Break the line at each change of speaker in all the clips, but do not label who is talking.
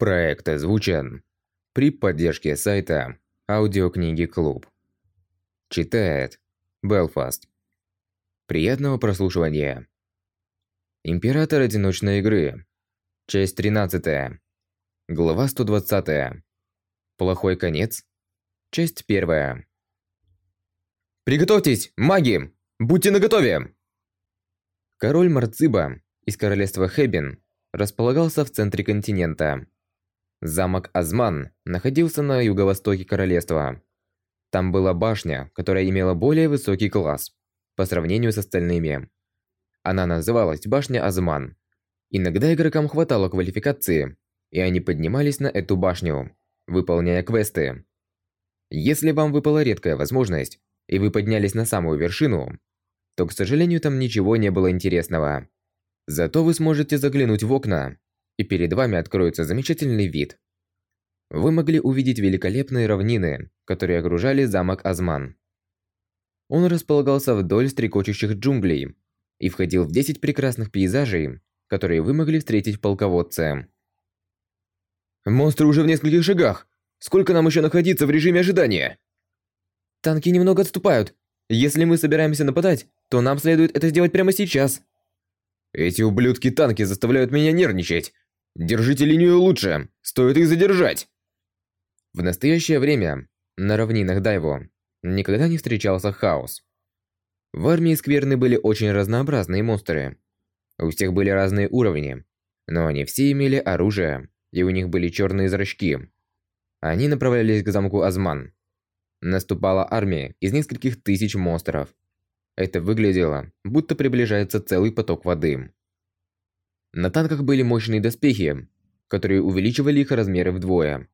Проект озвучен при поддержке сайта Аудиокниги Клуб. Читает Белфаст. Приятного прослушивания. Император одиночной игры. Часть 13. Глава 120. Плохой конец. Часть 1. Приготовьтесь, маги! Будьте наготове! Король Марциба из королевства Хебин располагался в центре континента. Замок Азман находился на юго-востоке королевства. Там была башня, которая имела более высокий класс по сравнению с остальными. Она называлась Башня Азман. Иногда игрокам хватало квалификации, и они поднимались на эту башню, выполняя квесты. Если вам выпала редкая возможность, и вы поднялись на самую вершину, то, к сожалению, там ничего не было интересного. Зато вы сможете заглянуть в окна и перед вами откроется замечательный вид. Вы могли увидеть великолепные равнины, которые окружали замок Азман. Он располагался вдоль стрекочущих джунглей и входил в 10 прекрасных пейзажей, которые вы могли встретить в полководце. «Монстры уже в нескольких шагах! Сколько нам еще находиться в режиме ожидания?» «Танки немного отступают. Если мы собираемся нападать, то нам следует это сделать прямо сейчас». «Эти ублюдки-танки заставляют меня нервничать. Держите линию лучше, стоит их задержать. В настоящее время на равнинах Дайво никогда не встречался хаос. В армии Скверны были очень разнообразные монстры. У всех были разные уровни, но они все имели оружие, и у них были черные зрачки. Они направлялись к замку Азман. Наступала армия из нескольких тысяч монстров. Это выглядело, будто приближается целый поток воды. На танках были мощные доспехи, которые увеличивали их размеры вдвое.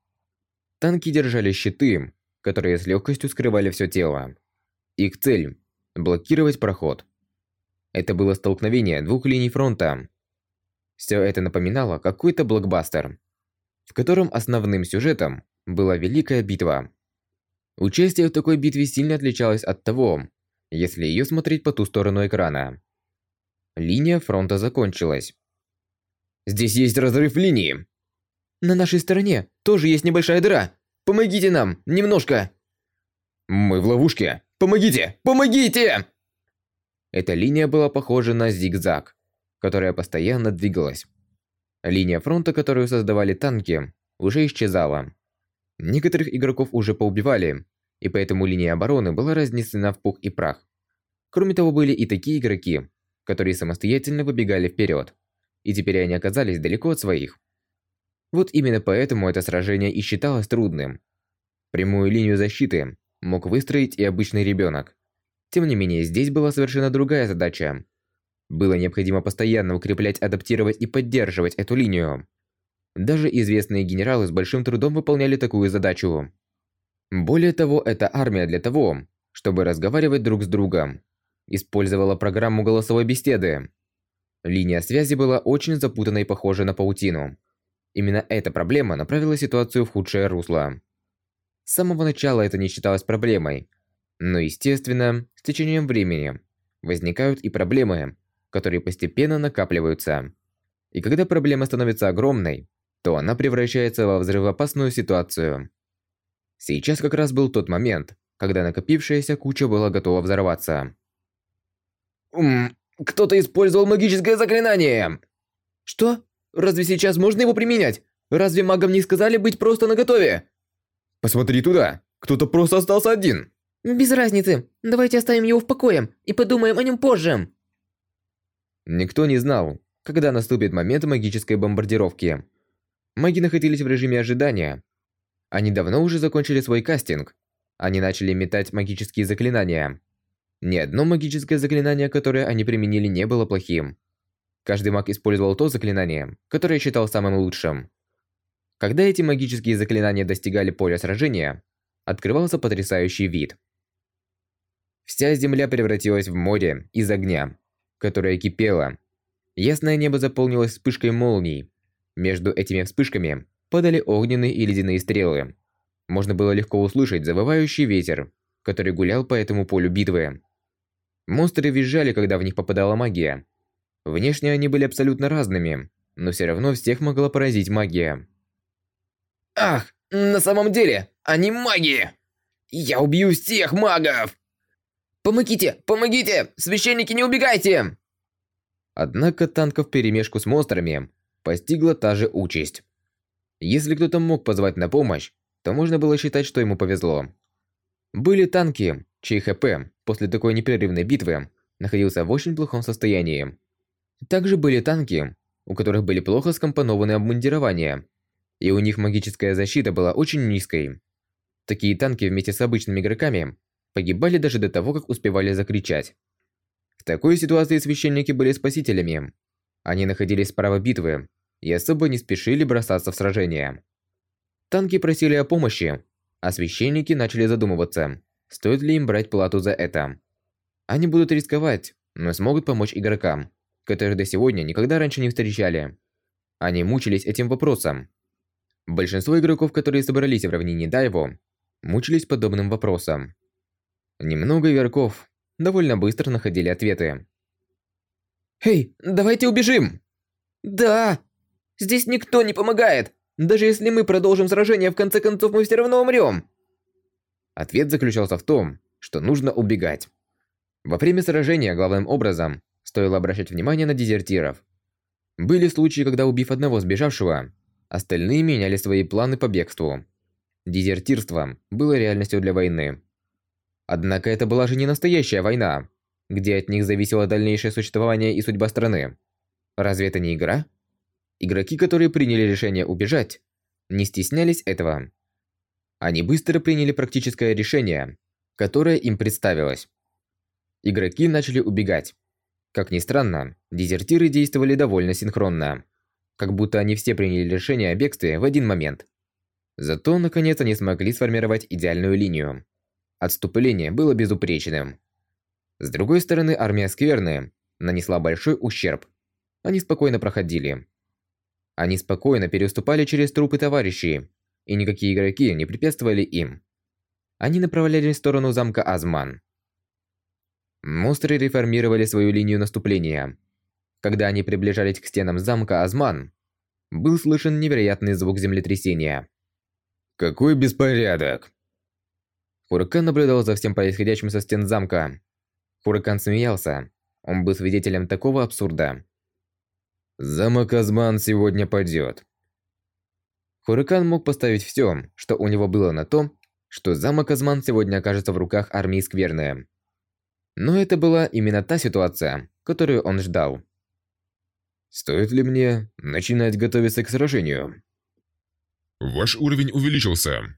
Танки держали щиты, которые с легкостью скрывали все тело. Их цель – блокировать проход. Это было столкновение двух линий фронта. Все это напоминало какой-то блокбастер, в котором основным сюжетом была Великая Битва. Участие в такой битве сильно отличалось от того, если ее смотреть по ту сторону экрана. Линия фронта закончилась. Здесь есть разрыв линии. На нашей стороне тоже есть небольшая дыра. Помогите нам, немножко. Мы в ловушке. Помогите! Помогите! Эта линия была похожа на зигзаг, которая постоянно двигалась. Линия фронта, которую создавали танки, уже исчезала. Некоторых игроков уже поубивали, и поэтому линия обороны была разнесена в пух и прах. Кроме того, были и такие игроки, которые самостоятельно выбегали вперед и теперь они оказались далеко от своих. Вот именно поэтому это сражение и считалось трудным. Прямую линию защиты мог выстроить и обычный ребенок. Тем не менее, здесь была совершенно другая задача. Было необходимо постоянно укреплять, адаптировать и поддерживать эту линию. Даже известные генералы с большим трудом выполняли такую задачу. Более того, эта армия для того, чтобы разговаривать друг с другом, использовала программу голосовой беседы. Линия связи была очень запутанной и похожа на паутину. Именно эта проблема направила ситуацию в худшее русло. С самого начала это не считалось проблемой. Но, естественно, с течением времени возникают и проблемы, которые постепенно накапливаются. И когда проблема становится огромной, то она превращается во взрывоопасную ситуацию. Сейчас как раз был тот момент, когда накопившаяся куча была готова взорваться. «Ум, кто-то использовал магическое заклинание. Что? Разве сейчас можно его применять? Разве магам не сказали быть просто наготове? Посмотри туда. Кто-то просто остался один.
Без разницы. Давайте оставим его в покое и подумаем о нем позже.
Никто не знал, когда наступит момент магической бомбардировки. Маги находились в режиме ожидания. Они давно уже закончили свой кастинг. Они начали метать магические заклинания. Ни одно магическое заклинание, которое они применили, не было плохим. Каждый маг использовал то заклинание, которое считал самым лучшим. Когда эти магические заклинания достигали поля сражения, открывался потрясающий вид. Вся земля превратилась в море из огня, которое кипело. Ясное небо заполнилось вспышкой молний. Между этими вспышками падали огненные и ледяные стрелы. Можно было легко услышать завывающий ветер, который гулял по этому полю битвы. Монстры визжали, когда в них попадала магия. Внешне они были абсолютно разными, но все равно всех могла поразить магия. Ах, на самом деле, они маги! Я убью всех магов!
Помогите, помогите! Священники, не убегайте!
Однако танков перемешку с монстрами постигла та же участь. Если кто-то мог позвать на помощь, то можно было считать, что ему повезло. Были танки, чей ХП после такой непрерывной битвы находился в очень плохом состоянии. Также были танки, у которых были плохо скомпонованы обмундирования, и у них магическая защита была очень низкой. Такие танки вместе с обычными игроками погибали даже до того, как успевали закричать. В такой ситуации священники были спасителями. Они находились справа битвы и особо не спешили бросаться в сражение. Танки просили о помощи, а священники начали задумываться, стоит ли им брать плату за это. Они будут рисковать, но смогут помочь игрокам, которых до сегодня никогда раньше не встречали. Они мучились этим вопросом. Большинство игроков, которые собрались в равнине Дайво, мучились подобным вопросом. Немного игроков довольно быстро находили ответы.
«Эй, давайте убежим!» «Да! Здесь никто не помогает! Даже если мы продолжим сражение, в конце концов мы все равно умрем!»
Ответ заключался в том, что нужно убегать. Во время сражения главным образом стоило обращать внимание на дезертиров. Были случаи, когда убив одного сбежавшего, остальные меняли свои планы по бегству. Дезертирство было реальностью для войны. Однако это была же не настоящая война, где от них зависело дальнейшее существование и судьба страны. Разве это не игра? Игроки, которые приняли решение убежать, не стеснялись этого. Они быстро приняли практическое решение, которое им представилось. Игроки начали убегать. Как ни странно, дезертиры действовали довольно синхронно. Как будто они все приняли решение о бегстве в один момент. Зато, наконец, они смогли сформировать идеальную линию. Отступление было безупречным. С другой стороны, армия Скверны нанесла большой ущерб. Они спокойно проходили. Они спокойно переступали через трупы товарищей, и никакие игроки не препятствовали им. Они направлялись в сторону замка Азман. Монстры реформировали свою линию наступления. Когда они приближались к стенам замка Азман, был слышен невероятный звук землетрясения. «Какой беспорядок!» Хуракан наблюдал за всем происходящим со стен замка. Хуракан смеялся. Он был свидетелем такого абсурда. «Замок Азман сегодня падет. Хуракан мог поставить все, что у него было на то, что замок Азман сегодня окажется в руках армии Скверны. Но это была именно та ситуация, которую он ждал. Стоит ли мне начинать готовиться к сражению?
Ваш уровень увеличился.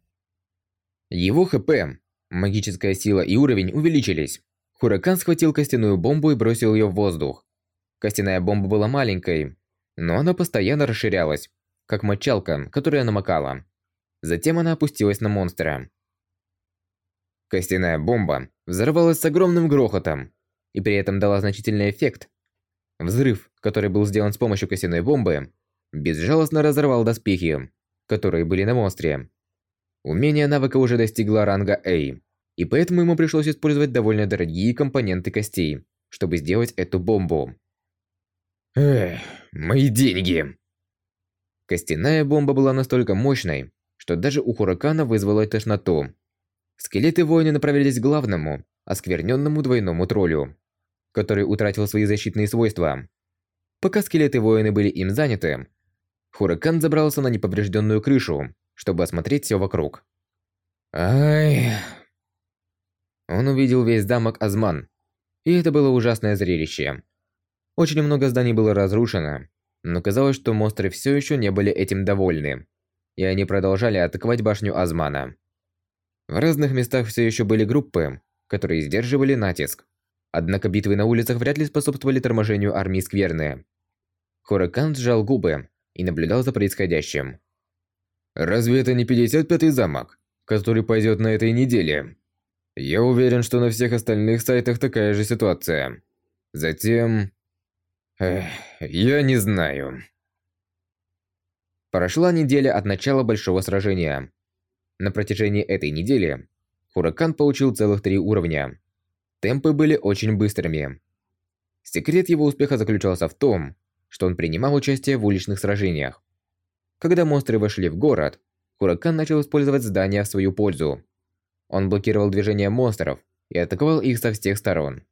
Его ХП, магическая сила и уровень увеличились. Хуракан схватил костяную бомбу и бросил ее в воздух. Костяная бомба была маленькой, но она постоянно расширялась, как мочалка, которая намокала. Затем она опустилась на монстра. Костяная бомба взорвалась с огромным грохотом и при этом дала значительный эффект. Взрыв, который был сделан с помощью костяной бомбы, безжалостно разорвал доспехи, которые были на монстре. Умение навыка уже достигло ранга A, и поэтому ему пришлось использовать довольно дорогие компоненты костей, чтобы сделать эту бомбу. Эх, мои деньги! Костяная бомба была настолько мощной, что даже у Хуракана вызвала тошноту. Скелеты воина направились к главному, оскверненному двойному троллю, который утратил свои защитные свойства. Пока скелеты воины были им заняты, Хуракан забрался на неповрежденную крышу, чтобы осмотреть все вокруг. Ай. Он увидел весь замок Азман, и это было ужасное зрелище. Очень много зданий было разрушено, но казалось, что монстры все еще не были этим довольны, и они продолжали атаковать башню Азмана. В разных местах все еще были группы, которые сдерживали натиск. Однако битвы на улицах вряд ли способствовали торможению армии Скверны. Хоракан сжал губы и наблюдал за происходящим. «Разве это не 55-й замок, который пойдет на этой неделе?» Я уверен, что на всех остальных сайтах такая же ситуация. Затем... Эх, я не знаю. Прошла неделя от начала большого сражения. На протяжении этой недели Хуракан получил целых три уровня. Темпы были очень быстрыми. Секрет его успеха заключался в том, что он принимал участие в уличных сражениях. Когда монстры вошли в город, Хуракан начал использовать здания в свою пользу. Он блокировал движение монстров и атаковал их со всех сторон.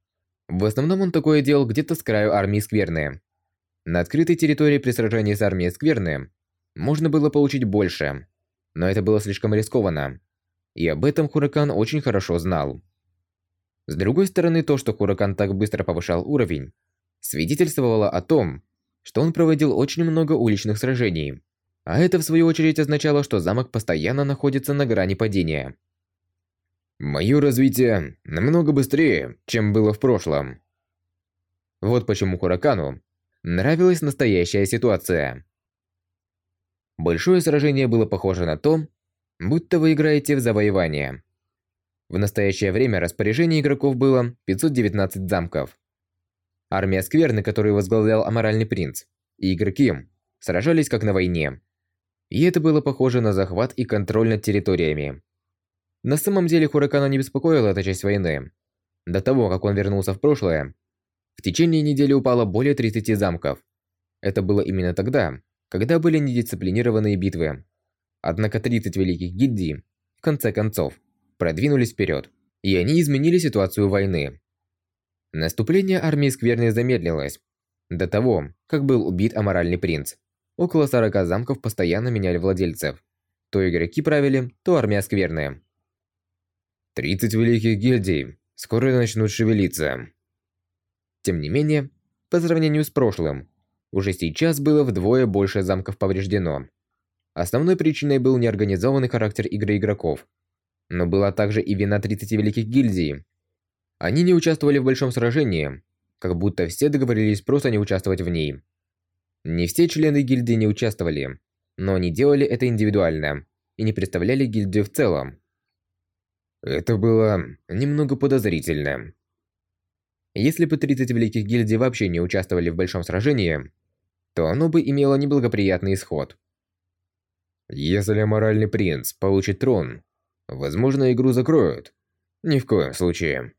В основном он такое делал где-то с краю армии Скверны. На открытой территории при сражении с армией Скверны можно было получить больше, но это было слишком рискованно. И об этом Хуракан очень хорошо знал. С другой стороны, то, что Хуракан так быстро повышал уровень, свидетельствовало о том, что он проводил очень много уличных сражений. А это в свою очередь означало, что замок постоянно находится на грани падения. Мое развитие намного быстрее, чем было в прошлом. Вот почему Хуракану нравилась настоящая ситуация. Большое сражение было похоже на то, будто вы играете в завоевание. В настоящее время распоряжение игроков было 519 замков. Армия Скверны, которую возглавлял Аморальный Принц, и игроки сражались как на войне. И это было похоже на захват и контроль над территориями. На самом деле Хуракана не беспокоила эта часть войны. До того, как он вернулся в прошлое, в течение недели упало более 30 замков. Это было именно тогда, когда были недисциплинированные битвы. Однако 30 великих гильдий, в конце концов, продвинулись вперед, и они изменили ситуацию войны. Наступление армии Скверны замедлилось. До того, как был убит аморальный принц, около 40 замков постоянно меняли владельцев. То игроки правили, то армия Скверны. 30 великих гильдий скоро начнут шевелиться. Тем не менее, по сравнению с прошлым, уже сейчас было вдвое больше замков повреждено. Основной причиной был неорганизованный характер игры игроков, но была также и вина 30 великих гильдий. Они не участвовали в большом сражении, как будто все договорились просто не участвовать в ней. Не все члены гильдии не участвовали, но они делали это индивидуально и не представляли гильдию в целом. Это было немного подозрительно. Если бы 30 великих гильдий вообще не участвовали в большом сражении, то оно бы имело неблагоприятный исход. Если моральный принц получит трон, Возможно, игру закроют. Ни в коем случае.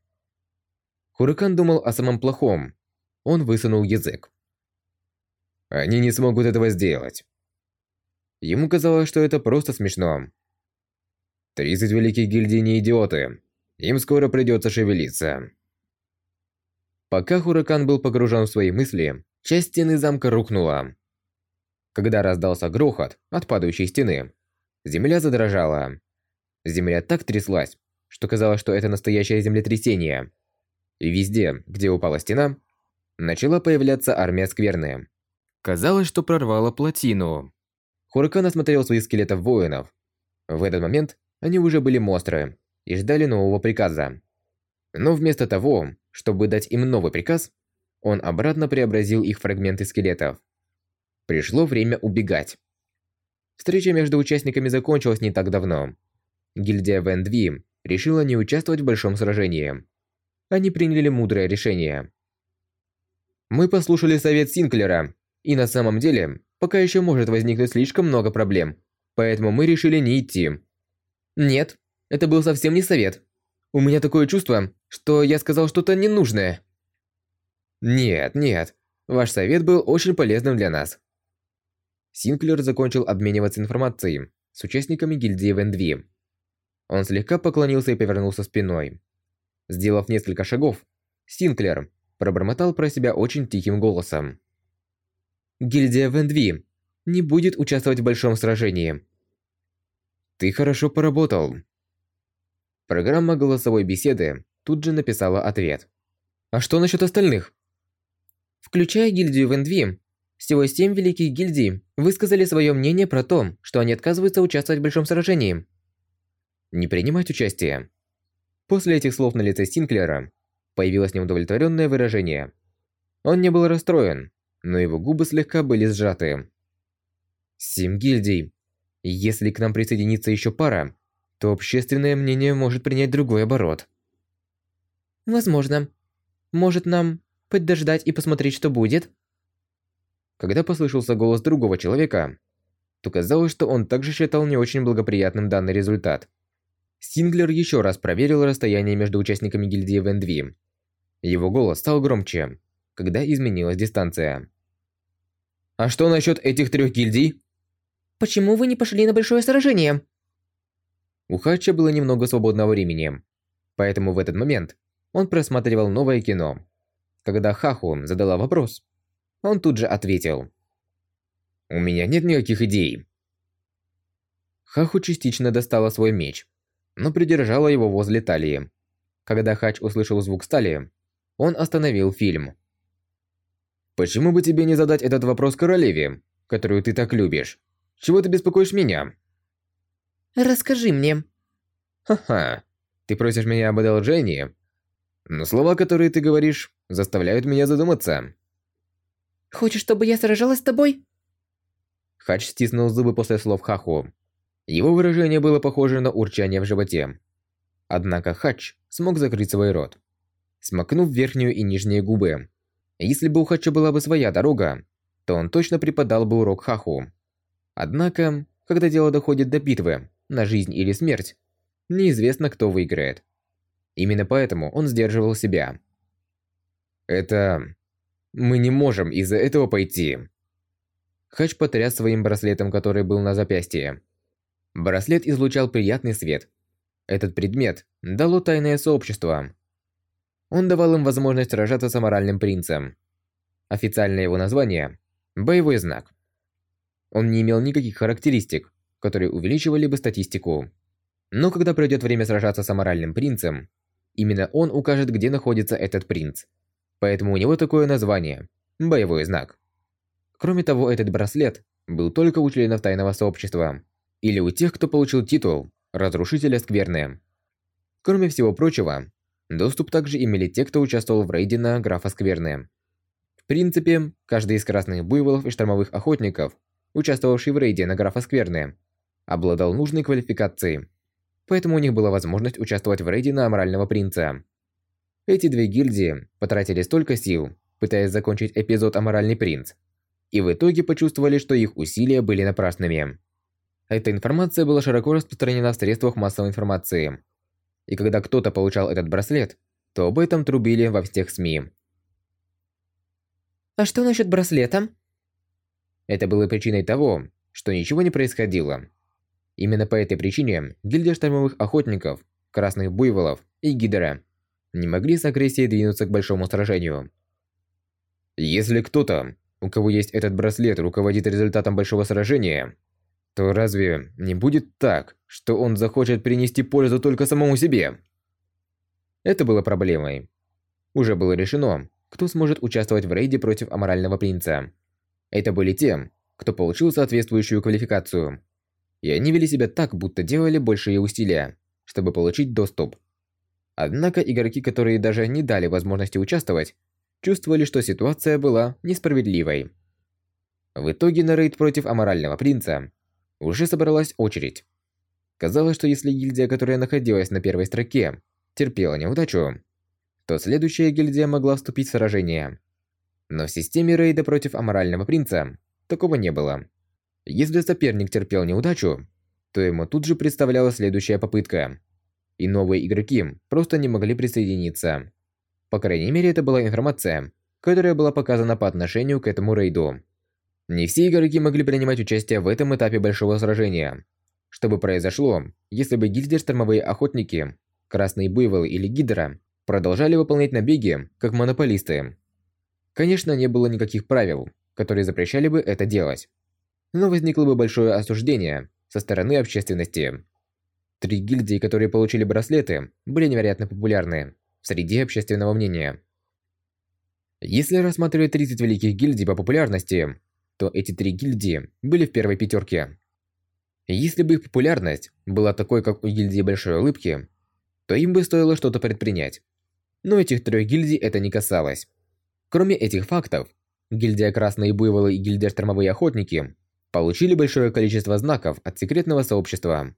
Хуракан думал о самом плохом. Он высунул язык. Они не смогут этого сделать. Ему казалось, что это просто смешно. 30 великих гильдий не идиоты. Им скоро придется шевелиться. Пока Хуракан был погружен в свои мысли, часть стены замка рухнула. Когда раздался грохот от падающей стены, земля задрожала. Земля так тряслась, что казалось, что это настоящее землетрясение. И везде, где упала стена, начала появляться армия скверны. Казалось, что прорвала плотину. Хуракан осмотрел своих скелетов воинов. В этот момент они уже были монстры и ждали нового приказа. Но вместо того, чтобы дать им новый приказ, он обратно преобразил их фрагменты скелетов. Пришло время убегать. Встреча между участниками закончилась не так давно. Гильдия Вендви решила не участвовать в большом сражении. Они приняли мудрое решение. Мы послушали совет Синклера, и на самом деле, пока еще может возникнуть слишком много проблем, поэтому мы решили не идти. Нет, это был совсем не совет. У меня такое чувство, что я сказал что-то ненужное. Нет, нет, ваш совет был очень полезным для нас. Синклер закончил обмениваться информацией с участниками гильдии Вендви. Он слегка поклонился и повернулся спиной. Сделав несколько шагов, Синклер пробормотал про себя очень тихим голосом. «Гильдия Вендви не будет участвовать в большом сражении». «Ты хорошо поработал». Программа голосовой беседы тут же написала ответ. «А что насчет остальных?» Включая гильдию Вендви, всего семь великих гильдий высказали свое мнение про то, что они отказываются участвовать в большом сражении не принимать участие. После этих слов на лице Синклера появилось неудовлетворенное выражение. Он не был расстроен, но его губы слегка были сжаты. Семь гильдий. Если к нам присоединится еще пара, то общественное мнение может принять другой оборот. Возможно. Может нам подождать и посмотреть, что будет? Когда послышался голос другого человека, то казалось, что он также считал не очень благоприятным данный результат. Синглер еще раз проверил расстояние между участниками гильдии Вендви. Его голос стал громче, когда изменилась дистанция. «А что насчет этих трех гильдий?»
Почему вы не пошли на большое сражение?
У Хача было немного свободного времени, поэтому в этот момент он просматривал новое кино. Когда Хаху задала вопрос, он тут же ответил. «У меня нет никаких идей». Хаху частично достала свой меч, но придержала его возле талии. Когда Хач услышал звук стали, он остановил фильм. «Почему бы тебе не задать этот вопрос королеве, которую ты так любишь? Чего ты беспокоишь меня?»
Расскажи мне.
«Ха-ха, ты просишь меня об одолжении? Но слова, которые ты говоришь, заставляют меня задуматься».
Хочешь, чтобы я сражалась с тобой?
Хач стиснул зубы после слов Хаху. Его выражение было похоже на урчание в животе. Однако Хач смог закрыть свой рот, смакнув верхнюю и нижние губы. Если бы у Хача была бы своя дорога, то он точно преподал бы урок Хаху. Однако, когда дело доходит до битвы, на жизнь или смерть, неизвестно, кто выиграет. Именно поэтому он сдерживал себя. Это... Мы не можем из-за этого пойти. Хач потряс своим браслетом, который был на запястье. Браслет излучал приятный свет. Этот предмет дало тайное сообщество. Он давал им возможность сражаться с аморальным принцем. Официальное его название – боевой знак. Он не имел никаких характеристик, которые увеличивали бы статистику. Но когда пройдет время сражаться с аморальным принцем, именно он укажет, где находится этот принц. Поэтому у него такое название – боевой знак. Кроме того, этот браслет был только у членов тайного сообщества или у тех, кто получил титул Разрушителя Скверны. Кроме всего прочего, доступ также имели те, кто участвовал в рейде на графа Скверны. В принципе, каждый из красных буйволов и штормовых охотников, участвовавший в рейде на графа Скверны, обладал нужной квалификацией, поэтому у них была возможность участвовать в рейде на Аморального Принца. Эти две гильдии потратили столько сил, пытаясь закончить эпизод «Аморальный принц», и в итоге почувствовали, что их усилия были напрасными. Эта информация была широко распространена в средствах массовой информации. И когда кто-то получал этот браслет, то об этом трубили во всех СМИ.
А что насчет браслета?
Это было причиной того, что ничего не происходило. Именно по этой причине гильдия штормовых охотников, красных буйволов и гидра не могли с агрессией двинуться к большому сражению. Если кто-то, у кого есть этот браслет, руководит результатом большого сражения, то разве не будет так, что он захочет принести пользу только самому себе? Это было проблемой. Уже было решено, кто сможет участвовать в рейде против аморального принца. Это были те, кто получил соответствующую квалификацию и они вели себя так, будто делали большие усилия, чтобы получить доступ. Однако игроки, которые даже не дали возможности участвовать, чувствовали, что ситуация была несправедливой. В итоге на рейд против аморального принца уже собралась очередь. Казалось, что если гильдия, которая находилась на первой строке, терпела неудачу, то следующая гильдия могла вступить в сражение. Но в системе рейда против аморального принца такого не было. Если соперник терпел неудачу, то ему тут же представлялась следующая попытка. И новые игроки просто не могли присоединиться. По крайней мере, это была информация, которая была показана по отношению к этому рейду. Не все игроки могли принимать участие в этом этапе большого сражения. Что бы произошло, если бы гильдия штормовые охотники, красные буйволы или гидра продолжали выполнять набеги, как монополисты? Конечно, не было никаких правил, которые запрещали бы это делать но возникло бы большое осуждение со стороны общественности. Три гильдии, которые получили браслеты, были невероятно популярны среди общественного мнения. Если рассматривать 30 великих гильдий по популярности, то эти три гильдии были в первой пятерке. Если бы их популярность была такой, как у гильдии Большой Улыбки, то им бы стоило что-то предпринять. Но этих трех гильдий это не касалось. Кроме этих фактов, гильдия Красные Буйволы и гильдия Штормовые Охотники получили большое количество знаков от секретного сообщества.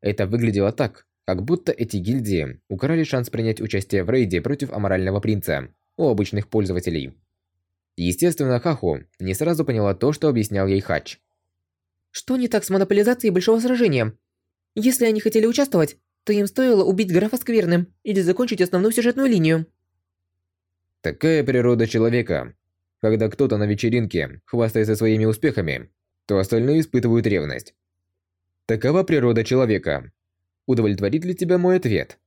Это выглядело так, как будто эти гильдии украли шанс принять участие в рейде против аморального принца у обычных пользователей. Естественно, Хаху не сразу поняла то, что объяснял ей Хач.
Что не так с монополизацией большого сражения? Если они хотели участвовать, то им стоило убить графа Скверным или закончить основную сюжетную линию.
Такая природа человека. Когда кто-то на вечеринке хвастается своими успехами, то остальные испытывают ревность. Такова природа человека. Удовлетворит ли тебя мой ответ?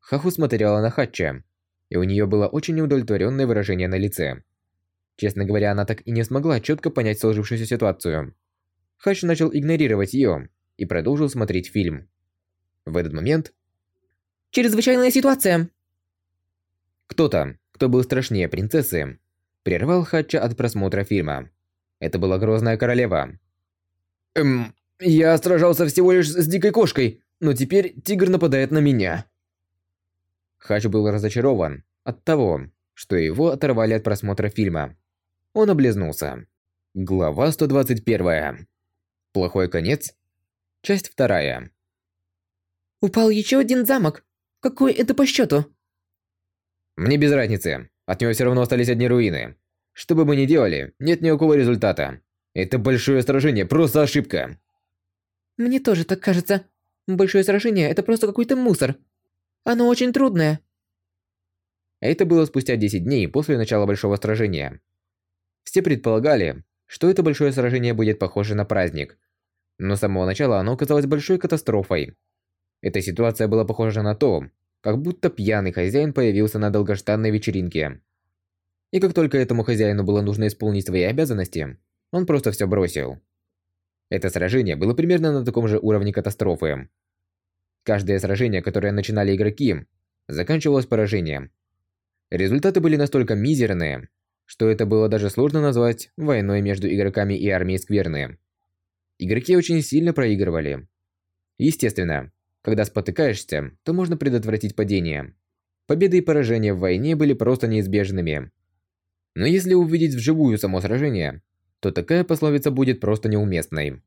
Хаху смотрела на Хатча, и у нее было очень неудовлетворенное выражение на лице. Честно говоря, она так и не смогла четко понять сложившуюся ситуацию. Хатч начал игнорировать ее и продолжил смотреть фильм. В этот момент...
Чрезвычайная ситуация!
Кто-то, кто был страшнее принцессы, прервал Хатча от просмотра фильма. Это была Грозная Королева. «Эм, я сражался всего лишь с дикой кошкой, но теперь тигр нападает на меня». Хач был разочарован от того, что его оторвали от просмотра фильма. Он облизнулся. Глава 121. Плохой конец. Часть вторая.
Упал еще один замок. Какой это по счету?
Мне без разницы. От него все равно остались одни руины. Что бы мы ни делали, нет никакого результата. Это большое сражение, просто ошибка.
Мне тоже так кажется. Большое сражение – это просто какой-то мусор. Оно очень трудное.
Это было спустя 10 дней после начала большого сражения. Все предполагали, что это большое сражение будет похоже на праздник. Но с самого начала оно оказалось большой катастрофой. Эта ситуация была похожа на то, как будто пьяный хозяин появился на долгожданной вечеринке. И как только этому хозяину было нужно исполнить свои обязанности, он просто все бросил. Это сражение было примерно на таком же уровне катастрофы. Каждое сражение, которое начинали игроки, заканчивалось поражением. Результаты были настолько мизерные, что это было даже сложно назвать войной между игроками и армией Скверны. Игроки очень сильно проигрывали. Естественно, когда спотыкаешься, то можно предотвратить падение. Победы и поражения в войне были просто неизбежными. Но если увидеть вживую само сражение, то такая пословица будет просто неуместной.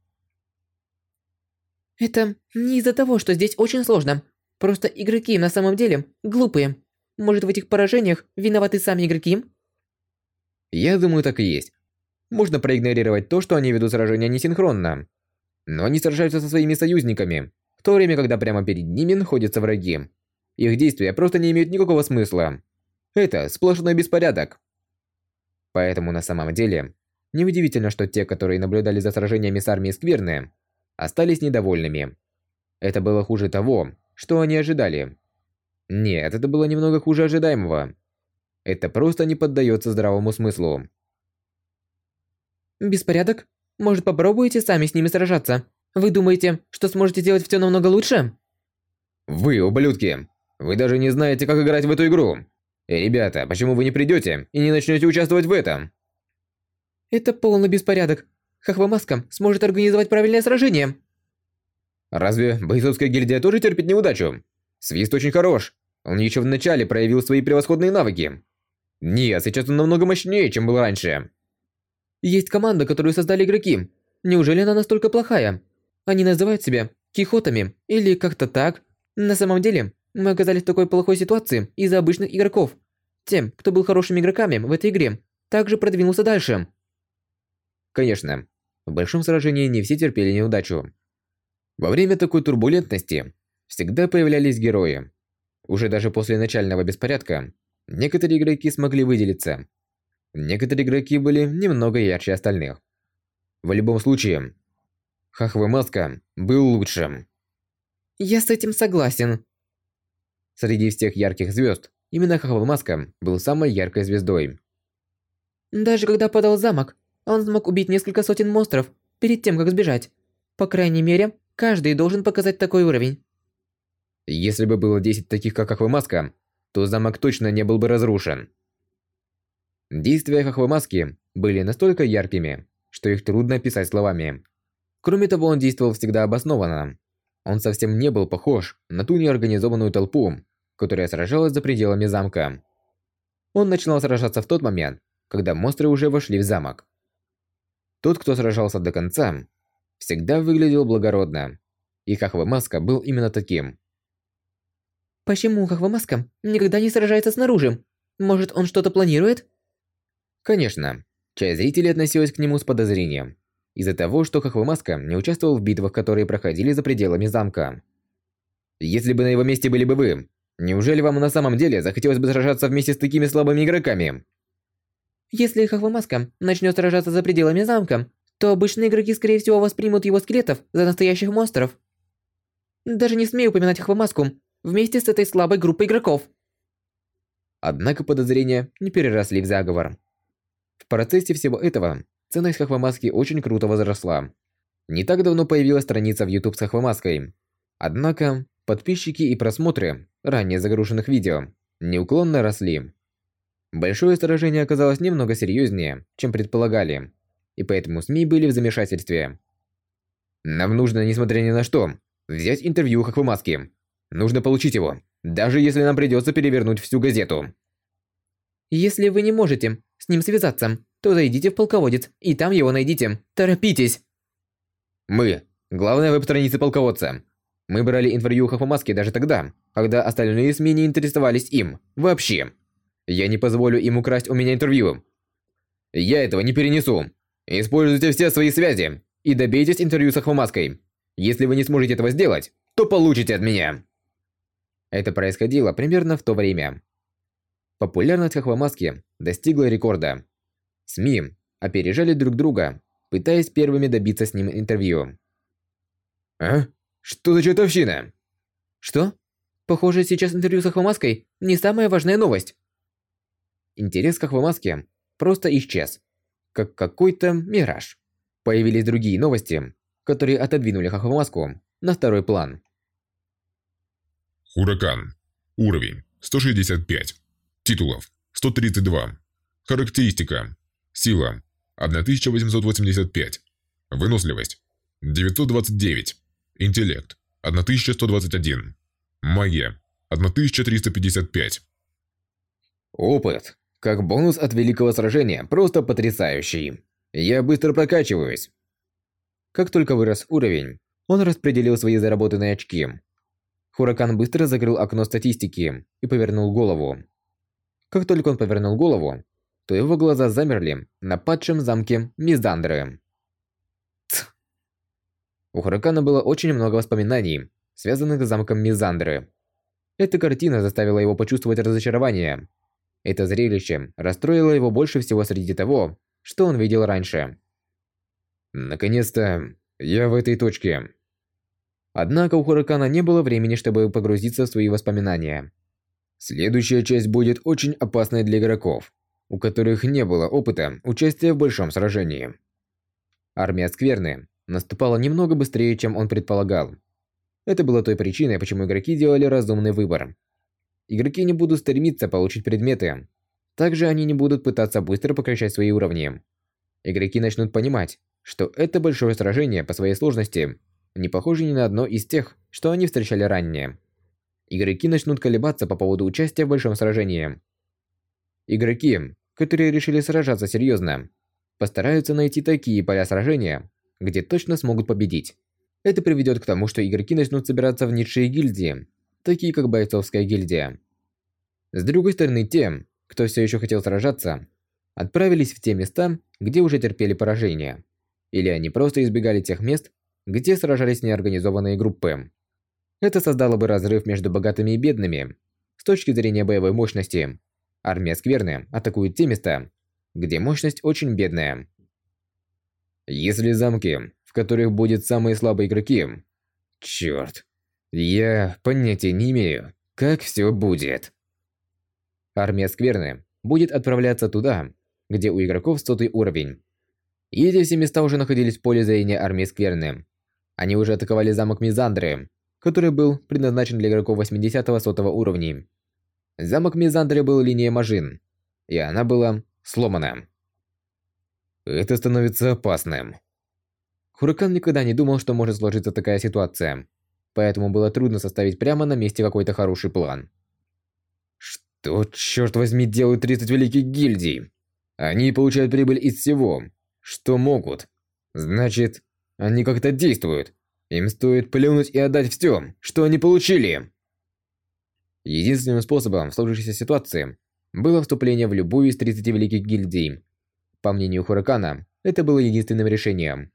Это не из-за того, что здесь очень сложно. Просто игроки на самом деле глупые. Может, в этих поражениях виноваты сами игроки?
Я думаю, так и есть. Можно проигнорировать то, что они ведут сражения несинхронно. Но они сражаются со своими союзниками, в то время, когда прямо перед ними находятся враги. Их действия просто не имеют никакого смысла. Это сплошной беспорядок. Поэтому на самом деле, неудивительно, что те, которые наблюдали за сражениями с армией Скверны, остались недовольными. Это было хуже того, что они ожидали. Нет, это было немного хуже ожидаемого. Это просто не поддается здравому смыслу.
Беспорядок? Может, попробуете сами с ними сражаться? Вы думаете, что сможете делать все намного лучше?
Вы, ублюдки! Вы даже не знаете, как играть в эту игру! Эй, ребята, почему вы не придете и не начнете участвовать в этом?
Это полный беспорядок. Хахвамаска сможет организовать правильное сражение.
Разве бойцовская гильдия тоже терпит неудачу? Свист очень хорош. Он еще в начале проявил свои превосходные навыки. Нет, сейчас он намного мощнее, чем был раньше.
Есть команда, которую создали игроки. Неужели она настолько плохая? Они называют себя Кихотами или как-то так. На самом деле, мы оказались в такой плохой ситуации из-за обычных игроков. Тем, кто был хорошими игроками в этой игре, также продвинулся дальше.
Конечно, в большом сражении не все терпели неудачу. Во время такой турбулентности всегда появлялись герои. Уже даже после начального беспорядка некоторые игроки смогли выделиться. Некоторые игроки были немного ярче остальных. В любом случае, Хахвы Маска был лучшим.
Я с этим согласен.
Среди всех ярких звезд, именно Хахвы Маска был самой яркой звездой.
Даже когда падал замок, он смог убить несколько сотен монстров перед тем, как сбежать. По крайней мере, каждый должен показать такой уровень.
Если бы было 10 таких, как Хахвы Маска, то замок точно не был бы разрушен. Действия Хахвы Маски были настолько яркими, что их трудно описать словами. Кроме того, он действовал всегда обоснованно. Он совсем не был похож на ту неорганизованную толпу, которая сражалась за пределами замка. Он начинал сражаться в тот момент, когда монстры уже вошли в замок. Тот, кто сражался до конца, всегда выглядел благородно, и Хахвамаска был именно таким.
Почему Хахвамаска никогда не сражается снаружи? Может, он что-то планирует?
Конечно, часть зрителей относилась к нему с подозрением из-за того, что Хохвамаска не участвовал в битвах, которые проходили за пределами замка. Если бы на его месте были бы вы, неужели вам на самом деле захотелось бы сражаться вместе с такими слабыми игроками?
Если Хохвамаска начнет сражаться за пределами замка, то обычные игроки, скорее всего, воспримут его скелетов за настоящих монстров. Даже не смею упоминать Хвамаску вместе с этой слабой группой игроков.
Однако подозрения не переросли в заговор. В процессе всего этого ценность Хахвамаски очень круто возросла. Не так давно появилась страница в YouTube с Хахвамаской. Однако, подписчики и просмотры ранее загруженных видео неуклонно росли. Большое сражение оказалось немного серьезнее, чем предполагали, и поэтому СМИ были в замешательстве. Нам нужно, несмотря ни на что, взять интервью Хахвамаски. Нужно получить его, даже если нам придется перевернуть всю газету.
Если вы не можете с ним связаться, то зайдите в полководец и там его найдите. Торопитесь!
Мы – главная веб-страница полководца. Мы брали интервью Хахвамаски даже тогда, когда остальные СМИ не интересовались им. Вообще. Я не позволю им украсть у меня интервью. Я этого не перенесу. Используйте все свои связи и добейтесь интервью с Ахвамаской. Если вы не сможете этого сделать, то получите от меня. Это происходило примерно в то время. Популярность Ахвамаски достигла рекорда. СМИ опережали друг друга, пытаясь первыми добиться с ним интервью. А? Что за чертовщина?
Что? Похоже, сейчас интервью с Ахвамаской не самая важная новость.
Интерес к Ахвамаске просто исчез, как какой-то мираж. Появились другие новости, которые отодвинули Хахвамаску на второй план.
Хуракан. Уровень 165. Титулов 132. Характеристика. Сила 1885. Выносливость 929. Интеллект 1121. Магия 1355.
Опыт как бонус от великого сражения, просто потрясающий. Я быстро прокачиваюсь. Как только вырос уровень, он распределил свои заработанные очки. Хуракан быстро закрыл окно статистики и повернул голову. Как только он повернул голову, то его глаза замерли на падшем замке Мизандры. У Хуракана было очень много воспоминаний, связанных с замком Мизандры. Эта картина заставила его почувствовать разочарование. Это зрелище расстроило его больше всего среди того, что он видел раньше. Наконец-то, я в этой точке. Однако у Хуракана не было времени, чтобы погрузиться в свои воспоминания. Следующая часть будет очень опасной для игроков, у которых не было опыта участия в большом сражении. Армия Скверны наступала немного быстрее, чем он предполагал. Это было той причиной, почему игроки делали разумный выбор игроки не будут стремиться получить предметы. Также они не будут пытаться быстро покращать свои уровни. Игроки начнут понимать, что это большое сражение по своей сложности не похоже ни на одно из тех, что они встречали ранее. Игроки начнут колебаться по поводу участия в большом сражении. Игроки, которые решили сражаться серьезно, постараются найти такие поля сражения, где точно смогут победить. Это приведет к тому, что игроки начнут собираться в низшие гильдии, такие как бойцовская гильдия. С другой стороны, те, кто все еще хотел сражаться, отправились в те места, где уже терпели поражение. Или они просто избегали тех мест, где сражались неорганизованные группы. Это создало бы разрыв между богатыми и бедными. С точки зрения боевой мощности, армия Скверны атакует те места, где мощность очень бедная. Если замки, в которых будут самые слабые игроки... Чёрт. Я понятия не имею, как все будет. Армия Скверны будет отправляться туда, где у игроков сотый уровень. Эти все места уже находились в поле зрения армии Скверны. Они уже атаковали замок Мизандры, который был предназначен для игроков 80-го сотого уровня. Замок Мизандры был линией Мажин, и она была сломана. Это становится опасным. Хуракан никогда не думал, что может сложиться такая ситуация поэтому было трудно составить прямо на месте какой-то хороший план. Что, черт возьми, делают 30 великих гильдий? Они получают прибыль из всего, что могут. Значит, они как-то действуют. Им стоит плюнуть и отдать все, что они получили. Единственным способом в сложившейся ситуации было вступление в любую из 30 великих гильдий. По мнению Хуракана, это было единственным решением.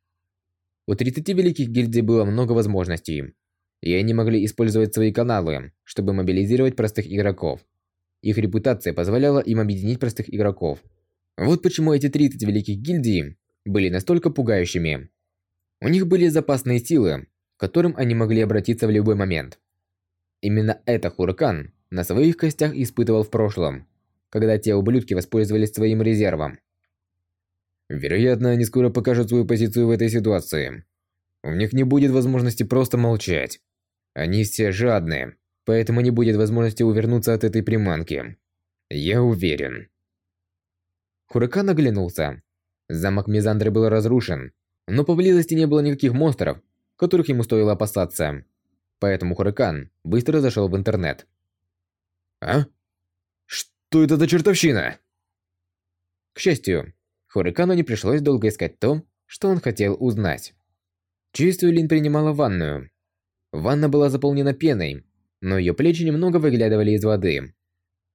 У 30 великих гильдий было много возможностей и они могли использовать свои каналы, чтобы мобилизировать простых игроков. Их репутация позволяла им объединить простых игроков. Вот почему эти 30 великих гильдий были настолько пугающими. У них были запасные силы, к которым они могли обратиться в любой момент. Именно это Хуракан на своих костях испытывал в прошлом, когда те ублюдки воспользовались своим резервом. Вероятно, они скоро покажут свою позицию в этой ситуации. У них не будет возможности просто молчать. Они все жадные, поэтому не будет возможности увернуться от этой приманки. Я уверен. Хуракан оглянулся. Замок Мизандры был разрушен, но поблизости не было никаких монстров, которых ему стоило опасаться. Поэтому Хуракан быстро зашел в интернет. А? Что это за чертовщина? К счастью, Хуракану не пришлось долго искать то, что он хотел узнать. Чистую Лин принимала ванную. Ванна была заполнена пеной, но ее плечи немного выглядывали из воды.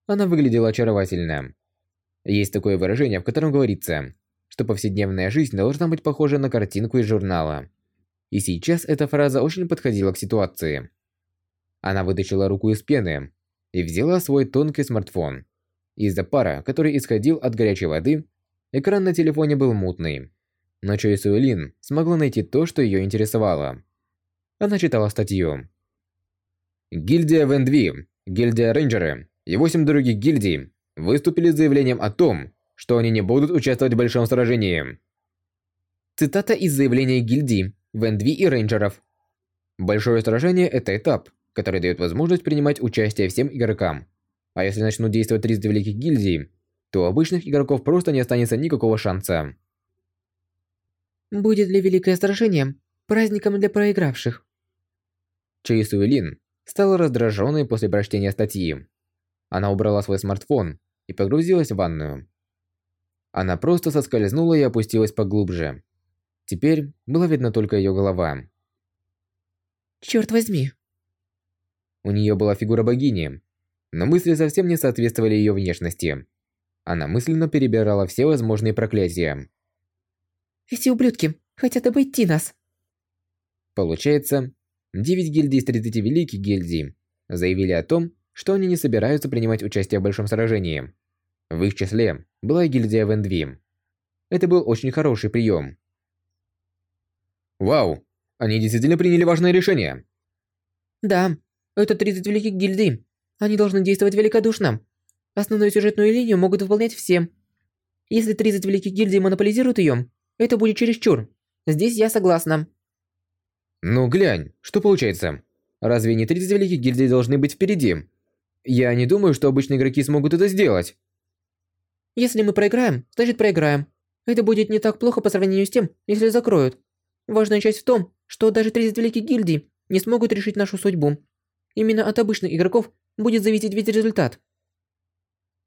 Она выглядела очаровательно. Есть такое выражение, в котором говорится, что повседневная жизнь должна быть похожа на картинку из журнала. И сейчас эта фраза очень подходила к ситуации. Она вытащила руку из пены и взяла свой тонкий смартфон. Из-за пара, который исходил от горячей воды, Экран на телефоне был мутный. Но Чой Суэлин смогла найти то, что ее интересовало. Она читала статью. Гильдия Вендви, гильдия Рейнджеры и восемь других гильдий выступили с заявлением о том, что они не будут участвовать в большом сражении. Цитата из заявления гильдии, Вендви и Рейнджеров. Большое сражение – это этап, который дает возможность принимать участие всем игрокам. А если начнут действовать 30 великих гильдий, то у обычных игроков просто не останется никакого шанса.
Будет ли великое сражение праздником для проигравших?
Чэй Суэлин стала раздраженной после прочтения статьи. Она убрала свой смартфон и погрузилась в ванную. Она просто соскользнула и опустилась поглубже. Теперь было видно только ее голова.
Черт возьми.
У нее была фигура богини, но мысли совсем не соответствовали ее внешности. Она мысленно перебирала все возможные проклятия.
«Эти ублюдки хотят обойти нас!»
Получается, 9 гильдий из 30 великих гильдий заявили о том, что они не собираются принимать участие в большом сражении. В их числе была гильдия Вендви. Это был очень хороший прием. Вау! Они действительно приняли важное решение.
Да, это 30 великих гильдий. Они должны действовать великодушно. Основную сюжетную линию могут выполнять все. Если 30 великих гильдий монополизируют ее, это будет чересчур. Здесь я согласна.
Ну глянь, что получается? Разве не 30 великих гильдий должны быть впереди? Я не думаю, что обычные игроки смогут это сделать.
Если мы проиграем, значит проиграем. Это будет не так плохо по сравнению с тем, если закроют. Важная часть в том, что даже 30 великих гильдий не смогут решить нашу судьбу. Именно от обычных игроков будет зависеть весь результат.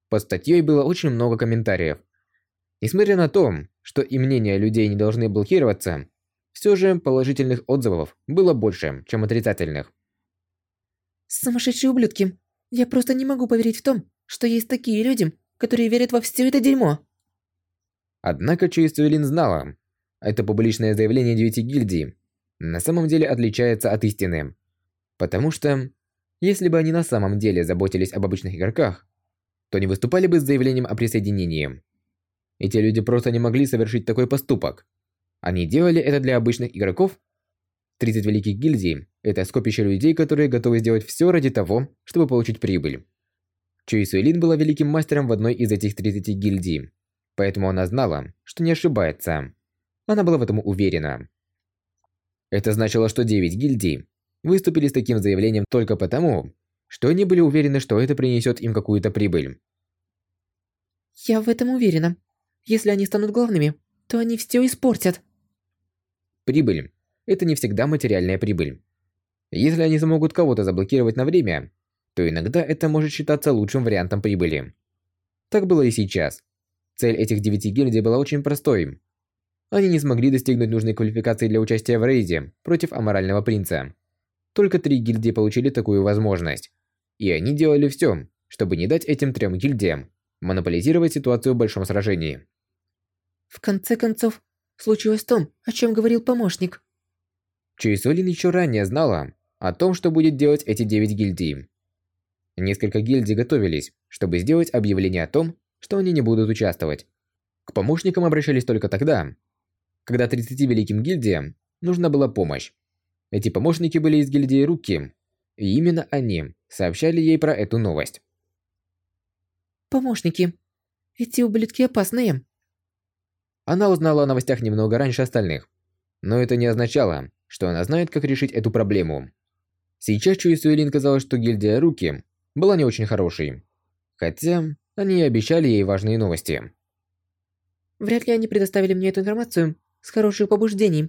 Под статьей было очень много комментариев. Несмотря на то, что и мнения людей не должны блокироваться, все же положительных отзывов было больше, чем отрицательных.
Сумасшедшие ублюдки. Я просто не могу поверить в том, что есть такие люди, которые верят во все это дерьмо.
Однако Чуи Суэлин знала, это публичное заявление девяти гильдий на самом деле отличается от истины. Потому что, если бы они на самом деле заботились об обычных игроках, то не выступали бы с заявлением о присоединении. Эти люди просто не могли совершить такой поступок. Они делали это для обычных игроков. 30 великих гильдий – это скопище людей, которые готовы сделать все ради того, чтобы получить прибыль. Чуи Суэлин была великим мастером в одной из этих 30 гильдий, поэтому она знала, что не ошибается. Она была в этом уверена. Это значило, что 9 гильдий выступили с таким заявлением только потому, что они были уверены, что это принесет им какую-то прибыль.
Я в этом уверена. Если они станут главными, то они все испортят.
Прибыль – это не всегда материальная прибыль. Если они смогут кого-то заблокировать на время, то иногда это может считаться лучшим вариантом прибыли. Так было и сейчас. Цель этих девяти гильдий была очень простой. Они не смогли достигнуть нужной квалификации для участия в рейде против аморального принца. Только три гильдии получили такую возможность. И они делали все, чтобы не дать этим трем гильдиям монополизировать ситуацию в большом сражении.
В конце концов, случилось то, о чем говорил помощник.
Чуй Солин еще ранее знала о том, что будет делать эти девять гильдий. Несколько гильдий готовились, чтобы сделать объявление о том, что они не будут участвовать. К помощникам обращались только тогда, когда 30 великим гильдиям нужна была помощь. Эти помощники были из гильдии Руки, и именно они сообщали ей про эту новость.
Помощники. Эти ублюдки опасные.
Она узнала о новостях немного раньше остальных, но это не означало, что она знает, как решить эту проблему. Сейчас Чуи Суэлин казалось, что гильдия Руки была не очень хорошей. Хотя, они обещали ей важные новости.
Вряд ли они предоставили мне эту информацию с хороших побуждений.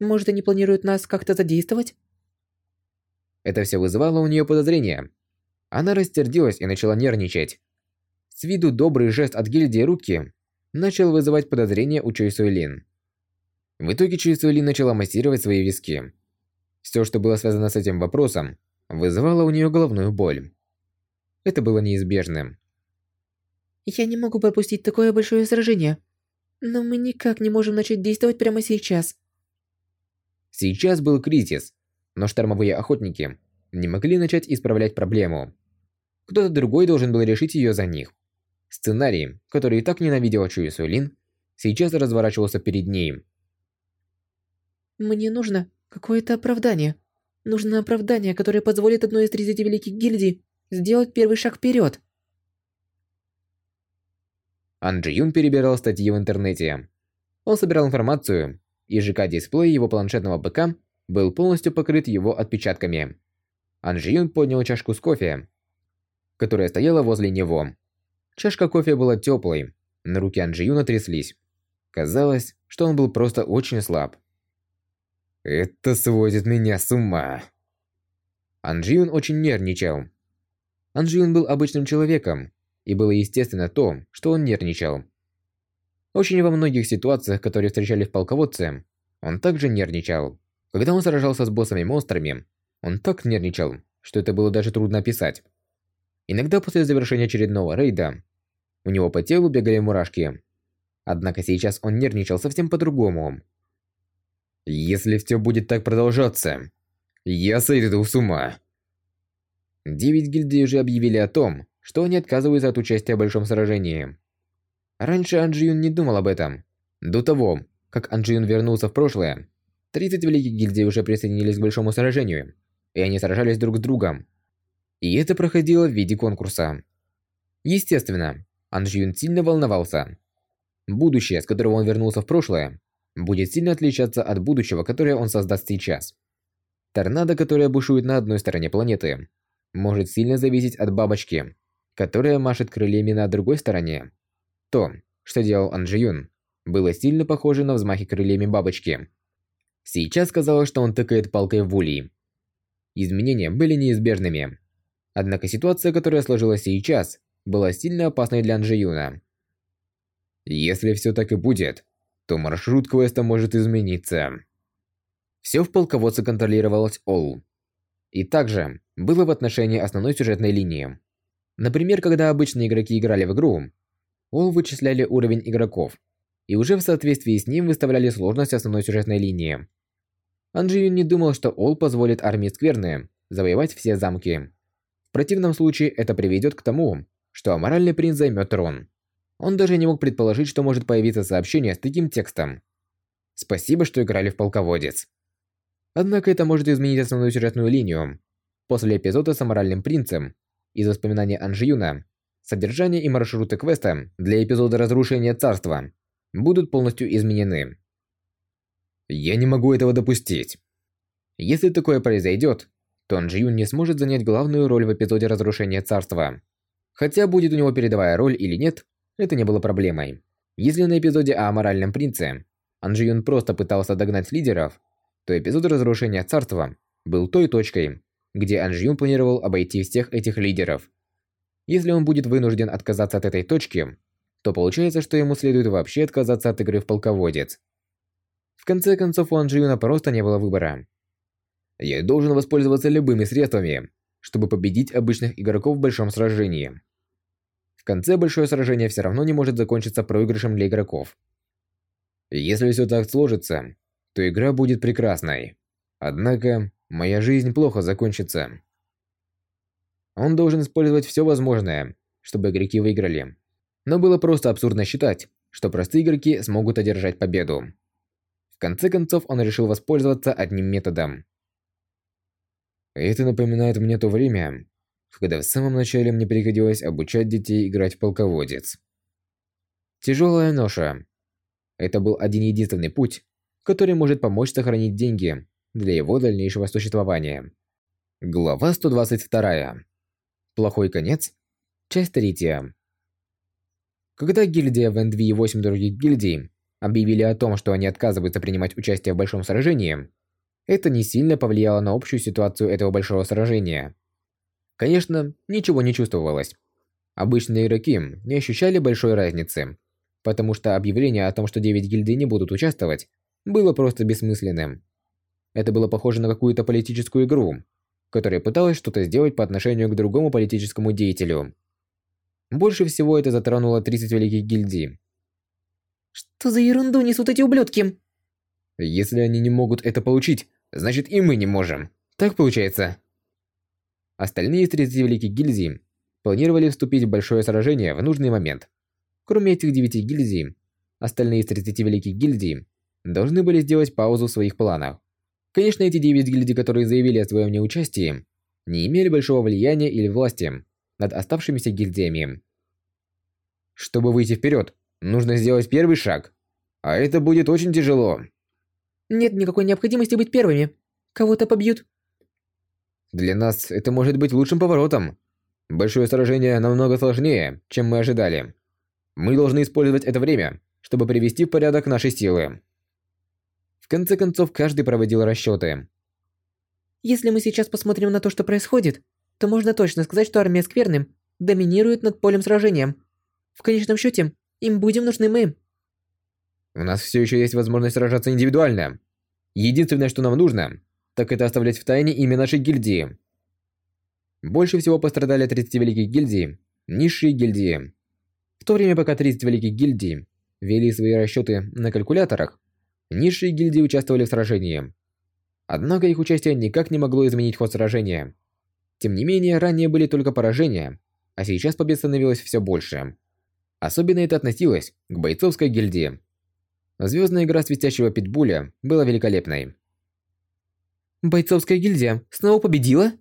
Может, они планируют нас как-то задействовать?
Это все вызывало у нее подозрения. Она растердилась и начала нервничать. С виду добрый жест от гильдии Руки начал вызывать подозрения у Чуи Суэлин. В итоге Чуи Суэлин начала массировать свои виски. Все, что было связано с этим вопросом, вызывало у нее головную боль. Это было неизбежным.
Я не могу пропустить такое большое сражение. Но мы никак не можем начать действовать прямо сейчас.
Сейчас был кризис, но штормовые охотники не могли начать исправлять проблему. Кто-то другой должен был решить ее за них. Сценарий, который и так ненавидел Чуи Суэлин, сейчас разворачивался перед ней.
Мне нужно какое-то оправдание. Нужно оправдание, которое позволит одной из 30 великих гильдий сделать первый шаг вперед.
Ан Джи Юн перебирал статьи в интернете. Он собирал информацию, и ЖК-дисплей его планшетного ПК был полностью покрыт его отпечатками. Ан Джи Юн поднял чашку с кофе, которая стояла возле него. Чашка кофе была теплой, на руки Ан Джи Юна тряслись. Казалось, что он был просто очень слаб. Это сводит меня с ума. Анджиун очень нервничал. Анджиун был обычным человеком, и было естественно то, что он нервничал. Очень во многих ситуациях, которые встречали в полководце, он также нервничал. Когда он сражался с боссами-монстрами, он так нервничал, что это было даже трудно описать. Иногда после завершения очередного рейда у него по телу бегали мурашки. Однако сейчас он нервничал совсем по-другому. Если все будет так продолжаться, я сойду с ума. Девять гильдий уже объявили о том, что они отказываются от участия в большом сражении. Раньше Анджиюн не думал об этом. До того, как Анджиюн вернулся в прошлое, 30 великих гильдий уже присоединились к большому сражению, и они сражались друг с другом. И это проходило в виде конкурса. Естественно, Анджиюн сильно волновался. Будущее, с которого он вернулся в прошлое, будет сильно отличаться от будущего, которое он создаст сейчас. Торнадо, которая бушует на одной стороне планеты, может сильно зависеть от бабочки, которая машет крыльями на другой стороне. То, что делал Анджиюн, было сильно похоже на взмахи крыльями бабочки. Сейчас казалось, что он тыкает палкой в улей. Изменения были неизбежными. Однако ситуация, которая сложилась сейчас, была сильно опасной для Анджиюна. Если все так и будет, то маршрут квеста может измениться. Все в полководце контролировалось Ол. И также было в отношении основной сюжетной линии. Например, когда обычные игроки играли в игру, Ол вычисляли уровень игроков, и уже в соответствии с ним выставляли сложность основной сюжетной линии. Анджиюн не думал, что Ол позволит армии Скверны завоевать все замки. В противном случае это приведет к тому, что аморальный принц займет трон. Он даже не мог предположить, что может появиться сообщение с таким текстом. Спасибо, что играли в полководец. Однако это может изменить основную сюжетную линию. После эпизода с аморальным принцем, из воспоминаний Анжиюна, содержание и маршруты квеста для эпизода разрушения царства будут полностью изменены. Я не могу этого допустить. Если такое произойдет, то Анжиюн не сможет занять главную роль в эпизоде разрушения царства. Хотя будет у него передовая роль или нет, это не было проблемой. Если на эпизоде о моральном принце Анжиюн просто пытался догнать лидеров, то эпизод разрушения царства был той точкой, где Анжиюн планировал обойти всех этих лидеров. Если он будет вынужден отказаться от этой точки, то получается, что ему следует вообще отказаться от игры в полководец. В конце концов, у Анжиюна просто не было выбора. Я должен воспользоваться любыми средствами, чтобы победить обычных игроков в большом сражении. В конце большое сражение все равно не может закончиться проигрышем для игроков. Если все так сложится, то игра будет прекрасной. Однако, моя жизнь плохо закончится. Он должен использовать все возможное, чтобы игроки выиграли. Но было просто абсурдно считать, что простые игроки смогут одержать победу. конце концов он решил воспользоваться одним методом. Это напоминает мне то время, когда в самом начале мне приходилось обучать детей играть в полководец. Тяжелая ноша. Это был один единственный путь, который может помочь сохранить деньги для его дальнейшего существования. Глава 122. Плохой конец. Часть 3. Когда гильдия Вендви и 8 других гильдий объявили о том, что они отказываются принимать участие в большом сражении, это не сильно повлияло на общую ситуацию этого большого сражения. Конечно, ничего не чувствовалось. Обычные игроки не ощущали большой разницы, потому что объявление о том, что 9 гильдий не будут участвовать, было просто бессмысленным. Это было похоже на какую-то политическую игру, которая пыталась что-то сделать по отношению к другому политическому деятелю. Больше всего это затронуло 30 великих гильдий.
Что за ерунду несут эти ублюдки?
Если они не могут это получить, значит и мы не можем. Так получается. Остальные из 30 великих гильдий планировали вступить в большое сражение в нужный момент. Кроме этих 9 гильдий, остальные из 30 великих гильдий должны были сделать паузу в своих планах. Конечно, эти 9 гильдий, которые заявили о своем неучастии, не имели большого влияния или власти над оставшимися гильдиями. Чтобы выйти вперед, нужно сделать первый шаг. А это будет очень тяжело.
Нет никакой необходимости быть первыми. Кого-то побьют.
Для нас это может быть лучшим поворотом. Большое сражение намного сложнее, чем мы ожидали. Мы должны использовать это время, чтобы привести в порядок наши силы. Конце концов, каждый проводил расчеты.
Если мы сейчас посмотрим на то, что происходит, то можно точно сказать, что армия Скверным доминирует над полем сражения. В конечном счете, им будем нужны мы.
У нас все еще есть возможность сражаться индивидуально. Единственное, что нам нужно, так это оставлять в тайне имя нашей гильдии. Больше всего пострадали 30 великих гильдий, низшие гильдии. В то время, пока 30 великих гильдий вели свои расчеты на калькуляторах, низшие гильдии участвовали в сражении. Однако их участие никак не могло изменить ход сражения. Тем не менее, ранее были только поражения, а сейчас побед становилось все больше. Особенно это относилось к бойцовской гильдии. Звездная игра свистящего питбуля была великолепной.
Бойцовская гильдия снова победила?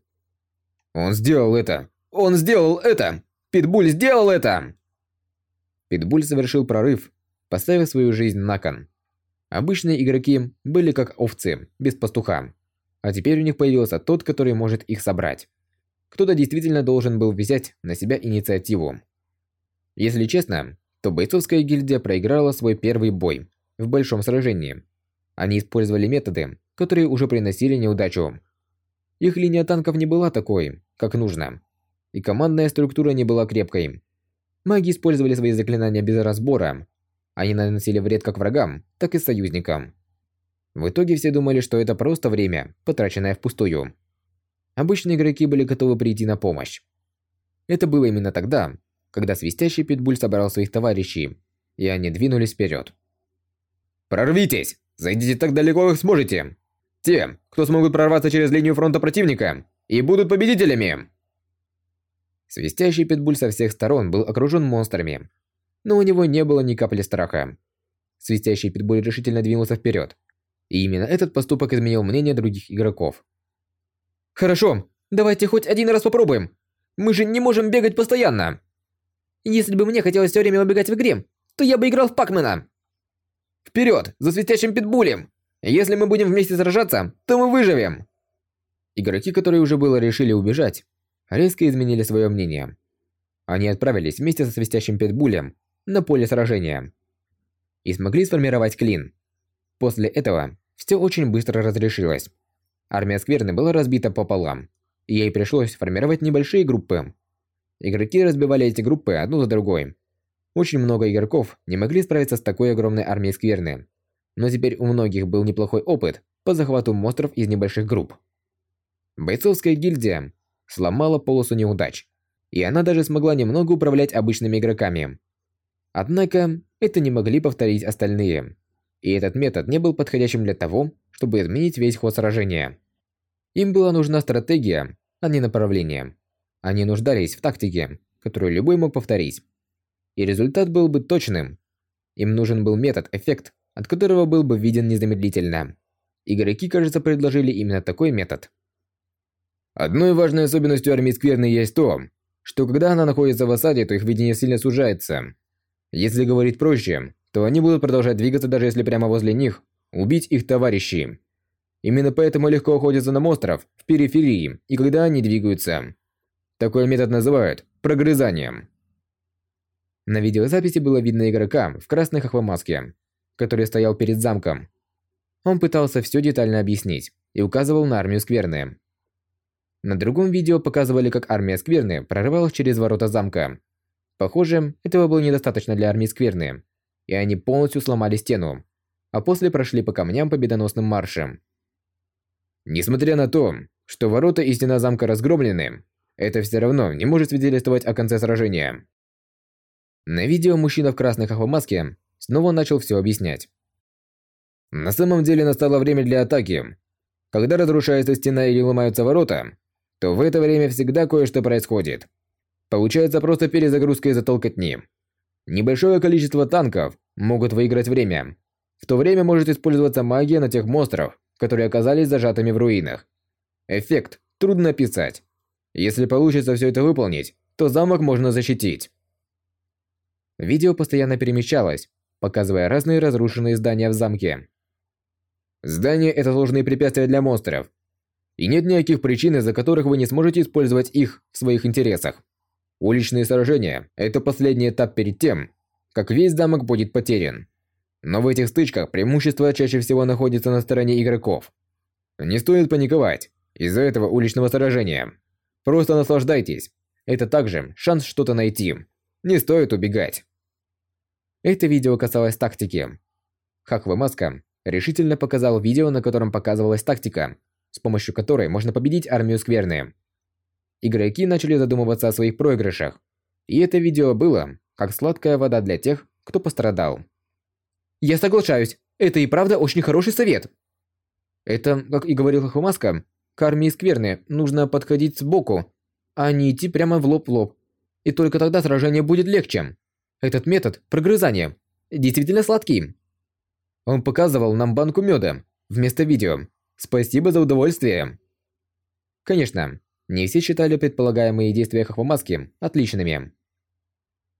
Он сделал это! Он сделал это! Питбуль сделал это! Питбуль совершил прорыв, поставив свою жизнь на кон. Обычные игроки были как овцы, без пастуха. А теперь у них появился тот, который может их собрать. Кто-то действительно должен был взять на себя инициативу. Если честно, то бойцовская гильдия проиграла свой первый бой в большом сражении. Они использовали методы, которые уже приносили неудачу. Их линия танков не была такой, как нужно. И командная структура не была крепкой. Маги использовали свои заклинания без разбора. Они наносили вред как врагам, так и союзникам. В итоге все думали, что это просто время, потраченное впустую. Обычные игроки были готовы прийти на помощь. Это было именно тогда, когда свистящий питбуль собрал своих товарищей, и они двинулись вперед. «Прорвитесь! Зайдите так далеко, как сможете! Те, кто смогут прорваться через линию фронта противника, и будут победителями!» Свистящий питбуль со всех сторон был окружен монстрами, но у него не было ни капли страха. Свистящий питбуль решительно двинулся вперед, и именно этот поступок изменил мнение других игроков.
«Хорошо, давайте хоть один раз попробуем! Мы же не можем бегать постоянно!» Если бы мне хотелось все время убегать в игре, то я бы играл в Пакмена. Вперед, за светящим питбулем! Если мы будем вместе сражаться, то мы выживем.
Игроки, которые уже было решили убежать, резко изменили свое мнение. Они отправились вместе со свистящим питбулем на поле сражения и смогли сформировать клин. После этого все очень быстро разрешилось. Армия Скверны была разбита пополам, и ей пришлось формировать небольшие группы Игроки разбивали эти группы одну за другой. Очень много игроков не могли справиться с такой огромной армией скверны. Но теперь у многих был неплохой опыт по захвату монстров из небольших групп. Бойцовская гильдия сломала полосу неудач, и она даже смогла немного управлять обычными игроками. Однако, это не могли повторить остальные. И этот метод не был подходящим для того, чтобы изменить весь ход сражения. Им была нужна стратегия, а не направление. Они нуждались в тактике, которую любой мог повторить. И результат был бы точным. Им нужен был метод-эффект, от которого был бы виден незамедлительно. Игроки, кажется, предложили именно такой метод. Одной важной особенностью армии Скверны есть то, что когда она находится в осаде, то их видение сильно сужается. Если говорить проще, то они будут продолжать двигаться, даже если прямо возле них убить их товарищей. Именно поэтому легко охотятся на монстров в периферии и когда они двигаются. Такой метод называют прогрызанием. На видеозаписи было видно игрока в красной аквамаске, который стоял перед замком. Он пытался все детально объяснить и указывал на армию Скверны. На другом видео показывали, как армия Скверны прорывалась через ворота замка. Похоже, этого было недостаточно для армии Скверны, и они полностью сломали стену, а после прошли по камням победоносным маршем. Несмотря на то, что ворота и стена замка разгромлены, это все равно не может свидетельствовать о конце сражения. На видео мужчина в красной хохвомаске снова начал все объяснять. На самом деле настало время для атаки. Когда разрушается стена или ломаются ворота, то в это время всегда кое-что происходит. Получается просто перезагрузка из-за толкотни. Небольшое количество танков могут выиграть время. В то время может использоваться магия на тех монстров, которые оказались зажатыми в руинах. Эффект трудно описать. Если получится все это выполнить, то замок можно защитить. Видео постоянно перемещалось, показывая разные разрушенные здания в замке. Здания – это сложные препятствия для монстров, и нет никаких причин, из-за которых вы не сможете использовать их в своих интересах. Уличные сражения – это последний этап перед тем, как весь замок будет потерян. Но в этих стычках преимущество чаще всего находится на стороне игроков. Не стоит паниковать из-за этого уличного сражения. Просто наслаждайтесь. Это также шанс что-то найти. Не стоит убегать. Это видео касалось тактики. Хаква Маска решительно показал видео, на котором показывалась тактика, с помощью которой можно победить армию Скверны. Игроки начали задумываться о своих проигрышах, и это видео было как сладкая вода для тех, кто пострадал.
Я соглашаюсь, это и правда очень хороший совет.
Это, как и говорил Хахумаска, к армии Скверны нужно подходить сбоку, а не идти прямо в лоб в лоб. И только тогда сражение будет легче. Этот метод прогрызания действительно сладкий. Он показывал нам банку меда вместо видео. Спасибо за удовольствие. Конечно, не все считали предполагаемые действия Хохвамаски отличными.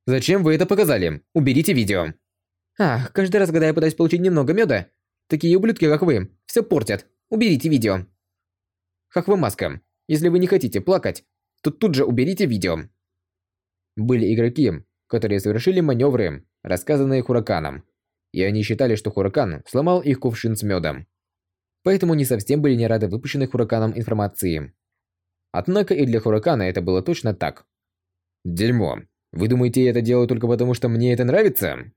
Зачем вы это показали? Уберите видео.
Ах, каждый раз, когда я пытаюсь получить немного меда, такие ублюдки, как вы, все портят. Уберите видео. Хохвамаска, если вы не хотите плакать, то тут же уберите видео. Были игроки, которые совершили маневры, рассказанные Хураканом, и они считали, что Хуракан сломал их кувшин с медом поэтому не совсем были не рады выпущенной Хураканом информации. Однако и для Хуракана это было точно так. Дерьмо. Вы думаете, я это делаю только потому, что мне это нравится?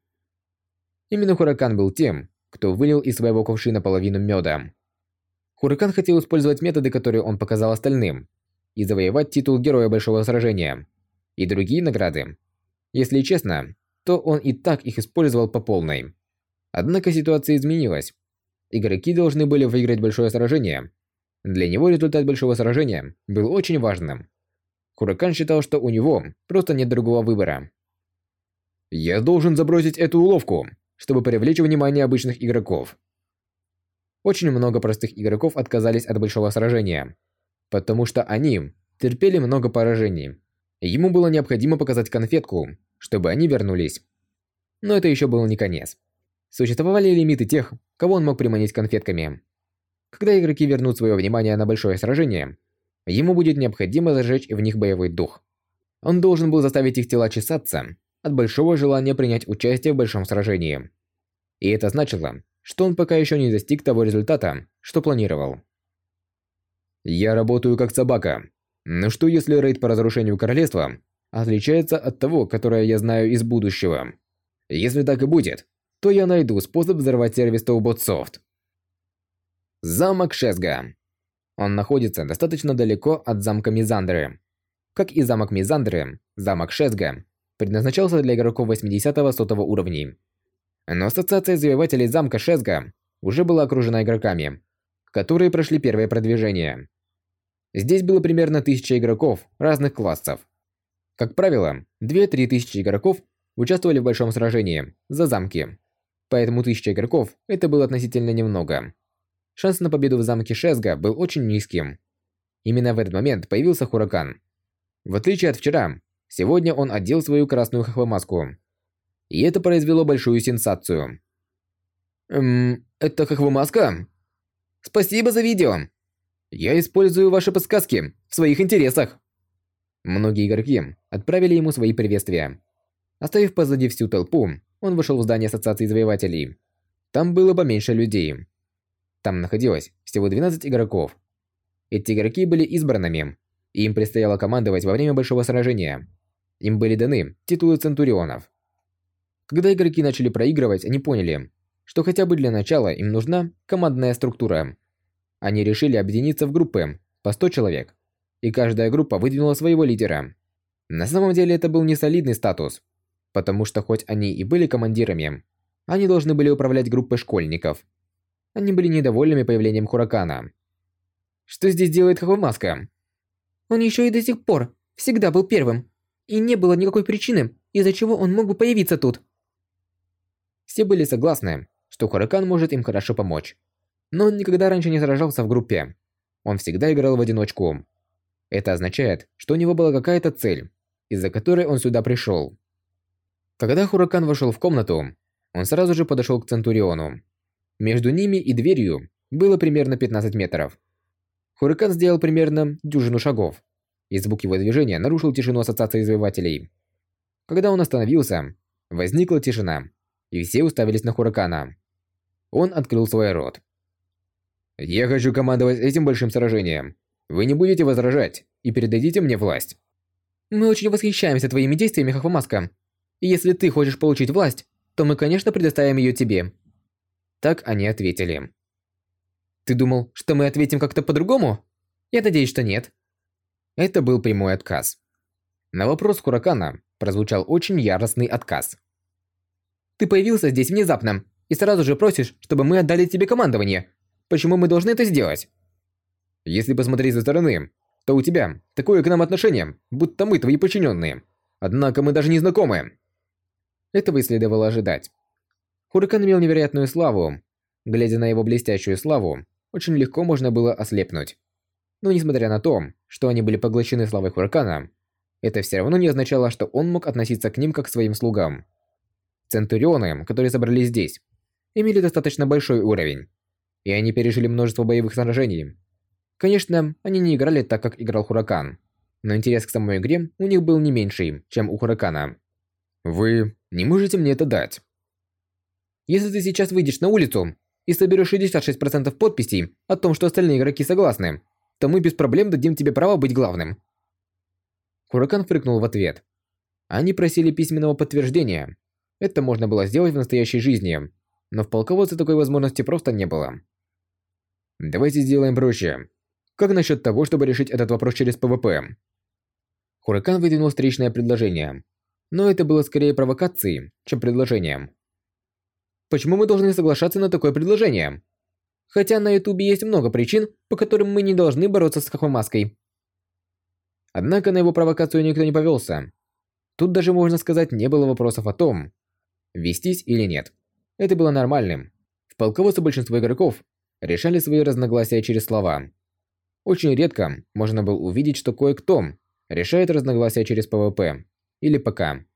Именно Хуракан был тем, кто вылил из своего кувшина половину меда. Хуракан хотел использовать методы, которые он показал остальным, и завоевать титул Героя Большого Сражения и другие награды. Если честно, то он и так их использовал по полной. Однако ситуация изменилась, Игроки должны были выиграть большое сражение. Для него результат большого сражения был очень важным. Хуракан считал, что у него просто нет другого выбора. «Я должен забросить эту уловку, чтобы привлечь внимание обычных игроков». Очень много простых игроков отказались от большого сражения, потому что они терпели много поражений. Ему было необходимо показать конфетку, чтобы они вернулись. Но это еще был не конец. Существовали лимиты тех, кого он мог приманить конфетками. Когда игроки вернут свое внимание на большое сражение, ему будет необходимо зажечь в них боевой дух. Он должен был заставить их тела чесаться от большого желания принять участие в большом сражении. И это значило, что он пока еще не достиг того результата, что планировал. Я работаю как собака. Но что если рейд по разрушению королевства отличается от того, которое я знаю из будущего? Если так и будет, то я найду способ взорвать сервис Toolbot Замок Шезга. Он находится достаточно далеко от замка Мизандры. Как и замок Мизандры, замок Шезга предназначался для игроков 80-го сотого уровней. Но ассоциация завоевателей замка Шезга уже была окружена игроками, которые прошли первое продвижение. Здесь было примерно 1000 игроков разных классов. Как правило, 2-3 тысячи игроков участвовали в большом сражении за замки. поэтому тысяча игроков – это было относительно немного. Шанс на победу в замке Шезга был очень низким. Именно в этот момент появился Хуракан. В отличие от вчера, сегодня он одел свою красную хохвомаску. И это произвело большую сенсацию. «Эм, это хохвомаска? Спасибо за видео! Я использую ваши подсказки в своих интересах!» Многие игроки отправили ему свои приветствия. Оставив позади всю толпу, он вышел в здание Ассоциации Завоевателей. Там было поменьше людей. Там находилось всего 12 игроков. Эти игроки были избранными, и им предстояло командовать во время большого сражения. Им были даны титулы Центурионов. Когда игроки начали проигрывать, они поняли, что хотя бы для начала им нужна командная структура. Они решили объединиться в группы по 100 человек, и каждая группа выдвинула своего лидера. На самом деле это был не солидный статус, потому что хоть они и были командирами, они должны были управлять группой школьников. Они были недовольными появлением Хуракана. Что здесь делает Хохвамаска?
Он еще и до сих пор всегда был первым, и не было никакой причины, из-за чего он мог бы появиться тут.
Все были согласны, что Хуракан может им хорошо помочь. Но он никогда раньше не сражался в группе. Он всегда играл в одиночку. Это означает, что у него была какая-то цель, из-за которой он сюда пришел. Когда Хуракан вошел в комнату, он сразу же подошел к Центуриону. Между ними и дверью было примерно 15 метров. Хуракан сделал примерно дюжину шагов, и звук его движения нарушил тишину Ассоциации Завоевателей. Когда он остановился, возникла тишина, и все уставились на Хуракана. Он открыл свой рот. «Я хочу командовать этим большим сражением. Вы не будете возражать и передадите мне власть.
Мы очень восхищаемся твоими действиями, Хохвамаска. И если ты хочешь получить власть, то мы, конечно, предоставим ее тебе.
Так они ответили.
Ты думал, что мы ответим как-то по-другому? Я надеюсь, что нет.
Это был прямой отказ. На вопрос Хуракана прозвучал очень яростный отказ.
Ты появился здесь внезапно и сразу же просишь, чтобы мы отдали тебе командование. Почему мы должны это сделать?
Если посмотреть со стороны, то у тебя такое к нам отношение, будто мы твои подчиненные. Однако мы даже не знакомы. Этого и следовало ожидать. Хуракан имел невероятную славу. Глядя на его блестящую славу, очень легко можно было ослепнуть. Но несмотря на то, что они были поглощены славой Хуракана, это все равно не означало, что он мог относиться к ним как к своим слугам. Центурионы, которые собрались здесь, имели достаточно большой уровень, и они пережили множество боевых сражений, Конечно, они не играли так, как играл Хуракан, но интерес к самой игре у них был не меньший, чем у Хуракана. Вы не можете мне это дать. Если ты сейчас выйдешь на улицу и соберешь 66% подписей о том, что остальные игроки согласны, то мы без проблем дадим тебе право быть главным. Хуракан фрыкнул в ответ. Они просили письменного подтверждения. Это можно было сделать в настоящей жизни, но в полководце такой возможности просто не было. Давайте сделаем проще. Как насчет того, чтобы решить этот вопрос через ПВП? Хуракан выдвинул встречное предложение. Но это было скорее провокацией, чем предложением. Почему мы должны соглашаться на такое предложение? Хотя на ютубе есть много причин, по которым мы не должны бороться с Хохвамаской. Однако на его провокацию никто не повелся. Тут даже, можно сказать, не было вопросов о том, вестись или нет. Это было нормальным. В полководце большинство игроков решали свои разногласия через слова. Очень редко можно было увидеть, что кое-кто решает разногласия через ПВП или ПК.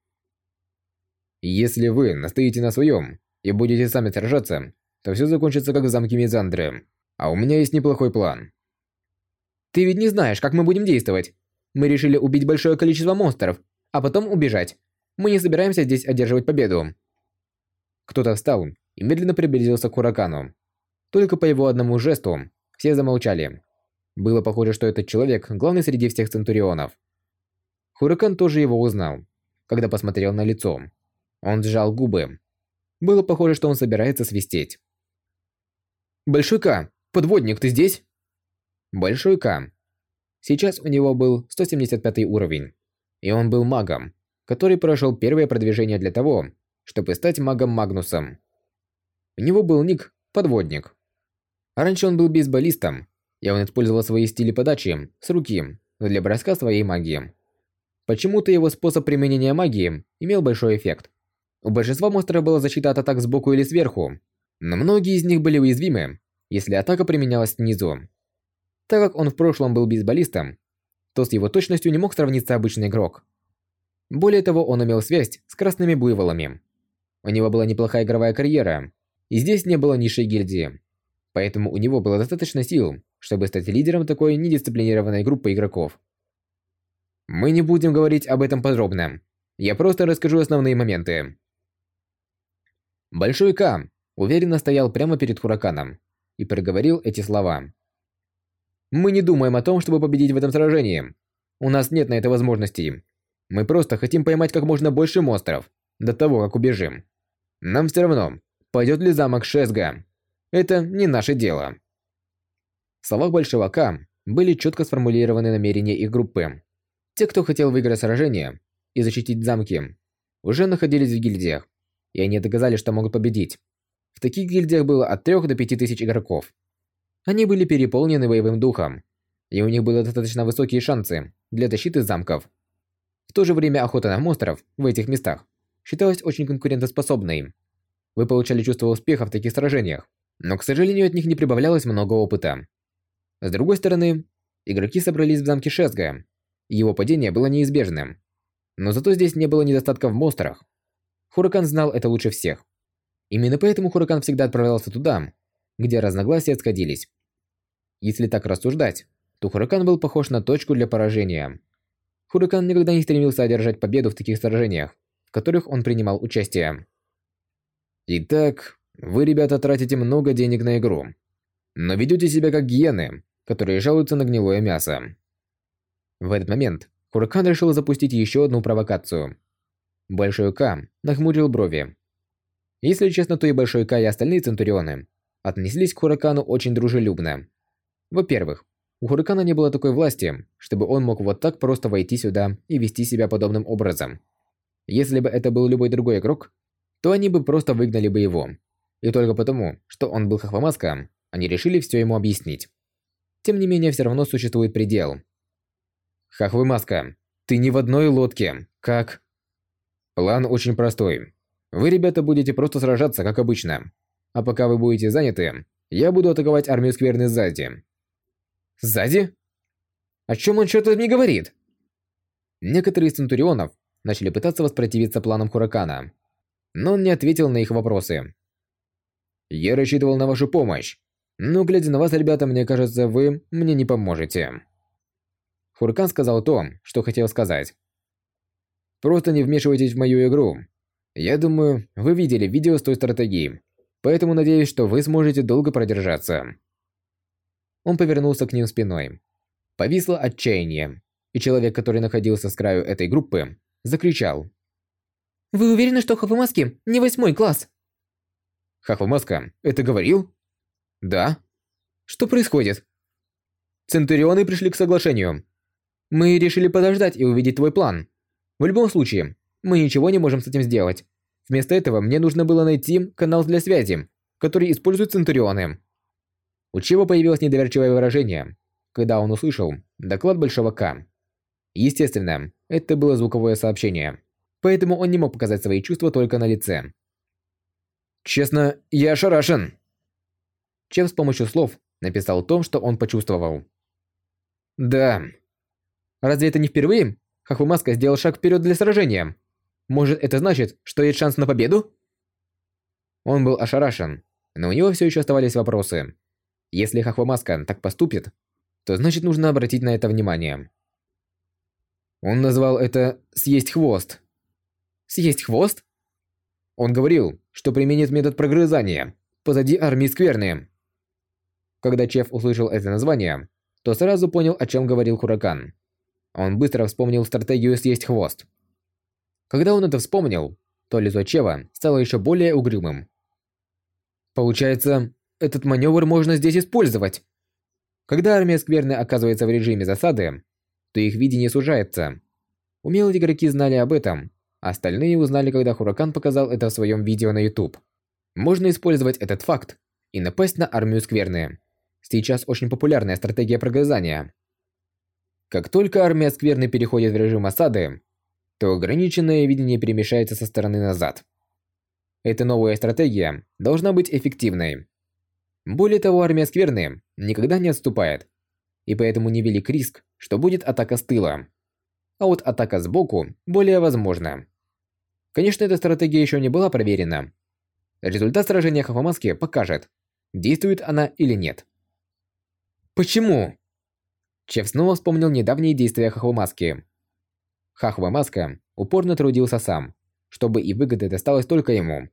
Если вы настоите на своем и будете сами сражаться, то все закончится как в замке Мизандры. А у меня есть неплохой план.
Ты ведь не знаешь, как мы будем действовать. Мы решили убить большое количество монстров, а потом убежать. Мы не собираемся здесь одерживать победу.
Кто-то встал и медленно приблизился к Уракану. Только по его одному жесту все замолчали. Было похоже, что этот человек главный среди всех центурионов. Хуракан тоже его узнал, когда посмотрел на лицо. Он сжал губы. Было похоже, что он собирается свистеть.
«Большой К, подводник, ты здесь?»
Большой К. Сейчас у него был 175 уровень, и он был магом, который прошел первое продвижение для того, чтобы стать магом Магнусом. У него был ник «Подводник». Раньше он был бейсболистом, и он использовал свои стили подачи с руки для броска своей магии. Почему-то его способ применения магии имел большой эффект. У большинства монстров была защита от атак сбоку или сверху, но многие из них были уязвимы, если атака применялась снизу. Так как он в прошлом был бейсболистом, то с его точностью не мог сравниться обычный игрок. Более того, он имел связь с красными буйволами. У него была неплохая игровая карьера, и здесь не было низшей гильдии. Поэтому у него было достаточно сил, чтобы стать лидером такой недисциплинированной группы игроков. Мы не будем говорить об этом подробно. Я просто расскажу основные моменты. Большой К уверенно стоял прямо перед Хураканом и проговорил эти слова. «Мы не думаем о том, чтобы победить в этом сражении. У нас нет на это возможности. Мы просто хотим поймать как можно больше монстров до того, как убежим. Нам все равно, пойдет ли замок Шезга. Это не наше дело». В словах Большого К были четко сформулированы намерения их группы. Те, кто хотел выиграть сражение и защитить замки, уже находились в гильдиях, и они доказали, что могут победить. В таких гильдиях было от 3 до 5 тысяч игроков. Они были переполнены боевым духом, и у них были достаточно высокие шансы для защиты замков. В то же время охота на монстров в этих местах считалась очень конкурентоспособной. Вы получали чувство успеха в таких сражениях, но, к сожалению, от них не прибавлялось много опыта. С другой стороны, игроки собрались в замке Шезга, его падение было неизбежным. Но зато здесь не было недостатка в монстрах. Хуракан знал это лучше всех. Именно поэтому Хуракан всегда отправлялся туда, где разногласия сходились. Если так рассуждать, то Хуракан был похож на точку для поражения. Хуракан никогда не стремился одержать победу в таких сражениях, в которых он принимал участие. Итак, вы, ребята, тратите много денег на игру, но ведете себя как гиены, которые жалуются на гнилое мясо. В этот момент Хуракан решил запустить еще одну провокацию. Большой К нахмурил брови если честно, то и Большой Кай и остальные Центурионы отнеслись к Хуракану очень дружелюбно. Во-первых, у Хуракана не было такой власти, чтобы он мог вот так просто войти сюда и вести себя подобным образом. Если бы это был любой другой игрок, то они бы просто выгнали бы его. И только потому, что он был Хахвамаска, они решили все ему объяснить. Тем не менее, все равно существует предел. Хахвамаска, ты не в одной лодке. Как? План очень простой. Вы, ребята, будете просто сражаться, как обычно. А пока вы будете заняты, я буду атаковать армию Скверны сзади. Сзади? О чем он что-то не говорит? Некоторые из Центурионов начали пытаться воспротивиться планам Хуракана, но он не ответил на их вопросы. «Я рассчитывал на вашу помощь, но, глядя на вас, ребята, мне кажется, вы мне не поможете». Хуракан сказал то, что хотел сказать. «Просто не вмешивайтесь в мою игру, я думаю, вы видели видео с той стратегией, поэтому надеюсь, что вы сможете долго продержаться. Он повернулся к ним спиной. Повисло отчаяние, и человек, который находился с краю этой группы, закричал. «Вы уверены, что Хафамаски не восьмой класс?» «Хафамаска, это говорил?» «Да». «Что происходит?» «Центурионы пришли к соглашению. Мы решили подождать и увидеть твой план. В любом случае, мы ничего не можем с этим сделать. Вместо этого мне нужно было найти канал для связи, который используют Центурионы. У Чего появилось недоверчивое выражение, когда он услышал доклад Большого К. Естественно, это было звуковое сообщение, поэтому он не мог показать свои чувства только на лице. «Честно, я ошарашен!» Чем с помощью слов написал то, что он почувствовал. «Да. Разве это не впервые? Хахумаска сделал шаг вперед для сражения?» Может, это значит, что есть шанс на победу? Он был ошарашен, но у него все еще оставались вопросы. Если Хахвамаска так поступит, то значит нужно обратить на это внимание. Он назвал это «съесть хвост». «Съесть хвост?» Он говорил, что применит метод прогрызания позади армии Скверны. Когда Чеф услышал это название, то сразу понял, о чем говорил Хуракан. Он быстро вспомнил стратегию «съесть хвост». Когда он это вспомнил, то лицо Чева стало еще более угрюмым. Получается, этот маневр можно здесь использовать. Когда армия Скверны оказывается в режиме засады, то их видение сужается. Умелые игроки знали об этом, а остальные узнали, когда Хуракан показал это в своем видео на YouTube. Можно использовать этот факт и напасть на армию Скверны. Сейчас очень популярная стратегия прогрызания. Как только армия Скверны переходит в режим осады, то ограниченное видение перемещается со стороны назад. Эта новая стратегия должна быть эффективной. Более того, армия Скверны никогда не отступает, и поэтому невелик риск, что будет атака с тыла. А вот атака сбоку более возможна. Конечно, эта стратегия еще не была проверена. Результат сражения Хахвамаски покажет, действует она или нет. Почему? Чеф снова вспомнил недавние действия Хахвамаски. Хахвамаска упорно трудился сам, чтобы и выгода досталась только ему.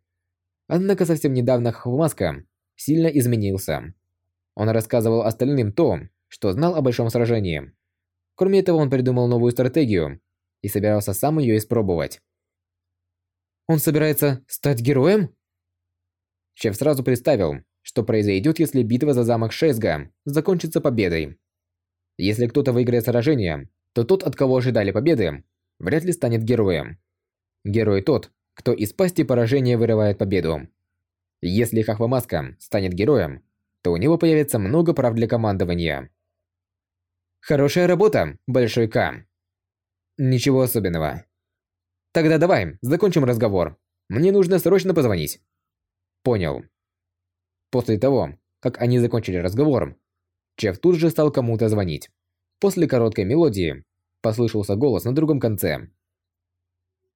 Однако совсем недавно Хахвамаска сильно изменился. Он рассказывал остальным то, что знал о большом сражении. Кроме этого, он придумал новую стратегию и собирался сам ее испробовать. Он собирается стать героем? Шеф сразу представил, что произойдет, если битва за замок Шейсга закончится победой. Если кто-то выиграет сражение, то тот, от кого ожидали победы, вряд ли станет героем. Герой тот, кто из пасти поражения вырывает победу. Если Хахвамаска станет героем, то у него появится много прав для командования. Хорошая работа, Большой К. Ничего особенного. Тогда давай, закончим разговор. Мне нужно срочно позвонить. Понял. После того, как они закончили разговор, Чеф тут же стал кому-то звонить. После короткой мелодии послышался голос на другом конце.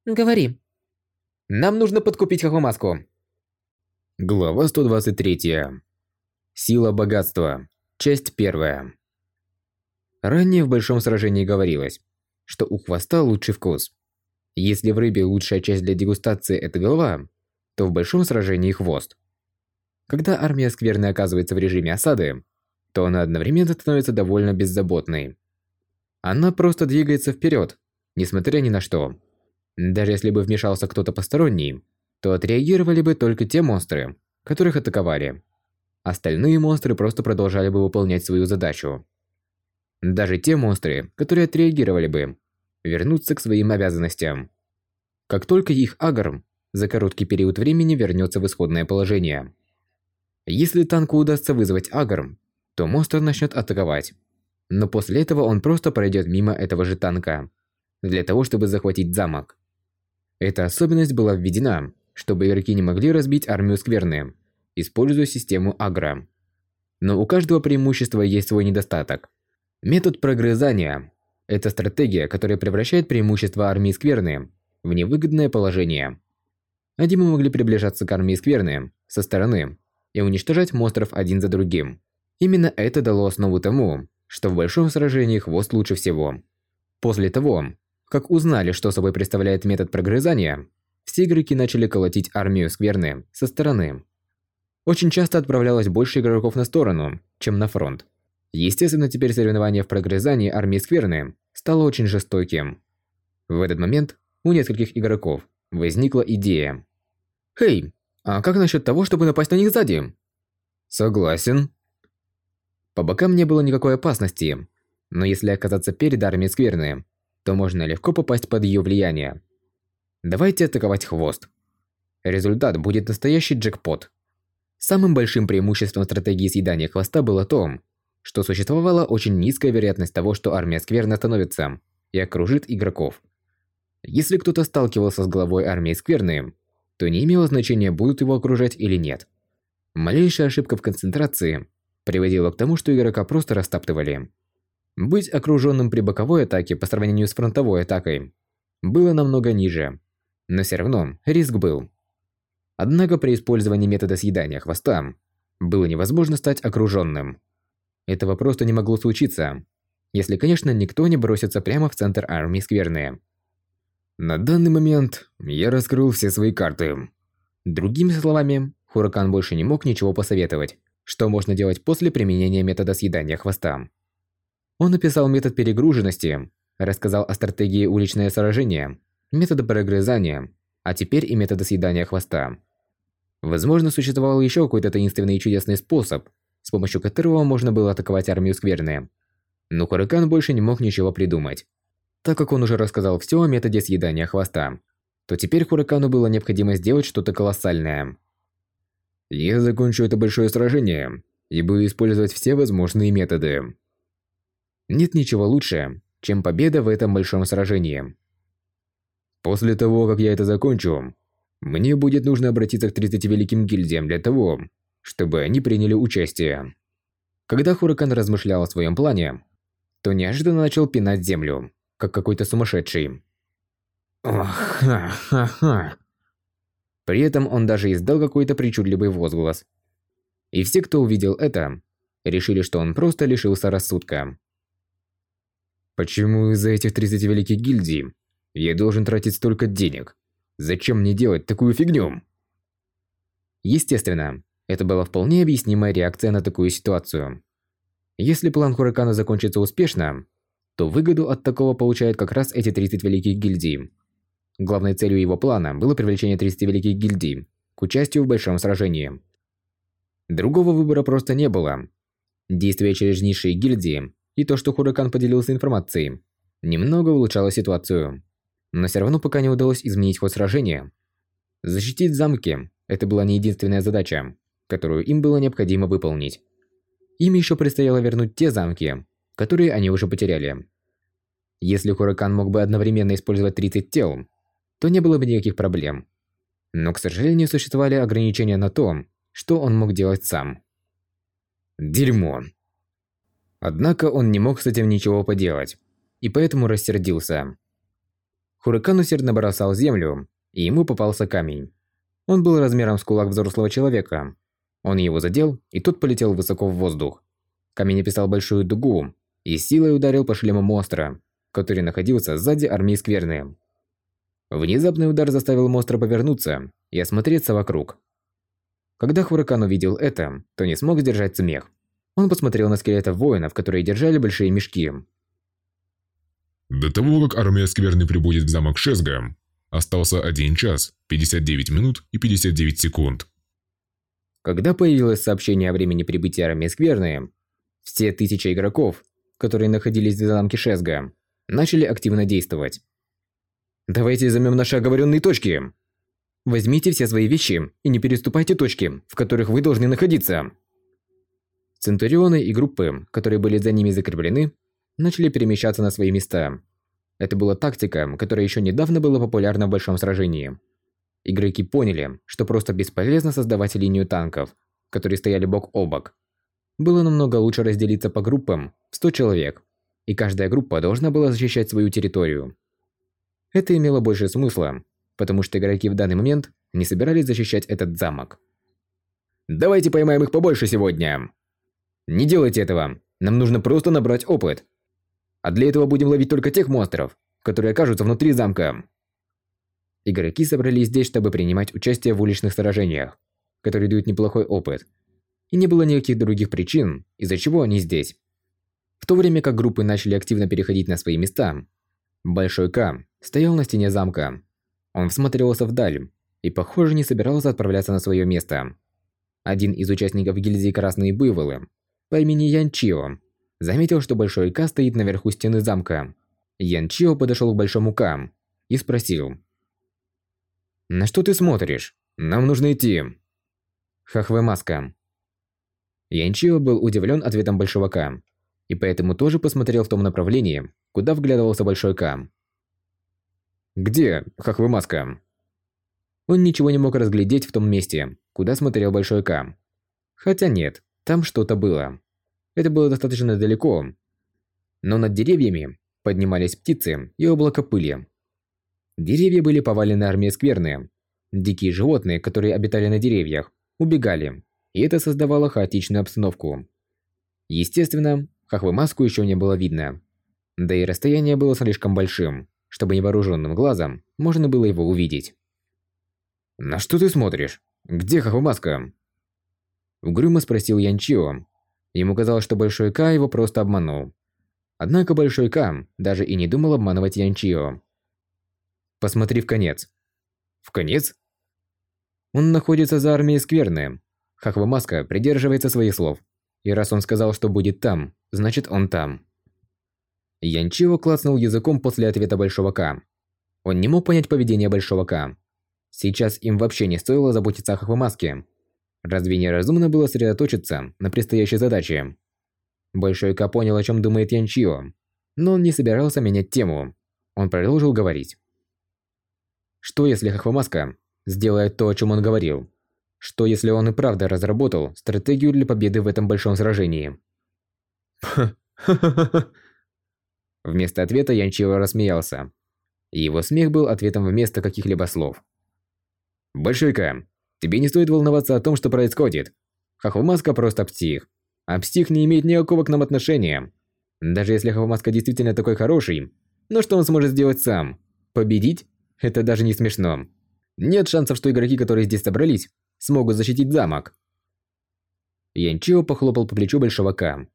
Говори.
Нам нужно подкупить Хохомаску. Глава 123. Сила богатства. Часть первая. Ранее в большом сражении говорилось, что у хвоста лучший вкус. Если в рыбе лучшая часть для дегустации – это голова, то в большом сражении – хвост. Когда армия скверны оказывается в режиме осады, то она одновременно становится довольно беззаботной. Она просто двигается вперед, несмотря ни на что. Даже если бы вмешался кто-то посторонний, то отреагировали бы только те монстры, которых атаковали. Остальные монстры просто продолжали бы выполнять свою задачу. Даже те монстры, которые отреагировали бы, вернутся к своим обязанностям. Как только их агр за короткий период времени вернется в исходное положение. Если танку удастся вызвать агр, то монстр начнет атаковать. Но после этого он просто пройдет мимо этого же танка, для того, чтобы захватить замок. Эта особенность была введена, чтобы игроки не могли разбить армию Скверны, используя систему агро. Но у каждого преимущества есть свой недостаток. Метод прогрызания – это стратегия, которая превращает преимущество армии Скверны в невыгодное положение. Один мы могли приближаться к армии Скверны со стороны и уничтожать монстров один за другим. Именно это дало основу тому, что в большом сражении хвост лучше всего. После того, как узнали, что собой представляет метод прогрызания, все игроки начали колотить армию Скверны со стороны. Очень часто отправлялось больше игроков на сторону, чем на фронт. Естественно, теперь соревнование в прогрызании армии Скверны стало очень жестоким. В этот момент у нескольких игроков возникла идея. «Хей, а как насчет того, чтобы напасть на них сзади?» «Согласен». По бокам не было никакой опасности, но если оказаться перед армией Скверны, то можно легко попасть под ее влияние. Давайте атаковать хвост. Результат будет настоящий джекпот. Самым большим преимуществом стратегии съедания хвоста было то, что существовала очень низкая вероятность того, что армия Скверны остановится и окружит игроков. Если кто-то сталкивался с главой армии Скверны, то не имело значения, будут его окружать или нет. Малейшая ошибка в концентрации приводила к тому, что игрока просто растаптывали. Быть окруженным при боковой атаке по сравнению с фронтовой атакой было намного ниже, но все равно риск был. Однако при использовании метода съедания хвоста было невозможно стать окруженным. Этого просто не могло случиться, если, конечно, никто не бросится прямо в центр армии Скверны. На данный момент я раскрыл все свои карты. Другими словами, Хуракан больше не мог ничего посоветовать, что можно делать после применения метода съедания хвоста. Он описал метод перегруженности, рассказал о стратегии уличное сражение, метода прогрызания, а теперь и метода съедания хвоста. Возможно, существовал еще какой-то таинственный и чудесный способ, с помощью которого можно было атаковать армию Скверны. Но Хуракан больше не мог ничего придумать. Так как он уже рассказал все о методе съедания хвоста, то теперь Хуракану было необходимо сделать что-то колоссальное. «Я закончу это большое сражение и буду использовать все возможные методы». Нет ничего лучше, чем победа в этом большом сражении. После того, как я это закончу, Мне будет нужно обратиться к 30 великим гильдиям для того, чтобы они приняли участие. Когда Хуракан размышлял о своем плане, то неожиданно начал пинать землю, как какой-то сумасшедший. Ох-ха-ха-ха. При этом он даже издал какой-то причудливый возглас. И все, кто увидел это, решили, что он просто лишился рассудка. Почему из-за этих 30 великих гильдий я должен тратить столько денег? Зачем мне делать такую фигню? Естественно, это была вполне объяснимая реакция на такую ситуацию. Если план Хуракана закончится успешно, то выгоду от такого получают как раз эти 30 великих гильдий. Главной целью его плана было привлечение 30 великих гильдий к участию в большом сражении. Другого выбора просто не было. Действия через низшие гильдии и то, что Хуракан поделился информацией, немного улучшало ситуацию. Но все равно пока не удалось изменить ход сражения. Защитить замки – это была не единственная задача, которую им было необходимо выполнить. Им еще предстояло вернуть те замки, которые они уже потеряли. Если Хуракан мог бы одновременно использовать 30 тел, то не было бы никаких проблем. Но, к сожалению, существовали ограничения на то, что он мог делать сам. Дерьмо. Однако он не мог с этим ничего поделать, и поэтому рассердился. Хуракан усердно бросал землю, и ему попался камень. Он был размером с кулак взрослого человека, он его задел, и тот полетел высоко в воздух. Камень описал большую дугу и силой ударил по шлему монстра, который находился сзади армии Скверны. Внезапный удар заставил монстра повернуться и осмотреться вокруг. Когда Хуракан увидел это, то не смог сдержать смех. Он посмотрел на скелетов воинов, которые держали большие мешки.
До того, как армия Скверны прибудет в замок Шезга, остался 1 час, 59 минут и 59 секунд.
Когда появилось сообщение о времени прибытия армии Скверны, все тысячи игроков, которые находились в замке Шезга, начали активно действовать. Давайте займем наши оговоренные точки. Возьмите все свои вещи и не переступайте точки, в которых вы должны находиться. Центурионы и группы, которые были за ними закреплены, начали перемещаться на свои места. Это была тактика, которая еще недавно была популярна в большом сражении. Игроки поняли, что просто бесполезно создавать линию танков, которые стояли бок о бок. Было намного лучше разделиться по группам в 100 человек, и каждая группа должна была защищать свою территорию. Это имело больше смысла, потому что игроки в данный момент не собирались защищать этот замок. «Давайте поймаем их побольше сегодня!» «Не делайте этого! Нам нужно просто набрать опыт!» «А для этого будем ловить только тех монстров, которые окажутся внутри замка!» Игроки собрались здесь, чтобы принимать участие в уличных сражениях, которые дают неплохой опыт. И не было никаких других причин, из-за чего они здесь. В то время как группы начали активно переходить на свои места, Большой К стоял на стене замка. Он всматривался вдаль и, похоже, не собирался отправляться на свое место. Один из участников гильдии Красные Буйволы по имени Ян Чио заметил, что Большой К стоит наверху стены замка. Ян Чио подошел к Большому К и спросил – на что ты смотришь? Нам нужно идти. Хахве маска. Янчио был удивлен ответом Большого К, и поэтому тоже посмотрел в том направлении, куда вглядывался Большой К. Где Хахве маска? Он ничего не мог разглядеть в том месте, куда смотрел Большой К. Хотя нет, там что-то было. Это было достаточно далеко. Но над деревьями поднимались птицы и облако пыли. Деревья были повалены армией скверны. Дикие животные, которые обитали на деревьях, убегали, и это создавало хаотичную обстановку. Естественно, Хахвы-маску еще не было видно. Да и расстояние было слишком большим, чтобы невооруженным глазом можно было его увидеть. «На что ты смотришь? Где Хахвы-маска?» Угрюмо спросил Янчио. Ему казалось, что Большой К его просто обманул. Однако Большой К даже и не думал обманывать Янчио. Посмотри в конец. В конец? Он находится за армией Скверны. Хахвамаска придерживается своих слов. И раз он сказал, что будет там, значит он там. Янчио клацнул языком после ответа Большого К. Он не мог понять поведение Большого К. Сейчас им вообще не стоило заботиться о Хахвамаске. Разве не разумно было сосредоточиться на предстоящей задаче? Большой К понял, о чем думает Янчио, но он не собирался менять тему. Он продолжил говорить. Что если Хахвамаска сделает то, о чем он говорил. Что если он и правда разработал стратегию для победы в этом большом сражении? Вместо ответа Янчио рассмеялся. Его смех был ответом вместо каких-либо слов. «Большойка, тебе не стоит волноваться о том, что происходит. Хохвамаска просто псих. А псих не имеет никакого к нам отношения. Даже если Хохвамаска действительно такой хороший, но что он сможет сделать сам? Победить? Это даже не смешно. Нет шансов, что игроки, которые здесь собрались, смогут защитить замок. Янчио похлопал по плечу Большого К.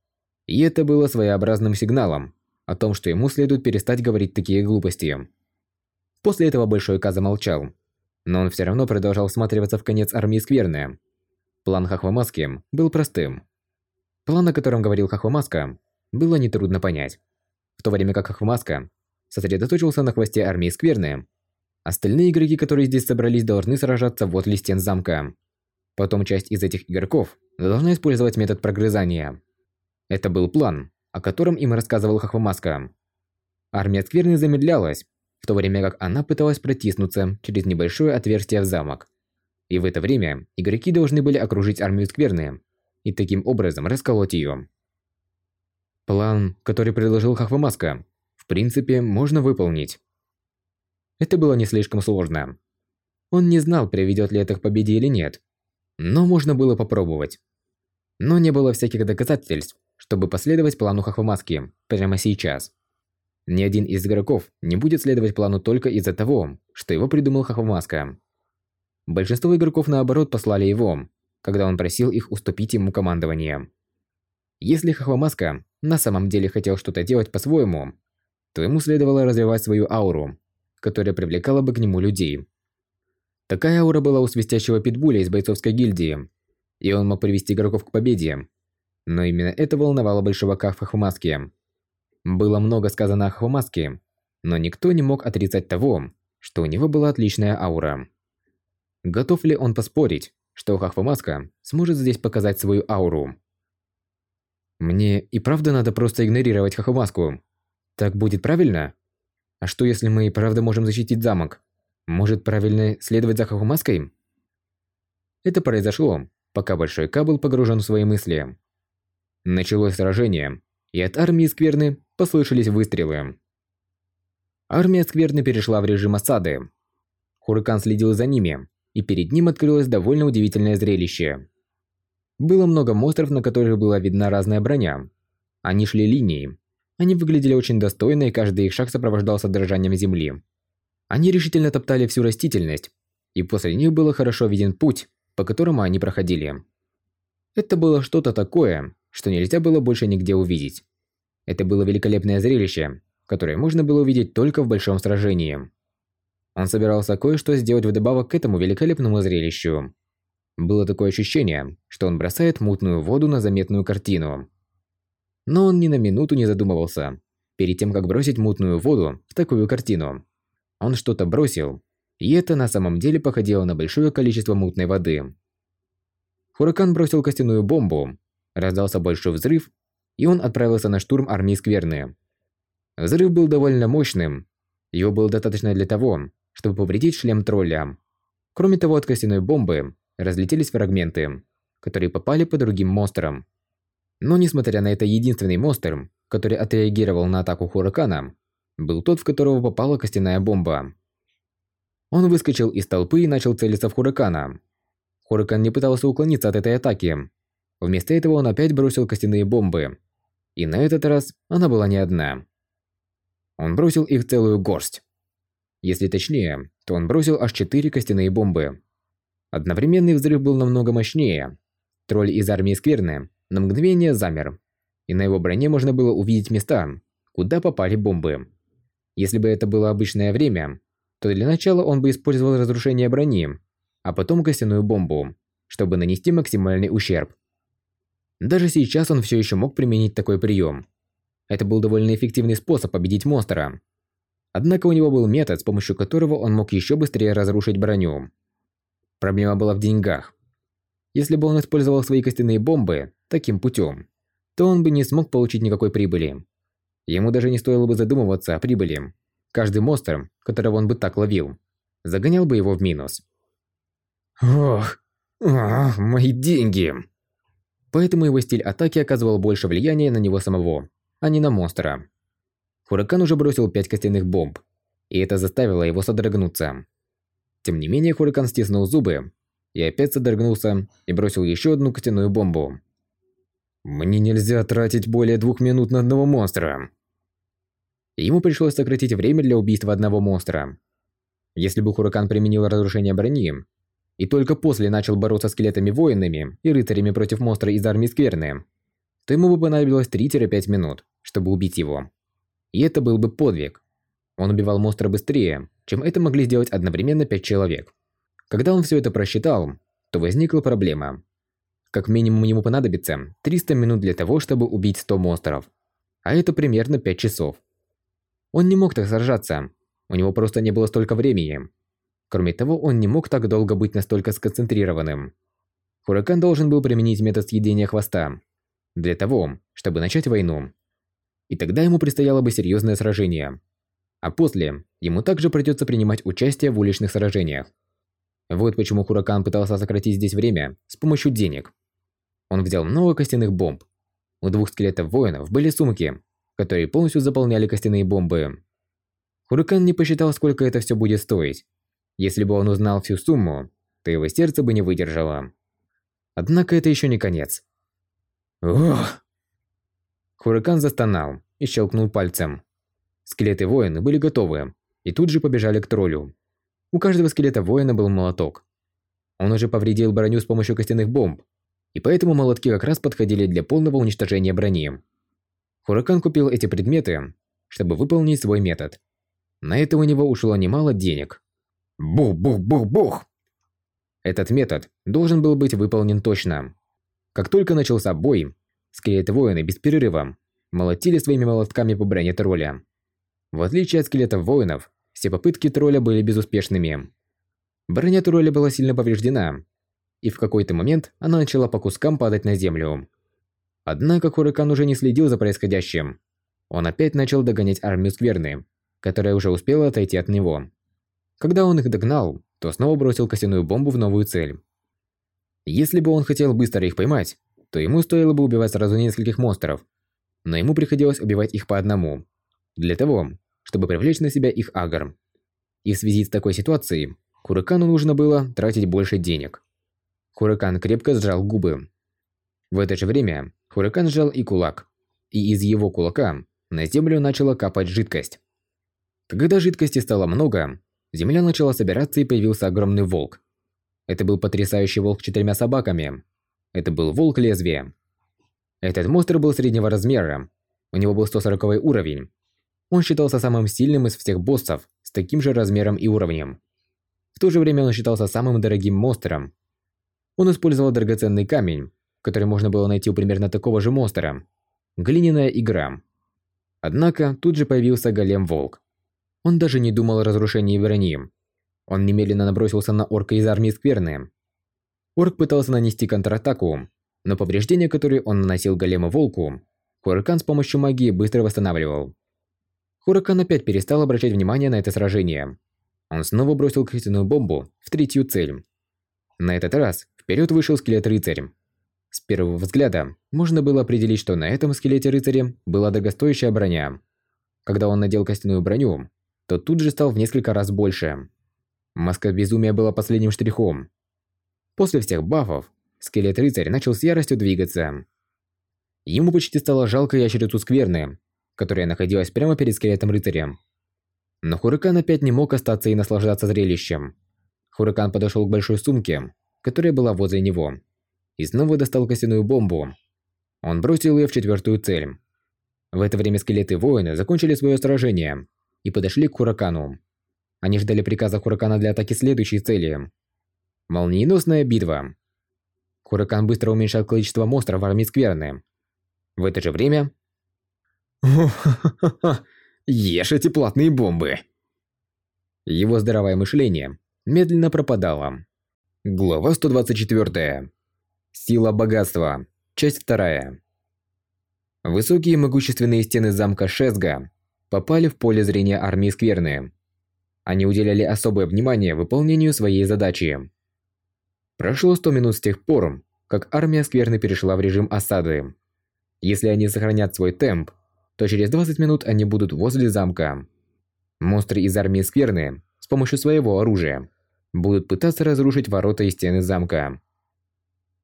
И это было своеобразным сигналом о том, что ему следует перестать говорить такие глупости. После этого Большой К замолчал, но он все равно продолжал всматриваться в конец армии Скверны. План Хахвамаски был простым. План, о котором говорил Хахвамаска, было нетрудно понять. В то время как Хахвамаска сосредоточился на хвосте армии Скверны, остальные игроки, которые здесь собрались, должны сражаться возле стен замка. Потом часть из этих игроков должна использовать метод прогрызания. Это был план, о котором им рассказывал Хахвамаска. Армия Скверны замедлялась, в то время как она пыталась протиснуться через небольшое отверстие в замок. И в это время игроки должны были окружить армию Скверны и таким образом расколоть ее. План, который предложил Хахвамаска, в принципе, можно выполнить. Это было не слишком сложно. Он не знал, приведет ли это к победе или нет, но можно было попробовать. Но не было всяких доказательств, чтобы последовать плану Хахвамаски прямо сейчас. Ни один из игроков не будет следовать плану только из-за того, что его придумал Хахвамаска. Большинство игроков наоборот послали его, когда он просил их уступить ему командование. Если Хахвамаска на самом деле хотел что-то делать по-своему, то ему следовало развивать свою ауру, которая привлекала бы к нему людей. Такая аура была у свистящего питбуля из бойцовской гильдии, и он мог привести игроков к победе. Но именно это волновало большевака в Хахвамаске. Было много сказано о Хахвамаске, но никто не мог отрицать того, что у него была отличная аура. Готов ли он поспорить, что Хахвамаска сможет здесь показать свою ауру? Мне и правда надо просто игнорировать Хахвамаску. Так будет правильно? А что если мы и правда можем защитить замок? Может, правильно следовать за Хахумаской? Это произошло, пока Большой К был погружен в свои мысли. Началось сражение, и от армии Скверны послышались выстрелы. Армия Скверны перешла в режим осады. Хуракан следил за ними, и перед ним открылось довольно удивительное зрелище. Было много монстров, на которых была видна разная броня. Они шли линией, они выглядели очень достойно, и каждый их шаг сопровождался дрожанием земли. Они решительно топтали всю растительность, и после них было хорошо виден путь, по которому они проходили. Это было что-то такое, что нельзя было больше нигде увидеть. Это было великолепное зрелище, которое можно было увидеть только в большом сражении. Он собирался кое-что сделать вдобавок к этому великолепному зрелищу. Было такое ощущение, что он бросает мутную воду на заметную картину. Но он ни на минуту не задумывался. Перед тем, как бросить мутную воду в такую картину. Он что-то бросил, и это на самом деле походило на большое количество мутной воды. Хуракан бросил костяную бомбу, раздался большой взрыв, и он отправился на штурм армии Скверны. Взрыв был довольно мощным. Его было достаточно для того, чтобы повредить шлем тролля. Кроме того, от костяной бомбы разлетелись фрагменты, которые попали по другим монстрам. Но несмотря на это, единственный монстр, который отреагировал на атаку Хуракана, был тот, в которого попала костяная бомба. Он выскочил из толпы и начал целиться в Хуракана. Хуракан не пытался уклониться от этой атаки. Вместо этого он опять бросил костяные бомбы. И на этот раз она была не одна. Он бросил их целую горсть. Если точнее, то он бросил аж четыре костяные бомбы. Одновременный взрыв был намного мощнее. Тролль из армии Скверны на мгновение замер, и на его броне можно было увидеть места, куда попали бомбы. Если бы это было обычное время, то для начала он бы использовал разрушение брони, а потом костяную бомбу, чтобы нанести максимальный ущерб. Даже сейчас он все еще мог применить такой прием. Это был довольно эффективный способ победить монстра. Однако у него был метод, с помощью которого он мог еще быстрее разрушить броню. Проблема была в деньгах. Если бы он использовал свои костяные бомбы таким путем, то он бы не смог получить никакой прибыли. Ему даже не стоило бы задумываться о прибыли. Каждый монстр, которого он бы так ловил, загонял бы его в минус. Ох, ах, мои деньги. Поэтому его стиль атаки оказывал больше влияния на него самого, а не на монстра. Хуракан уже бросил пять костяных бомб, и это заставило его содрогнуться. Тем не менее, Хуракан стиснул зубы и опять содрогнулся и бросил еще одну костяную бомбу. Мне нельзя тратить более двух минут на одного монстра. Ему пришлось сократить время для убийства одного монстра. Если бы Хуракан применил разрушение брони, и только после начал бороться с скелетами-воинами и рыцарями против монстра из армии Скверны, то ему бы понадобилось 3-5 минут, чтобы убить его. И это был бы подвиг. Он убивал монстра быстрее, чем это могли сделать одновременно 5 человек. Когда он все это просчитал, то возникла проблема. Как минимум ему понадобится 300 минут для того, чтобы убить 100 монстров. А это примерно 5 часов. Он не мог так сражаться. У него просто не было столько времени. Кроме того, он не мог так долго быть настолько сконцентрированным. Хуракан должен был применить метод съедения хвоста. Для того, чтобы начать войну. И тогда ему предстояло бы серьезное сражение. А после, ему также придется принимать участие в уличных сражениях. Вот почему Хуракан пытался сократить здесь время с помощью денег. Он взял много костяных бомб. У двух скелетов воинов были сумки, которые полностью заполняли костяные бомбы. Хуракан не посчитал, сколько это все будет стоить. Если бы он узнал всю сумму, то его сердце бы не выдержало. Однако это еще не конец. Ох! Хуракан застонал и щелкнул пальцем. Скелеты воина были готовы и тут же побежали к троллю. У каждого скелета воина был молоток. Он уже повредил броню с помощью костяных бомб, и поэтому молотки как раз подходили для полного уничтожения брони. Хуракан купил эти предметы, чтобы выполнить свой метод. На это у него ушло немало денег. Бух-бух-бух-бух! Этот метод должен был быть выполнен точно. Как только начался бой, скелеты воины без перерыва молотили своими молотками по броне тролля. В отличие от скелетов воинов, все попытки тролля были безуспешными. Броня тролля была сильно повреждена, и в какой-то момент она начала по кускам падать на землю. Однако Хуракан уже не следил за происходящим. Он опять начал догонять армию Скверны, которая уже успела отойти от него. Когда он их догнал, то снова бросил костяную бомбу в новую цель. Если бы он хотел быстро их поймать, то ему стоило бы убивать сразу нескольких монстров. Но ему приходилось убивать их по одному. Для того, чтобы привлечь на себя их агр. И в связи с такой ситуацией, Хуракану нужно было тратить больше денег. Хуракан крепко сжал губы. В это же время Хуракан сжал и кулак, и из его кулака на землю начала капать жидкость. Когда жидкости стало много, земля начала собираться и появился огромный волк. Это был потрясающий волк с четырьмя собаками. Это был волк лезвия. Этот монстр был среднего размера. У него был 140 уровень, он считался самым сильным из всех боссов с таким же размером и уровнем. В то же время он считался самым дорогим монстром. Он использовал драгоценный камень, который можно было найти у примерно такого же монстра. Глиняная игра. Однако тут же появился голем-волк. Он даже не думал о разрушении брони. Он немедленно набросился на орка из армии Скверны. Орк пытался нанести контратаку, но повреждения, которые он наносил голему-волку, Хуракан с помощью магии быстро восстанавливал. Хуракан опять перестал обращать внимание на это сражение. Он снова бросил костяную бомбу в третью цель. На этот раз вперед вышел скелет-рыцарь. С первого взгляда можно было определить, что на этом скелете-рыцаре была дорогостоящая броня. Когда он надел костяную броню, то тут же стал в несколько раз больше. Маска безумия была последним штрихом. После всех бафов, скелет-рыцарь начал с яростью двигаться. Ему почти стало жалко ящерицу скверны, которая находилась прямо перед скелетом рыцаря. Но Хуракан опять не мог остаться и наслаждаться зрелищем. Хуракан подошел к большой сумке, которая была возле него, и снова достал костяную бомбу. Он бросил ее в четвертую цель. В это время скелеты воины закончили свое сражение и подошли к Хуракану. Они ждали приказа Хуракана для атаки следующей цели. Молниеносная битва. Хуракан быстро уменьшал количество монстров в армии Скверны. В это же время Ешь эти платные бомбы. Его здоровое мышление медленно пропадало. Глава 124. Сила богатства. Часть 2. Высокие могущественные стены замка Шезга попали в поле зрения армии Скверны. Они уделяли особое внимание выполнению своей задачи. Прошло 100 минут с тех пор, как армия Скверны перешла в режим осады. Если они сохранят свой темп, то через 20 минут они будут возле замка. Монстры из армии Скверны с помощью своего оружия будут пытаться разрушить ворота и стены замка.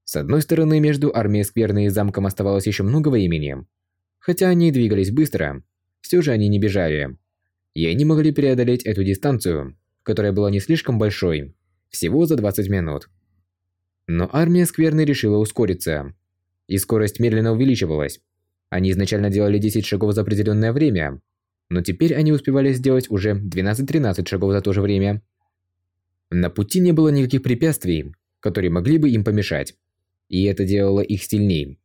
С одной стороны, между армией Скверны и замком оставалось еще много времени. Хотя они двигались быстро, все же они не бежали. И они могли преодолеть эту дистанцию, которая была не слишком большой, всего за 20 минут. Но армия Скверны решила ускориться, и скорость медленно увеличивалась. Они изначально делали 10 шагов за определенное время, но теперь они успевали сделать уже 12-13 шагов за то же время. На пути не было никаких препятствий, которые могли бы им помешать, и это делало их сильнее.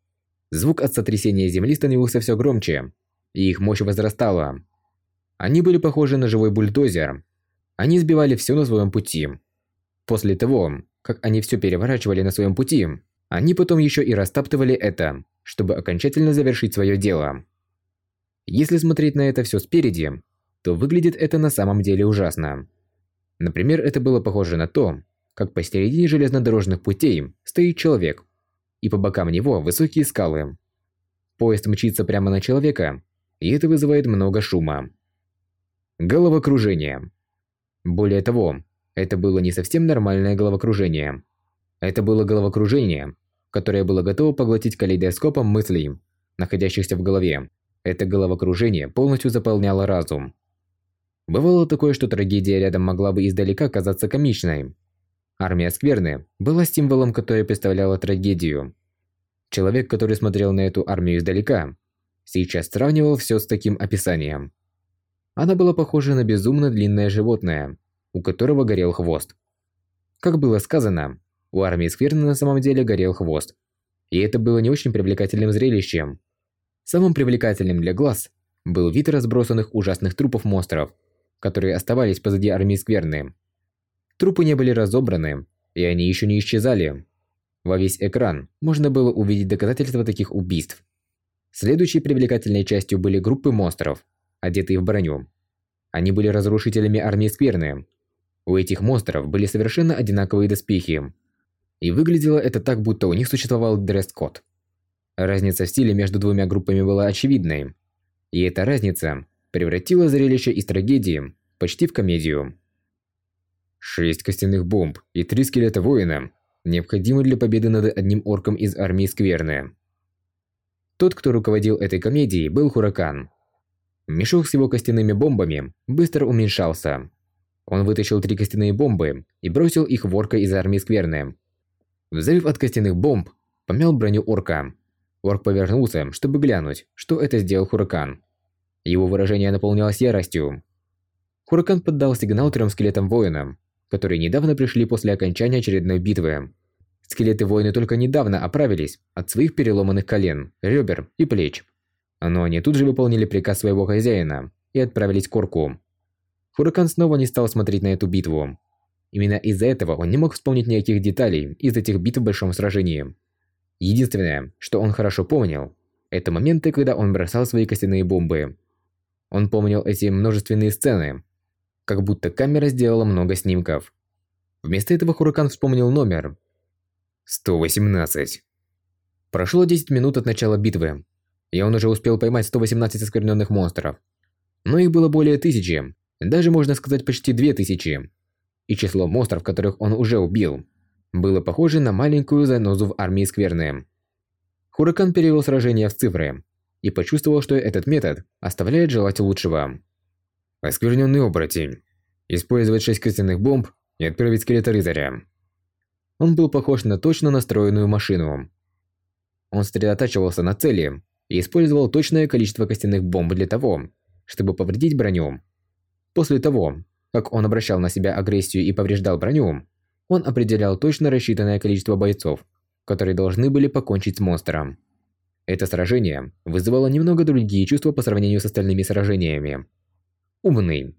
Звук от сотрясения земли становился все громче, и их мощь возрастала. Они были похожи на живой бульдозер. Они сбивали все на своем пути. После того, как они все переворачивали на своем пути, они потом еще и растаптывали это, чтобы окончательно завершить свое дело. Если смотреть на это все спереди, то выглядит это на самом деле ужасно. Например, это было похоже на то, как посередине железнодорожных путей стоит человек, и по бокам него высокие скалы. Поезд мчится прямо на человека, и это вызывает много шума. Головокружение. Более того, это было не совсем нормальное головокружение. Это было головокружение, которое было готово поглотить калейдоскопом мыслей, находящихся в голове. Это головокружение полностью заполняло разум. Бывало такое, что трагедия рядом могла бы издалека казаться комичной. Армия Скверны была символом, который представляла трагедию. Человек, который смотрел на эту армию издалека, сейчас сравнивал все с таким описанием. Она была похожа на безумно длинное животное, у которого горел хвост. Как было сказано, у армии Скверны на самом деле горел хвост. И это было не очень привлекательным зрелищем. Самым привлекательным для глаз был вид разбросанных ужасных трупов монстров, которые оставались позади армии Скверны. Трупы не были разобраны, и они еще не исчезали. Во весь экран можно было увидеть доказательства таких убийств. Следующей привлекательной частью были группы монстров, одетые в броню. Они были разрушителями армии Скверны. У этих монстров были совершенно одинаковые доспехи. И выглядело это так, будто у них существовал дресс-код. Разница в стиле между двумя группами была очевидной. И эта разница превратила зрелище из трагедии почти в комедию. Шесть костяных бомб и три скелета воина необходимы для победы над одним орком из армии Скверны. Тот, кто руководил этой комедией, был Хуракан. Мешок с его костяными бомбами быстро уменьшался. Он вытащил три костяные бомбы и бросил их в орка из армии Скверны. Взрыв от костяных бомб помял броню орка. Орк повернулся, чтобы глянуть, что это сделал Хуракан. Его выражение наполнялось яростью. Хуракан поддал сигнал трем скелетам воинам, которые недавно пришли после окончания очередной битвы. Скелеты воины только недавно оправились от своих переломанных колен, ребер и плеч. Но они тут же выполнили приказ своего хозяина и отправились к орку. Хуракан снова не стал смотреть на эту битву. Именно из-за этого он не мог вспомнить никаких деталей из этих битв в большом сражении. Единственное, что он хорошо помнил, это моменты, когда он бросал свои костяные бомбы. Он помнил эти множественные сцены, как будто камера сделала много снимков. Вместо этого Хуракан вспомнил номер. 118. Прошло 10 минут от начала битвы, и он уже успел поймать 118 оскверненных монстров. Но их было более тысячи, даже можно сказать почти две тысячи. И число монстров, которых он уже убил, было похоже на маленькую занозу в армии Скверны. Хуракан перевел сражение в цифры и почувствовал, что этот метод оставляет желать лучшего. Оскверненный оборотень. Использовать шесть костяных бомб и отправить скелета рыцаря. Он был похож на точно настроенную машину. Он сосредотачивался на цели и использовал точное количество костяных бомб для того, чтобы повредить броню После того, как он обращал на себя агрессию и повреждал броню, он определял точно рассчитанное количество бойцов, которые должны были покончить с монстром. Это сражение вызывало немного другие чувства по сравнению с остальными сражениями. Умный.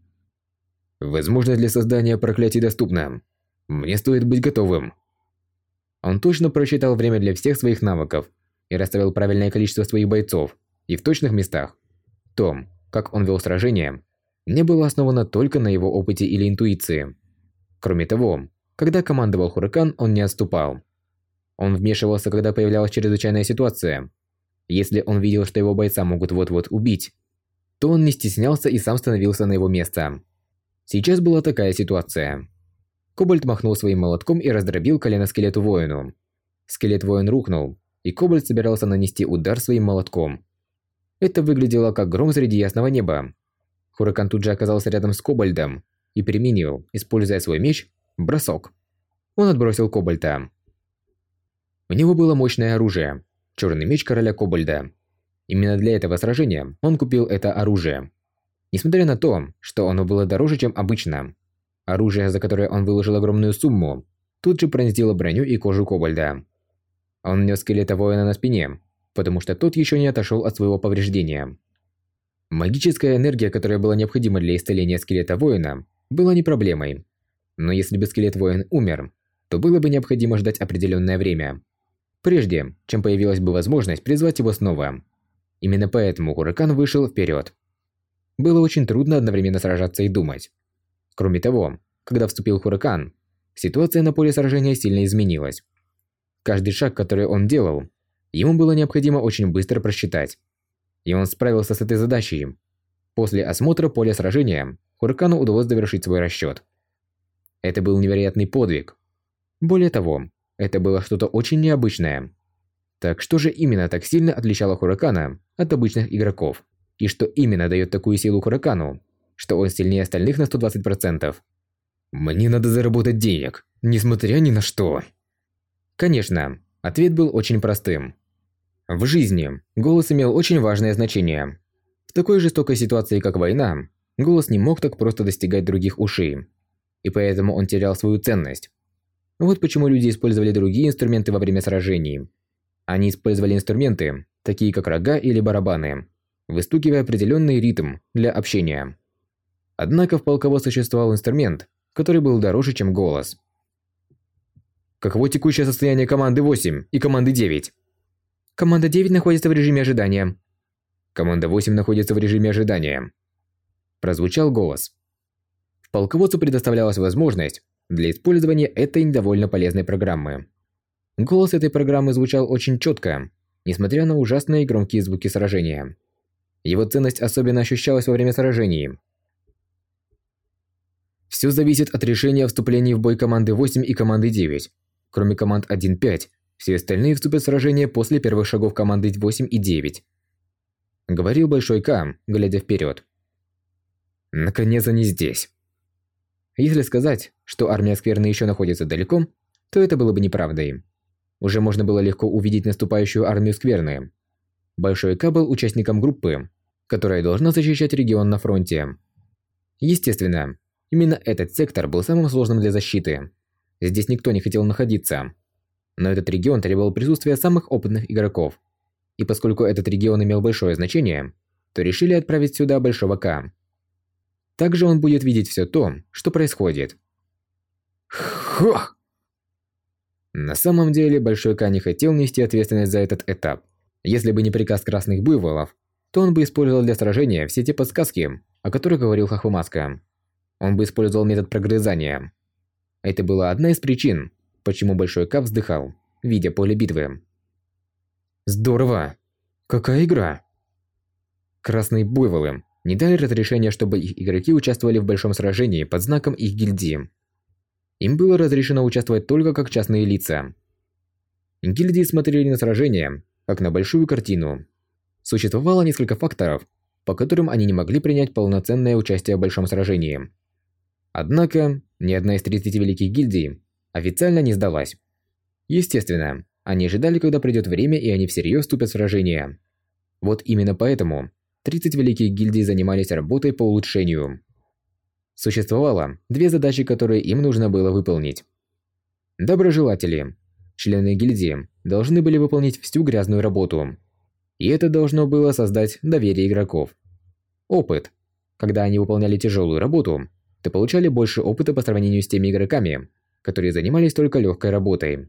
Возможность для создания проклятий доступна. Мне стоит быть готовым. Он точно просчитал время для всех своих навыков и расставил правильное количество своих бойцов и в точных местах. Том, как он вел сражение, не было основано только на его опыте или интуиции. Кроме того, Когда командовал Хуракан, он не отступал. Он вмешивался, когда появлялась чрезвычайная ситуация. Если он видел, что его бойца могут вот-вот убить, то он не стеснялся и сам становился на его место. Сейчас была такая ситуация. Кобальт махнул своим молотком и раздробил колено скелету воину. Скелет-воин рухнул, и Кобальт собирался нанести удар своим молотком. Это выглядело как гром среди ясного неба. Хуракан тут же оказался рядом с Кобальдом и применил, используя свой меч, бросок. Он отбросил Кобальта. У него было мощное оружие – черный меч короля Кобальда. Именно для этого сражения он купил это оружие. Несмотря на то, что оно было дороже, чем обычно, оружие, за которое он выложил огромную сумму, тут же пронзило броню и кожу Кобальда. Он нес скелета воина на спине, потому что тот еще не отошел от своего повреждения. Магическая энергия, которая была необходима для исцеления скелета воина, была не проблемой. Но если бы скелет воин умер, то было бы необходимо ждать определенное время. Прежде, чем появилась бы возможность призвать его снова. Именно поэтому Хуракан вышел вперед. Было очень трудно одновременно сражаться и думать. Кроме того, когда вступил Хуракан, ситуация на поле сражения сильно изменилась. Каждый шаг, который он делал, ему было необходимо очень быстро просчитать. И он справился с этой задачей. После осмотра поля сражения, Хуракану удалось завершить свой расчет. Это был невероятный подвиг. Более того, это было что-то очень необычное. Так что же именно так сильно отличало Хуракана от обычных игроков? И что именно дает такую силу Хуракану, что он сильнее остальных на 120%? Мне надо заработать денег, несмотря ни на что. Конечно, ответ был очень простым. В жизни голос имел очень важное значение. В такой жестокой ситуации, как война, голос не мог так просто достигать других ушей, и поэтому он терял свою ценность. Вот почему люди использовали другие инструменты во время сражений. Они использовали инструменты, такие как рога или барабаны, выстукивая определенный ритм для общения. Однако в полководце существовал инструмент, который был дороже, чем голос. Каково текущее состояние команды 8 и команды 9?
Команда 9 находится в режиме ожидания.
Команда 8 находится в режиме ожидания. Прозвучал голос. В полководцу предоставлялась возможность для использования этой довольно полезной программы. Голос этой программы звучал очень четко, несмотря на ужасные и громкие звуки сражения. Его ценность особенно ощущалась во время сражений. Все зависит от решения вступлений в бой команды 8 и команды 9. Кроме команд 1-5, все остальные вступят в сражение после первых шагов команды 8 и 9. Говорил Большой К, глядя вперед. Наконец они здесь. Если сказать, что армия Скверны еще находится далеко, то это было бы неправдой. Уже можно было легко увидеть наступающую армию Скверны. Большой К был участником группы, которая должна защищать регион на фронте. Естественно, именно этот сектор был самым сложным для защиты. Здесь никто не хотел находиться. Но этот регион требовал присутствия самых опытных игроков. И поскольку этот регион имел большое значение, то решили отправить сюда Большого К. Также он будет видеть все то, что происходит. Хох! На самом деле, Большой К не хотел нести ответственность за этот этап. Если бы не приказ Красных Буйволов, то он бы использовал для сражения все те подсказки, о которых говорил Хахвамаска. Он бы использовал метод прогрызания. Это была одна из причин, почему Большой К вздыхал, видя поле битвы. Здорово! Какая игра! Красные буйволы не дали разрешения, чтобы их игроки участвовали в большом сражении под знаком их гильдии. Им было разрешено участвовать только как частные лица. Гильдии смотрели на сражение, как на большую картину. Существовало несколько факторов, по которым они не могли принять полноценное участие в большом сражении. Однако, ни одна из 30 великих гильдий официально не сдалась. Естественно, они ожидали, когда придет время и они всерьез вступят в сражение. Вот именно поэтому 30 великих гильдий занимались работой по улучшению. Существовало две задачи, которые им нужно было выполнить. Доброжелатели, члены гильдии, должны были выполнить всю грязную работу. И это должно было создать доверие игроков. Опыт. Когда они выполняли тяжелую работу, то получали больше опыта по сравнению с теми игроками, которые занимались только легкой работой.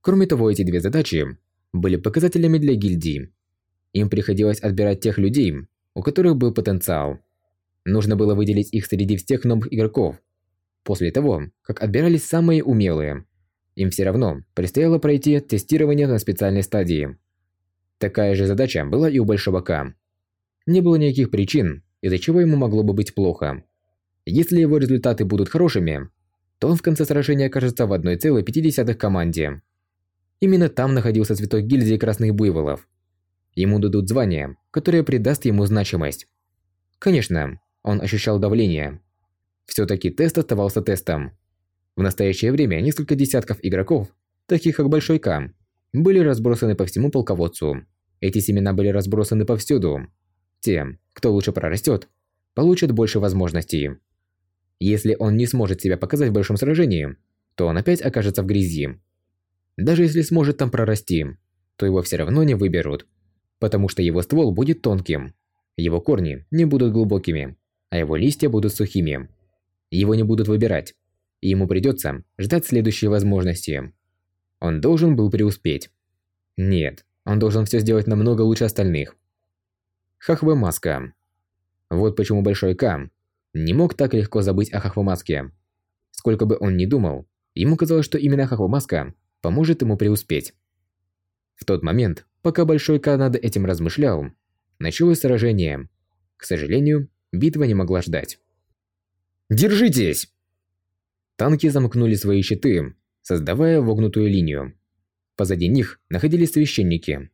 Кроме того, эти две задачи были показателями для гильдии. Им приходилось отбирать тех людей, у которых был потенциал. Нужно было выделить их среди всех новых игроков. После того, как отбирались самые умелые, им все равно предстояло пройти тестирование на специальной стадии. Такая же задача была и у Большого К. Не было никаких причин, из-за чего ему могло бы быть плохо. Если его результаты будут хорошими, то он в конце сражения окажется в 1,5 команде. Именно там находился цветок гильдии красных буйволов. Ему дадут звание, которое придаст ему значимость. Конечно, он ощущал давление. Все-таки тест оставался тестом. В настоящее время несколько десятков игроков, таких как Большой К, были разбросаны по всему полководцу. Эти семена были разбросаны повсюду. Те, кто лучше прорастет, получат больше возможностей. Если он не сможет себя показать в большом сражении, то он опять окажется в грязи. Даже если сможет там прорасти, то его все равно не выберут, потому что его ствол будет тонким, его корни не будут глубокими, а его листья будут сухими. Его не будут выбирать, и ему придется ждать следующей возможности. Он должен был преуспеть. Нет, он должен все сделать намного лучше остальных. Хахве Маска. Вот почему Большой К не мог так легко забыть о Хахвамаске. Сколько бы он ни думал, ему казалось, что именно Хахвамаска поможет ему преуспеть. В тот момент, пока Большой К над этим размышлял, началось сражение. К сожалению, битва не могла ждать. «Держитесь!» Танки замкнули свои щиты, создавая вогнутую линию. Позади них находились священники.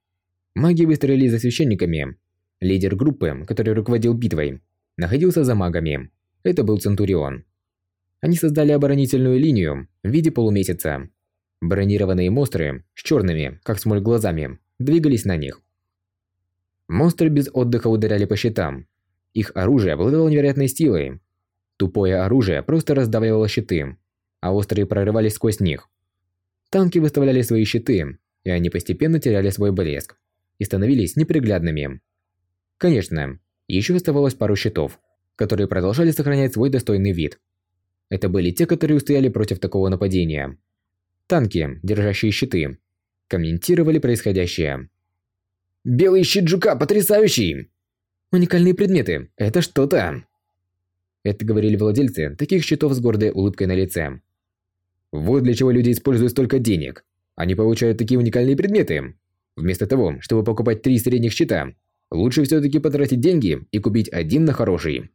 Маги выстроились за священниками. Лидер группы, который руководил битвой, находился за магами. Это был Центурион. Они создали оборонительную линию в виде полумесяца. Бронированные монстры с черными, как смоль глазами, двигались на них. Монстры без отдыха ударяли по щитам. Их оружие обладало невероятной силой. Тупое оружие просто раздавливало щиты, а острые прорывались сквозь них. Танки выставляли свои щиты, и они постепенно теряли свой блеск и становились неприглядными. Конечно, еще оставалось пару щитов, которые продолжали сохранять свой достойный вид. Это были те, которые устояли против такого нападения. Танки, держащие щиты, комментировали происходящее. «Белый щит жука потрясающий!» «Уникальные предметы, это что-то!» Это говорили владельцы таких щитов с гордой улыбкой на лице. Вот для чего люди используют столько денег. Они получают такие уникальные предметы. Вместо того, чтобы покупать три средних щита, Лучше все-таки потратить деньги и купить один на хороший.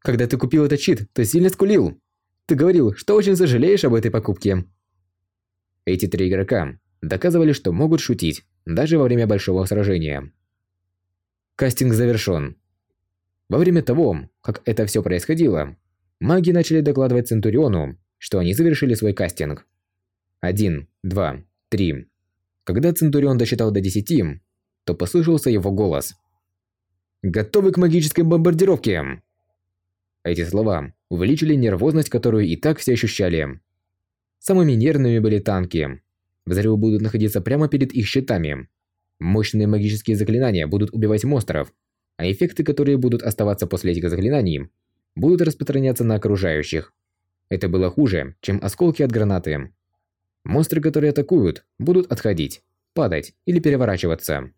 Когда ты купил этот щит, ты сильно скулил. Ты говорил, что очень сожалеешь об этой покупке. Эти три игрока доказывали, что могут шутить, даже во время большого сражения. Кастинг завершен. Во время того, как это все происходило, маги начали докладывать Центуриону, что они завершили свой кастинг. Один, два, три. Когда Центурион досчитал до десяти, то послышался его голос. «Готовы к магической бомбардировке!» Эти слова увеличили нервозность, которую и так все ощущали. Самыми нервными были танки. Взрывы будут находиться прямо перед их щитами. Мощные магические заклинания будут убивать монстров, а эффекты, которые будут оставаться после этих заклинаний, будут распространяться на окружающих. Это было хуже, чем осколки от гранаты. Монстры, которые атакуют, будут отходить, падать или переворачиваться.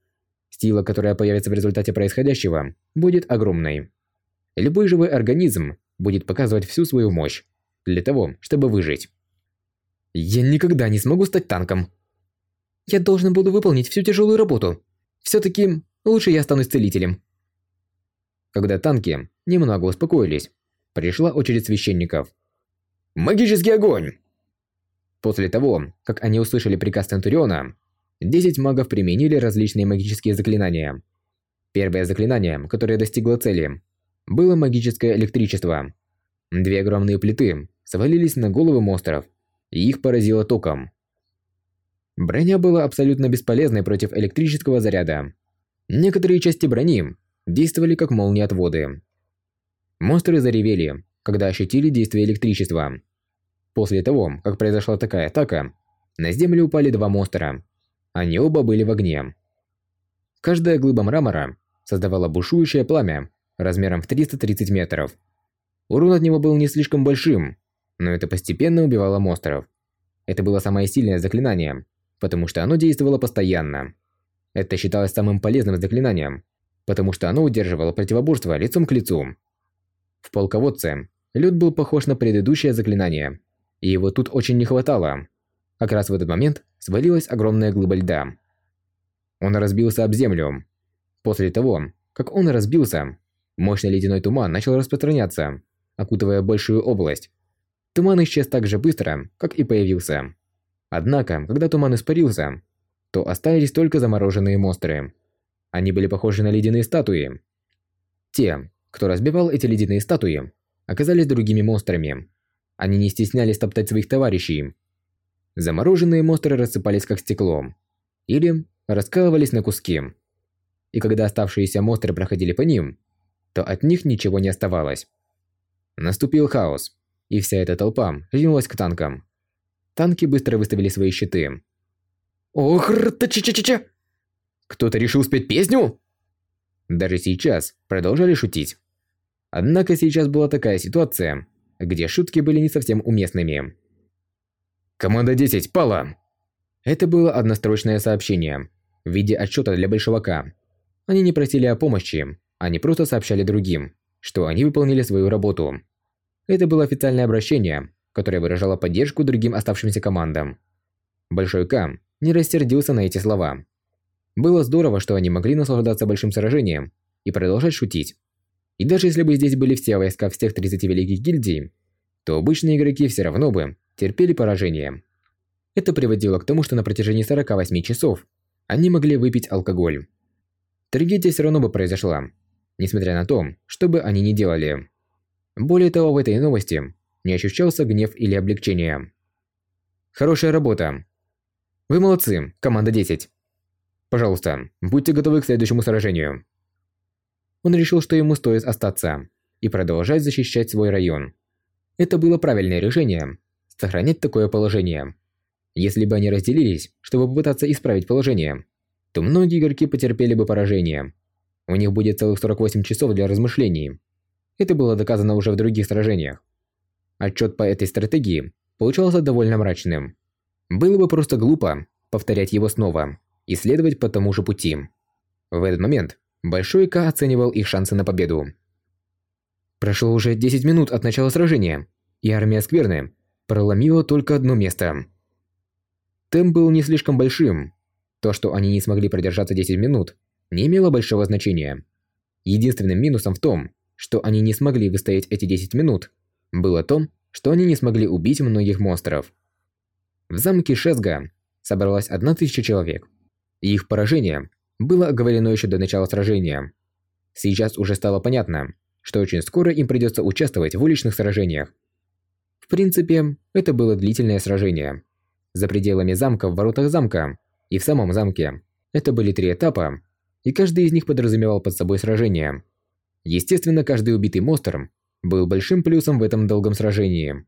Сила, которая появится в результате происходящего, будет огромной. Любой живой организм будет показывать всю свою мощь для того, чтобы выжить. Я никогда не смогу стать танком. Я должен буду выполнить всю тяжелую работу. Все-таки лучше я останусь целителем. Когда танки немного успокоились, пришла очередь священников. Магический огонь! После того, как они услышали приказ Центуриона, Десять магов применили различные магические заклинания. Первое заклинание, которое достигло цели, было магическое электричество. Две огромные плиты свалились на головы монстров, и их поразило током. Броня была абсолютно бесполезной против электрического заряда. Некоторые части брони действовали как молниеотводы. Монстры заревели, когда ощутили действие электричества. После того, как произошла такая атака, на землю упали два монстра, они оба были в огне. Каждая глыба мрамора создавала бушующее пламя размером в 330 метров. Урон от него был не слишком большим, но это постепенно убивало монстров. Это было самое сильное заклинание, потому что оно действовало постоянно. Это считалось самым полезным заклинанием, потому что оно удерживало противоборство лицом к лицу. В полководце лед был похож на предыдущее заклинание, и его тут очень не хватало. Как раз в этот момент свалилась огромная глыба льда. Он разбился об землю. После того, как он разбился, мощный ледяной туман начал распространяться, окутывая большую область. Туман исчез так же быстро, как и появился. Однако, когда туман испарился, то остались только замороженные монстры. Они были похожи на ледяные статуи. Те, кто разбивал эти ледяные статуи, оказались другими монстрами. Они не стеснялись топтать своих товарищей. Замороженные монстры рассыпались как стекло. Или раскалывались на куски. И когда оставшиеся монстры проходили по ним, то от них ничего не оставалось. Наступил хаос, и вся эта толпа ринулась к танкам. Танки быстро выставили свои щиты.
Ох, рта-ча-ча-ча!
Кто-то решил спеть песню? Даже сейчас продолжали шутить. Однако сейчас была такая ситуация, где шутки были не совсем уместными. «Команда 10 пала!» Это было однострочное сообщение в виде отчета для большевака. Они не просили о помощи, они просто сообщали другим, что они выполнили свою работу. Это было официальное обращение, которое выражало поддержку другим оставшимся командам. Большой К не рассердился на эти слова. Было здорово, что они могли наслаждаться большим сражением и продолжать шутить. И даже если бы здесь были все войска всех 30 великих гильдий, то обычные игроки все равно бы терпели поражение. Это приводило к тому, что на протяжении 48 часов они могли выпить алкоголь. Трагедия все равно бы произошла, несмотря на то, что бы они ни делали. Более того, в этой новости не ощущался гнев или облегчение. Хорошая работа. Вы молодцы, команда 10. Пожалуйста, будьте готовы к следующему сражению. Он решил, что ему стоит остаться и продолжать защищать свой район. Это было правильное решение – сохранять такое положение. Если бы они разделились, чтобы попытаться исправить положение, то многие игроки потерпели бы поражение. У них будет целых 48 часов для размышлений. Это было доказано уже в других сражениях. Отчет по этой стратегии получался довольно мрачным. Было бы просто глупо повторять его снова и следовать по тому же пути. В этот момент Большой К оценивал их шансы на победу. Прошло уже 10 минут от начала сражения, и армия Скверны проломила только одно место. Темп был не слишком большим. То, что они не смогли продержаться 10 минут, не имело большого значения. Единственным минусом в том, что они не смогли выстоять эти 10 минут, было то, что они не смогли убить многих монстров. В замке Шезга собралась 1000 человек. Их поражение было оговорено еще до начала сражения. Сейчас уже стало понятно, что очень скоро им придется участвовать в уличных сражениях. В принципе, это было длительное сражение. За пределами замка, в воротах замка и в самом замке. Это были три этапа, и каждый из них подразумевал под собой сражение. Естественно, каждый убитый монстр был большим плюсом в этом долгом сражении.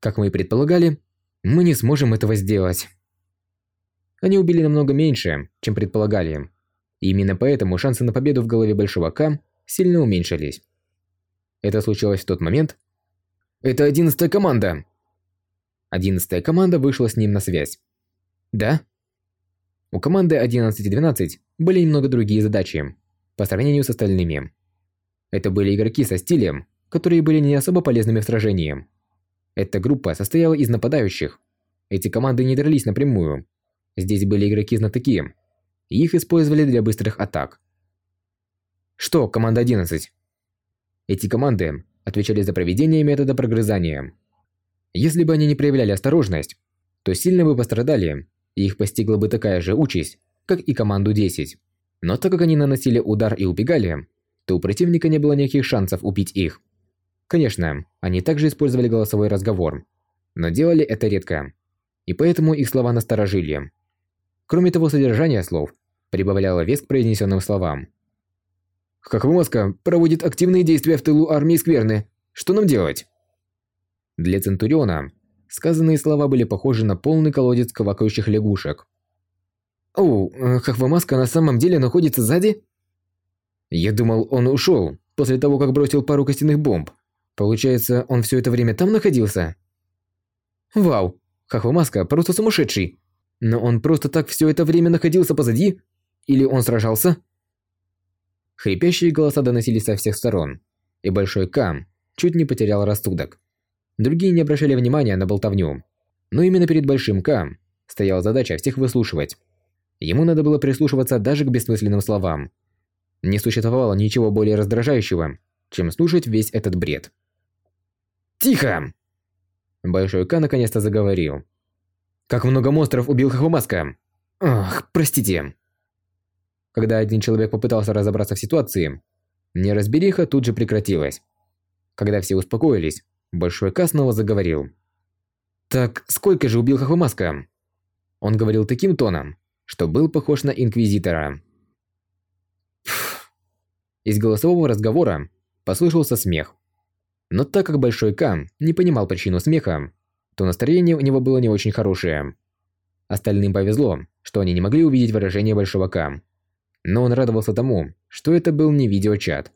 Как мы и предполагали, мы не сможем этого сделать. Они убили намного меньше, чем предполагали. И именно поэтому шансы на победу в голове Большого К сильно уменьшились. Это случилось в тот момент. Это одиннадцатая команда. Одиннадцатая команда вышла с ним на связь. Да? У команды 11 и 12 были немного другие задачи по сравнению с остальными. Это были игроки со стилем, которые были не особо полезными в сражении. Эта группа состояла из нападающих. Эти команды не дрались напрямую, Здесь были игроки-знатоки, и их использовали для быстрых атак. Что, команда 11? Эти команды отвечали за проведение метода прогрызания. Если бы они не проявляли осторожность, то сильно бы пострадали, и их постигла бы такая же участь, как и команду 10. Но так как они наносили удар и убегали, то у противника не было никаких шансов убить их. Конечно, они также использовали голосовой разговор, но делали это редко, и поэтому их слова насторожили. Кроме того, содержание слов прибавляло вес к произнесенным словам. «Хохвоска проводит активные действия в тылу армии Скверны. Что нам делать?» Для Центуриона сказанные слова были похожи на полный колодец квакающих лягушек. «Оу, э, Хохвамаска на самом деле находится сзади?» Я думал, он ушел после того, как бросил пару костяных бомб. Получается, он все это время там находился? Вау, Хохвамаска просто сумасшедший. Но он просто так все это время находился позади? Или он сражался? Хрипящие голоса доносились со всех сторон, и Большой Кам чуть не потерял рассудок. Другие не обращали внимания на болтовню. Но именно перед Большим К стояла задача всех выслушивать. Ему надо было прислушиваться даже к бессмысленным словам. Не существовало ничего более раздражающего, чем слушать весь этот бред. «Тихо!» Большой К наконец-то заговорил. «Как много монстров убил Хахумаска!» «Ах, простите!» Когда один человек попытался разобраться в ситуации, неразбериха тут же прекратилась. Когда все успокоились, Большой К снова заговорил. «Так сколько же убил Хахумаска?» Он говорил таким тоном, что был похож на Инквизитора. Пфф. Из голосового разговора послышался смех. Но так как Большой К не понимал причину смеха, то настроение у него было не очень хорошее. Остальным повезло, что они не могли увидеть выражение Большого К. Но он радовался тому, что это был не видеочат.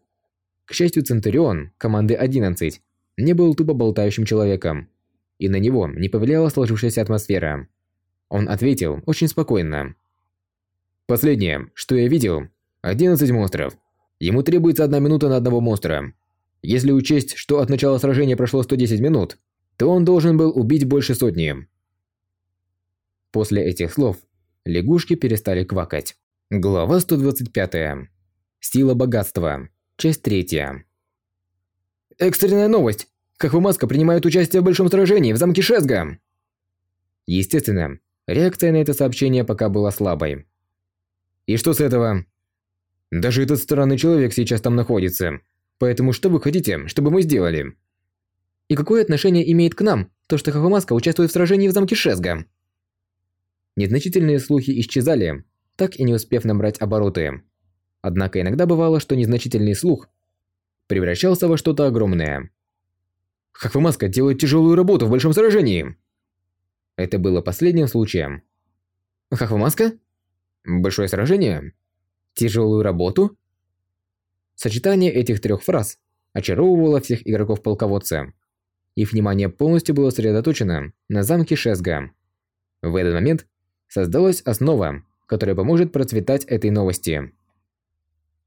К счастью, Центурион команды 11 не был тупо болтающим человеком, и на него не повлияла сложившаяся атмосфера. Он ответил очень спокойно. «Последнее, что я видел, 11 монстров. Ему требуется одна минута на одного монстра. Если учесть, что от начала сражения прошло 110 минут, то он должен был убить больше сотни». После этих слов лягушки перестали квакать. Глава 125. Сила богатства. Часть 3. Экстренная новость! Хахвамаска принимает участие в большом сражении в замке Шезга. Естественно, реакция на это сообщение пока была слабой. И что с этого? Даже этот странный человек сейчас там находится. Поэтому что вы хотите, чтобы мы сделали? И какое отношение имеет к нам то, что Хахвамаска участвует в сражении в замке Шезга? Незначительные слухи исчезали, так и не успев набрать обороты. Однако иногда бывало, что незначительный слух превращался во что-то огромное. Хахвамаска делает тяжелую работу в большом сражении. Это было последним случаем. Хахвамаска? Большое сражение? Тяжелую работу? Сочетание этих трех фраз очаровывало всех игроков-полководца. Их внимание полностью было сосредоточено на замке Шезга. В этот момент создалась основа, которая поможет процветать этой новости.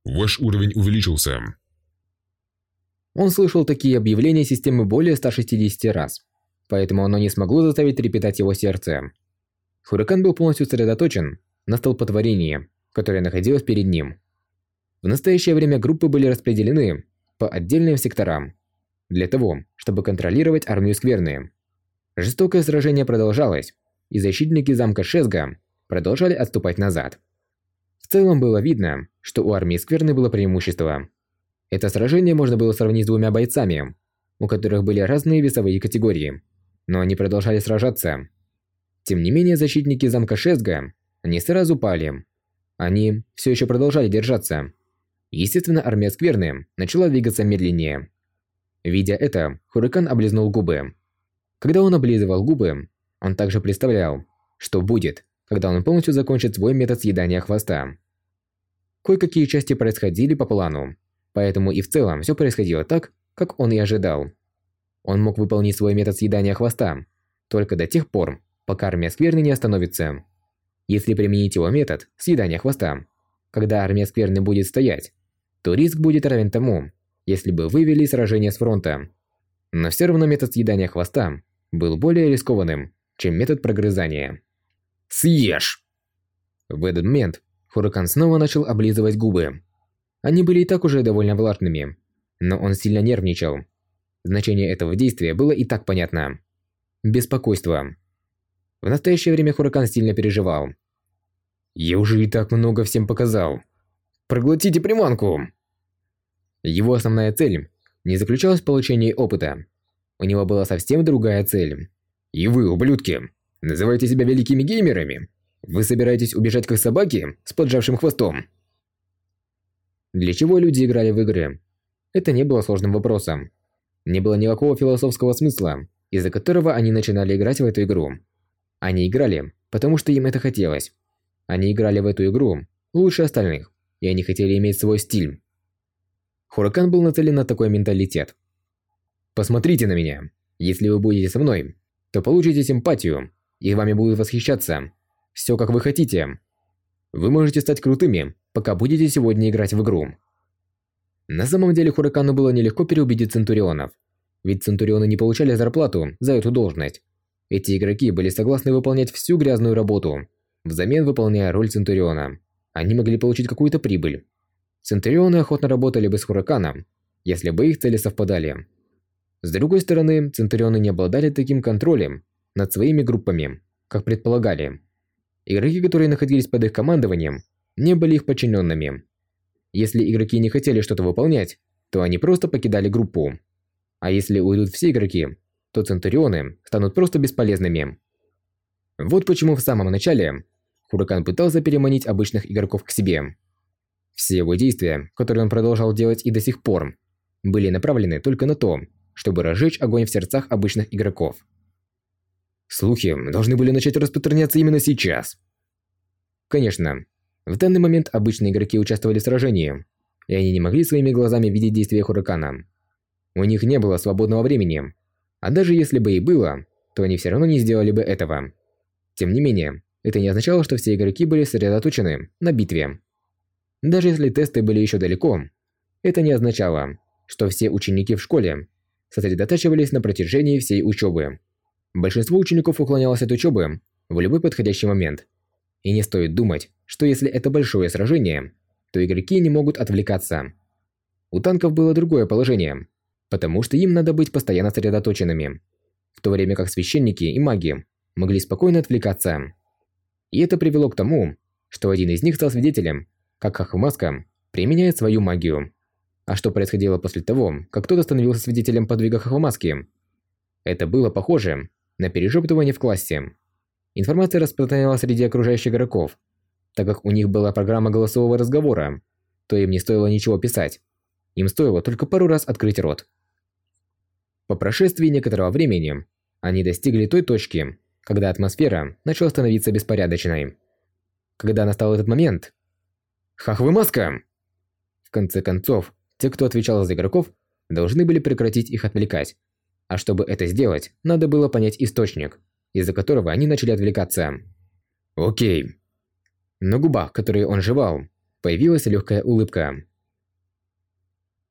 Ваш уровень увеличился.
Он слышал такие объявления системы более 160 раз, поэтому оно не смогло заставить трепетать его сердце. Хуракан был полностью сосредоточен на столпотворении, которое находилось перед ним. В настоящее время группы были распределены по отдельным секторам, для того, чтобы контролировать армию Скверны. Жестокое сражение продолжалось, и защитники замка Шезга продолжали отступать назад. В целом было видно, что у армии Скверны было преимущество. Это сражение можно было сравнить с двумя бойцами, у которых были разные весовые категории, но они продолжали сражаться. Тем не менее, защитники замка Шезга не сразу пали. Они все еще продолжали держаться. Естественно, армия Скверны начала двигаться медленнее. Видя это, Хурикан облизнул губы. Когда он облизывал губы, он также представлял, что будет, когда он полностью закончит свой метод съедания хвоста. Кое-какие части происходили по плану, Поэтому и в целом все происходило так, как он и ожидал. Он мог выполнить свой метод съедания хвоста только до тех пор, пока армия Скверны не остановится. Если применить его метод съедания хвоста, когда армия Скверны будет стоять, то риск будет равен тому, если бы вывели сражение с фронта. Но все равно метод съедания хвоста был более рискованным, чем метод прогрызания. «Съешь!» В этот момент Хуракан снова начал облизывать губы. Они были и так уже довольно влажными, но он сильно нервничал. Значение этого действия было и так понятно. Беспокойство. В настоящее время Хуракан сильно переживал. «Я уже и так много всем показал. Проглотите приманку!» Его основная цель не заключалась в получении опыта. У него была совсем другая цель. «И вы, ублюдки, называете себя великими геймерами? Вы собираетесь убежать как собаки с поджавшим хвостом?» Для чего люди играли в игры? Это не было сложным вопросом. Не было никакого философского смысла, из-за которого они начинали играть в эту игру. Они играли, потому что им это хотелось. Они играли в эту игру лучше остальных, и они хотели иметь свой стиль. Хуракан был нацелен на такой менталитет. Посмотрите на меня. Если вы будете со мной, то получите симпатию, и вами будут восхищаться. Все как вы хотите. Вы можете стать крутыми, пока будете сегодня играть в игру. На самом деле Хуракану было нелегко переубедить Центурионов, Ведь Центурионы не получали зарплату за эту должность. Эти игроки были согласны выполнять всю грязную работу, взамен выполняя роль Центуриона. Они могли получить какую-то прибыль. Центурионы охотно работали бы с Хураканом, если бы их цели совпадали. С другой стороны, Центурионы не обладали таким контролем над своими группами, как предполагали. Игроки, которые находились под их командованием, не были их подчиненными. Если игроки не хотели что-то выполнять, то они просто покидали группу. А если уйдут все игроки, то Центурионы станут просто бесполезными. Вот почему в самом начале Хуракан пытался переманить обычных игроков к себе. Все его действия, которые он продолжал делать и до сих пор, были направлены только на то, чтобы разжечь огонь в сердцах обычных игроков. Слухи должны были начать распространяться именно сейчас. Конечно, в данный момент обычные игроки участвовали в сражении, и они не могли своими глазами видеть действия Хуракана. У них не было свободного времени, а даже если бы и было, то они все равно не сделали бы этого. Тем не менее, это не означало, что все игроки были сосредоточены на битве. Даже если тесты были еще далеко, это не означало, что все ученики в школе сосредотачивались на протяжении всей учебы. Большинство учеников уклонялось от учебы в любой подходящий момент. И не стоит думать, что если это большое сражение, то игроки не могут отвлекаться. У танков было другое положение, потому что им надо быть постоянно сосредоточенными, в то время как священники и маги могли спокойно отвлекаться. И это привело к тому, что один из них стал свидетелем, как Хахумаска применяет свою магию. А что происходило после того, как кто-то становился свидетелем подвига Хахумаски? Это было похоже на перешептывание в классе. Информация распространялась среди окружающих игроков, так как у них была программа голосового разговора, то им не стоило ничего писать. Им стоило только пару раз открыть рот. По прошествии некоторого времени, они достигли той точки, когда атмосфера начала становиться беспорядочной. Когда настал этот момент... Хахвы маска! В конце концов, те, кто отвечал за игроков, должны были прекратить их отвлекать. А чтобы это сделать, надо было понять источник, из-за которого они начали отвлекаться. Окей. На губах, которые он жевал, появилась легкая улыбка.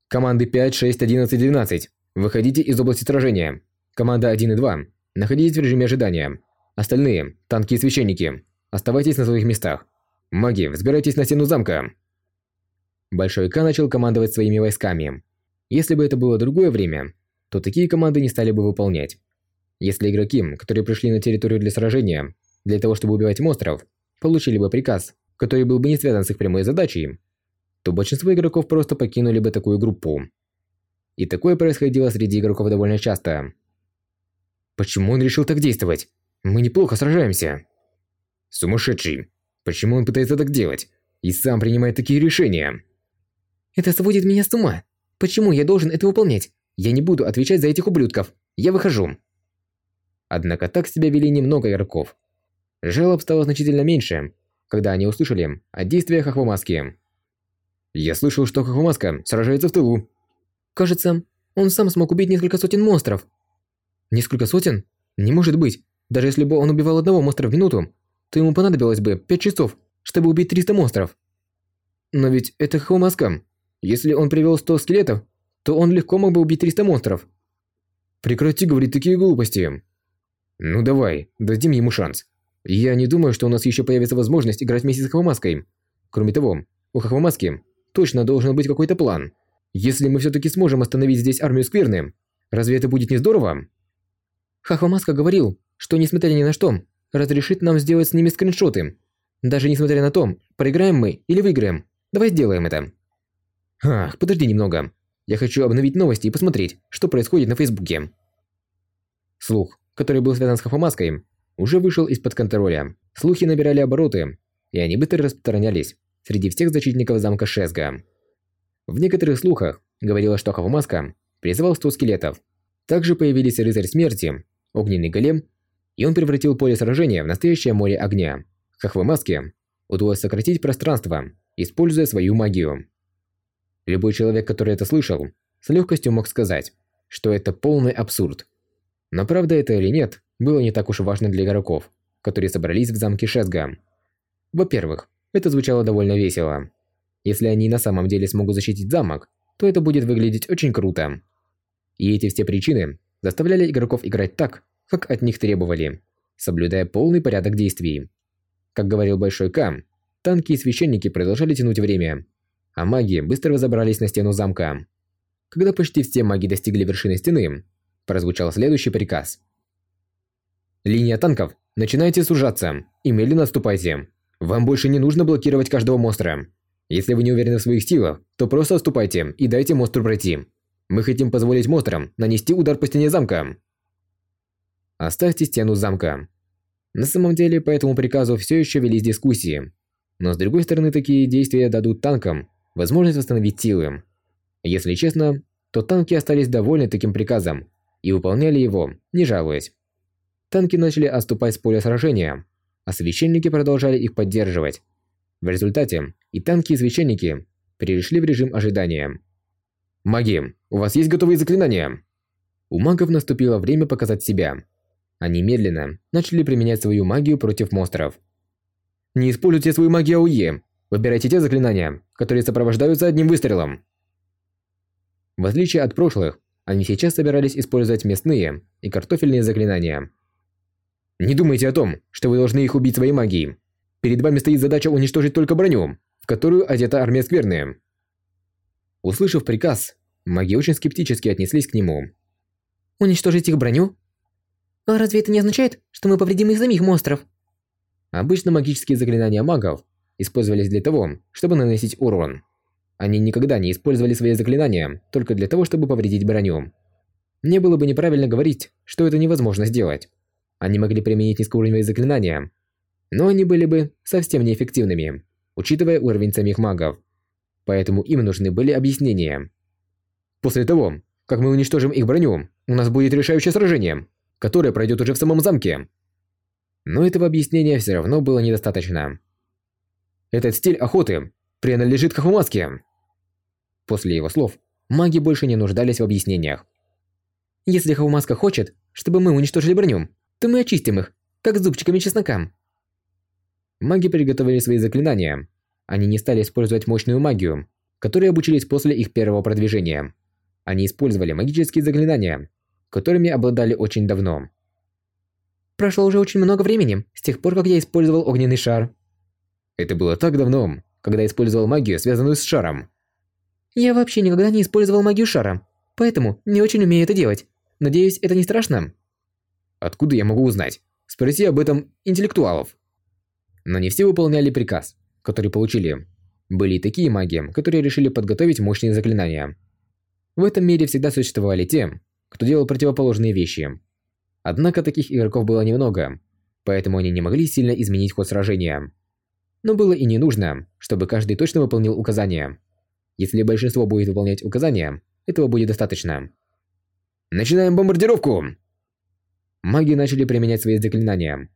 Команды 5, 6, 11, 12. Выходите из области сражения. Команда 1 и 2. Находитесь в режиме ожидания. Остальные, танки и священники, оставайтесь на своих местах. Маги, взбирайтесь на стену замка. Большой К начал командовать своими войсками. Если бы это было другое время, то такие команды не стали бы выполнять. Если игроки, которые пришли на территорию для сражения, для того чтобы убивать монстров, получили бы приказ, который был бы не связан с их прямой задачей, то большинство игроков просто покинули бы такую группу. И такое происходило среди игроков довольно часто. Почему он решил так действовать? Мы неплохо сражаемся. Сумасшедший. Почему он пытается так делать? И сам принимает такие решения?
Это сводит меня с ума. Почему я должен это выполнять? Я не буду отвечать за этих ублюдков. Я выхожу.
Однако так себя вели немного игроков. Жалоб стало значительно меньше, когда они услышали о действиях Ахвамаски. Я слышал, что Хахумаска сражается в тылу.
Кажется, он сам смог убить несколько сотен монстров. Несколько сотен? Не может быть. Даже если бы он убивал одного монстра в минуту, то ему понадобилось бы 5 часов, чтобы убить 300 монстров. Но ведь это Хахумаска. Если он привел 100 скелетов, то он легко мог бы убить 300 монстров.
Прекрати говорить такие глупости. Ну давай, дадим ему шанс. Я не думаю, что у нас еще появится возможность играть вместе с Хахвамаской. Кроме того, у Хахвамаски точно должен быть какой-то план. Если мы все-таки сможем остановить здесь армию Скверны, разве это будет не здорово?
Хахвамаска говорил, что несмотря ни на что, разрешит нам сделать с ними скриншоты. Даже несмотря на то, проиграем мы или выиграем. Давай сделаем это.
Ах, подожди немного. Я хочу обновить новости и посмотреть, что происходит на Фейсбуке. Слух, который был связан с Хафамаской, уже вышел из-под контроля. Слухи набирали обороты, и они быстро распространялись среди всех защитников замка Шезга. В некоторых слухах говорилось, что Хафамаска призывал 100 скелетов. Также появились Рыцарь Смерти, Огненный Голем, и он превратил поле сражения в настоящее море огня. Хахвамаске удалось сократить пространство, используя свою магию. Любой человек, который это слышал, с легкостью мог сказать, что это полный абсурд. Но правда это или нет, было не так уж важно для игроков, которые собрались в замке Шезга. Во-первых, это звучало довольно весело. Если они на самом деле смогут защитить замок, то это будет выглядеть очень круто. И эти все причины заставляли игроков играть так, как от них требовали, соблюдая полный порядок действий. Как говорил Большой К, танки и священники продолжали тянуть время, а маги быстро взобрались на стену замка. Когда почти все маги достигли вершины стены, прозвучал следующий приказ. «Линия танков, начинайте сужаться и медленно отступайте. Вам больше не нужно блокировать каждого монстра. Если вы не уверены в своих силах, то просто отступайте и дайте монстру пройти. Мы хотим позволить монстрам нанести удар по стене замка». Оставьте стену замка. На самом деле, по этому приказу все еще велись дискуссии. Но с другой стороны, такие действия дадут танкам возможность восстановить силы. Если честно, то танки остались довольны таким приказом и выполняли его, не жалуясь. Танки начали отступать с поля сражения, а священники продолжали их поддерживать. В результате и танки, и священники перешли в режим ожидания. «Маги, у вас есть готовые заклинания?» У магов наступило время показать себя. Они медленно начали применять свою магию против монстров. Не используйте свою магию АОЕ. Выбирайте те заклинания, которые сопровождаются одним выстрелом. В отличие от прошлых, они сейчас собирались использовать мясные и картофельные заклинания. Не думайте о том, что вы должны их убить своей магией. Перед вами стоит задача уничтожить только броню, в которую одета армия скверны. Услышав приказ, маги очень скептически отнеслись к нему.
Уничтожить их броню? А разве это не означает, что мы повредим их самих монстров?
Обычно магические заклинания магов использовались для того, чтобы наносить урон. Они никогда не использовали свои заклинания только для того, чтобы повредить броню. Мне было бы неправильно говорить, что это невозможно сделать. Они могли применить низкоуровневые заклинания, но они были бы совсем неэффективными, учитывая уровень самих магов. Поэтому им нужны были объяснения. После того, как мы уничтожим их броню, у нас будет решающее сражение которое пройдет уже в самом замке. Но этого объяснения все равно было недостаточно. Этот стиль охоты принадлежит Хахумаске. После его слов, маги больше не нуждались в объяснениях.
Если Хахумаска хочет, чтобы мы уничтожили броню, то мы очистим их, как зубчиками чеснока.
Маги приготовили свои заклинания. Они не стали использовать мощную магию, которой обучились после их первого продвижения. Они использовали магические заклинания, которыми обладали очень давно.
Прошло уже очень много времени, с тех пор, как я использовал огненный шар.
Это было так давно, когда использовал магию, связанную с шаром.
Я вообще никогда не использовал магию шара, поэтому не очень умею это делать. Надеюсь, это не страшно?
Откуда я могу узнать? Спроси об этом интеллектуалов. Но не все выполняли приказ, который получили. Были и такие маги, которые решили подготовить мощные заклинания. В этом мире всегда существовали те, кто делал противоположные вещи. Однако таких игроков было немного, поэтому они не могли сильно изменить ход сражения. Но было и не нужно, чтобы каждый точно выполнил указания. Если большинство будет выполнять указания, этого будет достаточно. Начинаем бомбардировку! Маги начали применять свои заклинания.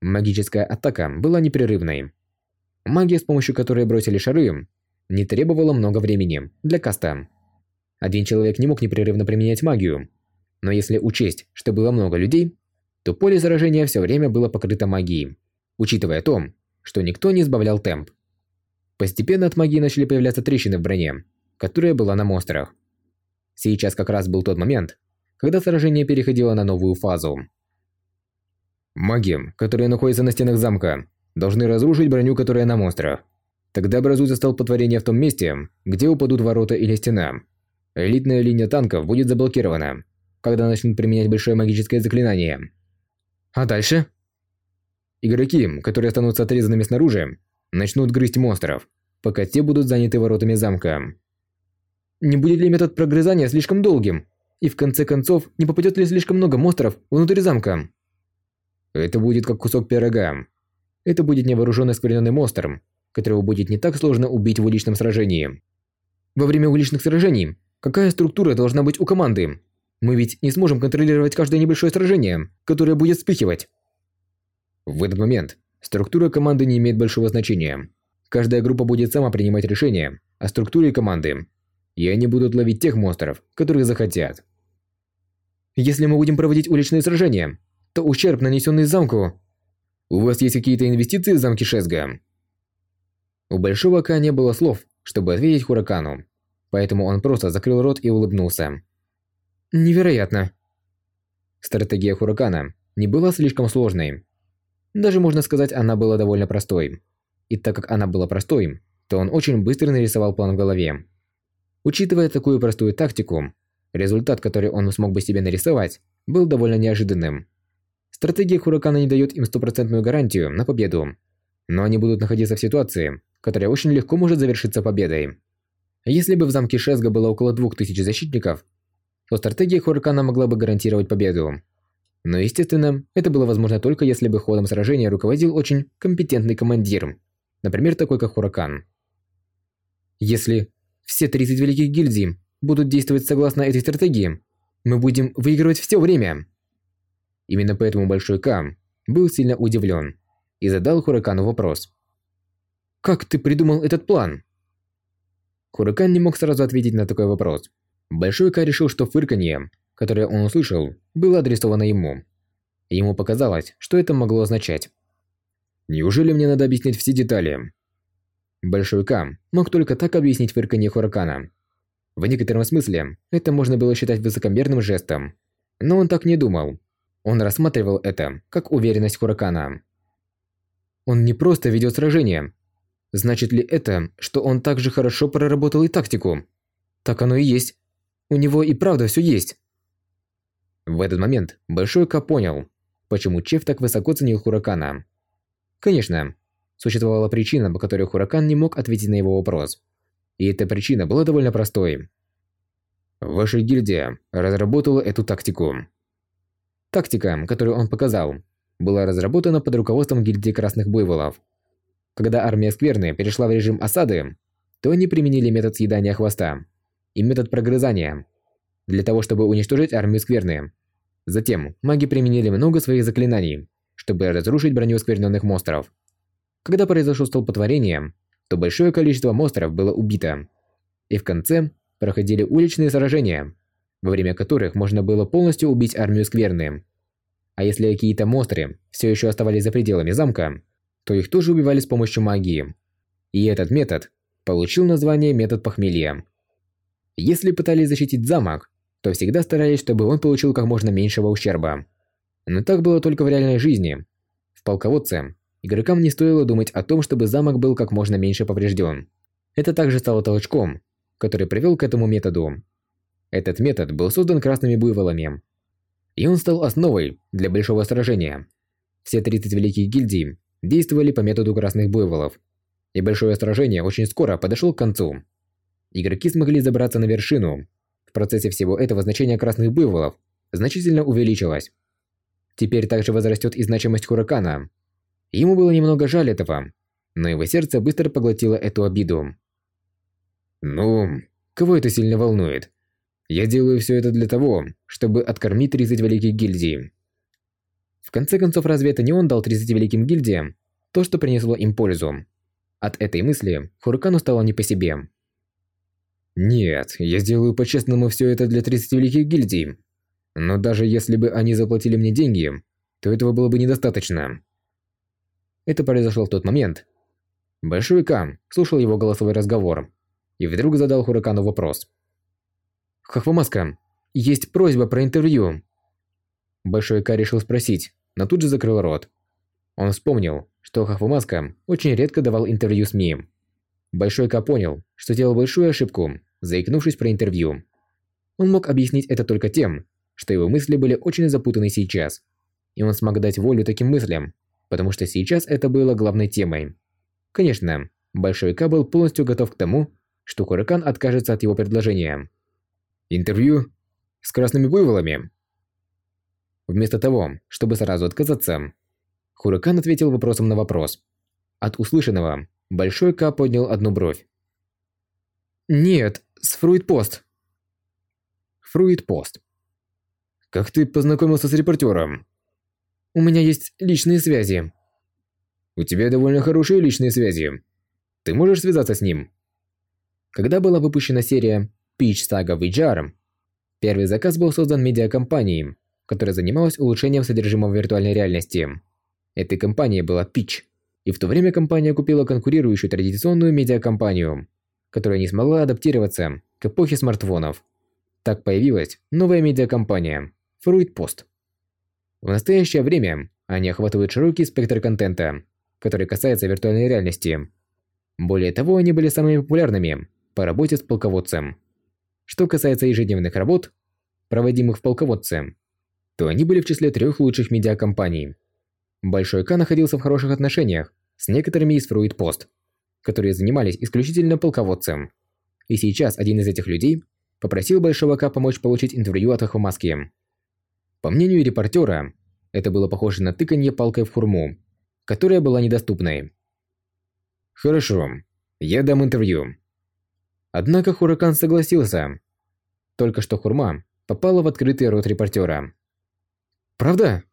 Магическая атака была непрерывной. Магия, с помощью которой бросили шары, не требовала много времени для каста. Один человек не мог непрерывно применять магию. Но если учесть, что было много людей, то поле заражения все время было покрыто магией, учитывая то, что никто не избавлял темп. Постепенно от магии начали появляться трещины в броне, которая была на монстрах. Сейчас как раз был тот момент, когда сражение переходило на новую фазу. Маги, которые находятся на стенах замка, должны разрушить броню, которая на монстрах. Тогда образуется столпотворение в том месте, где упадут ворота или стена. Элитная линия танков будет заблокирована, когда начнут применять большое магическое заклинание. А дальше? Игроки, которые останутся отрезанными снаружи, начнут грызть монстров, пока те будут заняты воротами замка. Не будет ли метод прогрызания слишком долгим? И в конце концов, не попадет ли слишком много монстров внутрь замка? Это будет как кусок пирога. Это будет невооруженный скверненный монстр, которого будет не так сложно убить в уличном сражении. Во время уличных сражений Какая структура должна быть у команды? Мы ведь не сможем контролировать каждое небольшое сражение, которое будет вспыхивать. В этот момент структура команды не имеет большого значения. Каждая группа будет сама принимать решения о структуре команды, и они будут ловить тех монстров, которых захотят. Если мы будем проводить уличные сражения, то ущерб, нанесенный замку... У вас есть какие-то инвестиции в замке Шезга? У Большого К не было слов, чтобы ответить Хуракану поэтому он просто закрыл рот и улыбнулся.
невероятно.
Стратегия Хуракана не была слишком сложной. Даже можно сказать, она была довольно простой. И так как она была простой, то он очень быстро нарисовал план в голове. Учитывая такую простую тактику, результат, который он смог бы себе нарисовать, был довольно неожиданным. Стратегия Хуракана не дает им стопроцентную гарантию на победу, но они будут находиться в ситуации, которая очень легко может завершиться победой. Если бы в замке Шезга было около 2000 защитников, то стратегия Хуракана могла бы гарантировать победу. Но, естественно, это было возможно только если бы ходом сражения руководил очень компетентный командир, например, такой как Хуракан.
Если все 30 великих гильдий будут действовать согласно этой стратегии, мы будем выигрывать все время.
Именно поэтому Большой Кам был сильно удивлен и задал Хуракану вопрос.
«Как ты придумал этот план?»
Хуракан не мог сразу ответить на такой вопрос. Большой Ка решил, что фырканье, которое он услышал, было адресовано ему. Ему показалось, что это могло означать. «Неужели мне надо объяснить все детали?» Большой Кам мог только так объяснить фырканье Хуракана. В некотором смысле, это можно было считать высокомерным жестом. Но он так не думал. Он рассматривал это как уверенность Хуракана.
Он не просто ведет сражение. Значит ли это, что он также хорошо проработал и тактику? Так оно и есть. У него и правда все есть.
В этот момент Большой Ка понял, почему Чеф так высоко ценил Хуракана. Конечно, Существовала причина, по которой Хуракан не мог ответить на его вопрос. И эта причина была довольно простой. Ваша гильдия разработала эту тактику. Тактика, которую он показал, была разработана под руководством гильдии Красных Буйволов. Когда армия Скверны перешла в режим осады, то они применили метод съедания хвоста и метод прогрызания для того, чтобы уничтожить армию Скверны. Затем маги применили много своих заклинаний, чтобы разрушить броню скверненных монстров. Когда произошло столпотворение, то большое количество монстров было убито. И в конце проходили уличные сражения, во время которых можно было полностью убить армию Скверны. А если какие-то монстры все еще оставались за пределами замка, то их тоже убивали с помощью магии. И этот метод получил название метод похмелья. Если пытались защитить замок, то всегда старались, чтобы он получил как можно меньшего ущерба. Но так было только в реальной жизни. В полководце Игрокам не стоило думать о том, чтобы замок был как можно меньше поврежден. Это также стало толчком, который привел к этому методу. Этот метод был создан красными буйволами. И он стал основой для большого сражения. Все 30 великих гильдий действовали по методу красных буйволов. И большое сражение очень скоро подошло к концу. Игроки смогли забраться на вершину. В процессе всего этого значение красных буйволов значительно увеличилось. Теперь также возрастет и значимость Хуракана. Ему было немного жаль этого, но его сердце быстро поглотило эту обиду. «Ну, кого это сильно волнует? Я делаю все это для того, чтобы откормить 30 великих гильдий». В конце концов, разве это не он дал 30 великим гильдиям то, что принесло им пользу? От этой мысли Хуракану стало не по себе. «Нет, я сделаю по-честному все это для 30 великих гильдий. Но даже если бы они заплатили мне деньги, то этого было бы недостаточно. Это произошло в тот момент. Большой Кам слушал его голосовой разговор и вдруг задал Хуракану вопрос. «Хахвамаска, есть просьба про интервью». Большой Ка решил спросить, но тут же закрыл рот. Он вспомнил, что Хахвамаска очень редко давал интервью СМИ. Большой Ка понял, что сделал большую ошибку, заикнувшись про интервью. Он мог объяснить это только тем, что его мысли были очень запутаны сейчас, и он смог дать волю таким мыслям, потому что сейчас это было главной темой. Конечно, Большой К был полностью готов к тому, что Хуракан откажется от его предложения. Интервью с красными буйволами. Вместо того, чтобы сразу отказаться, Хуракан ответил вопросом на вопрос. От услышанного Большой К поднял одну бровь.
«Нет, с Фруитпост».
Фруитпост. Как ты познакомился с репортером?
У меня есть личные связи.
У тебя довольно хорошие личные связи. Ты можешь связаться с ним? Когда была выпущена серия Peach Saga VR, первый заказ был создан медиакомпанией, которая занималась улучшением содержимого виртуальной реальности. Этой компанией была Peach, и в то время компания купила конкурирующую традиционную медиакомпанию, которая не смогла адаптироваться к эпохе смартфонов. Так появилась новая медиакомпания Fruit Post. В настоящее время они охватывают широкий спектр контента, который касается виртуальной реальности. Более того, они были самыми популярными по работе с полководцем. Что касается ежедневных работ, проводимых в полководце, то они были в числе трех лучших медиакомпаний. Большой К находился в хороших отношениях с некоторыми из Post, которые занимались исключительно полководцем. И сейчас один из этих людей попросил Большого К помочь получить интервью от Ахвамаски. По мнению репортера, это было похоже на тыканье палкой в хурму, которая была недоступной. «Хорошо, я дам интервью». Однако Хуракан согласился. Только что хурма попала в открытый рот репортера. «Правда?»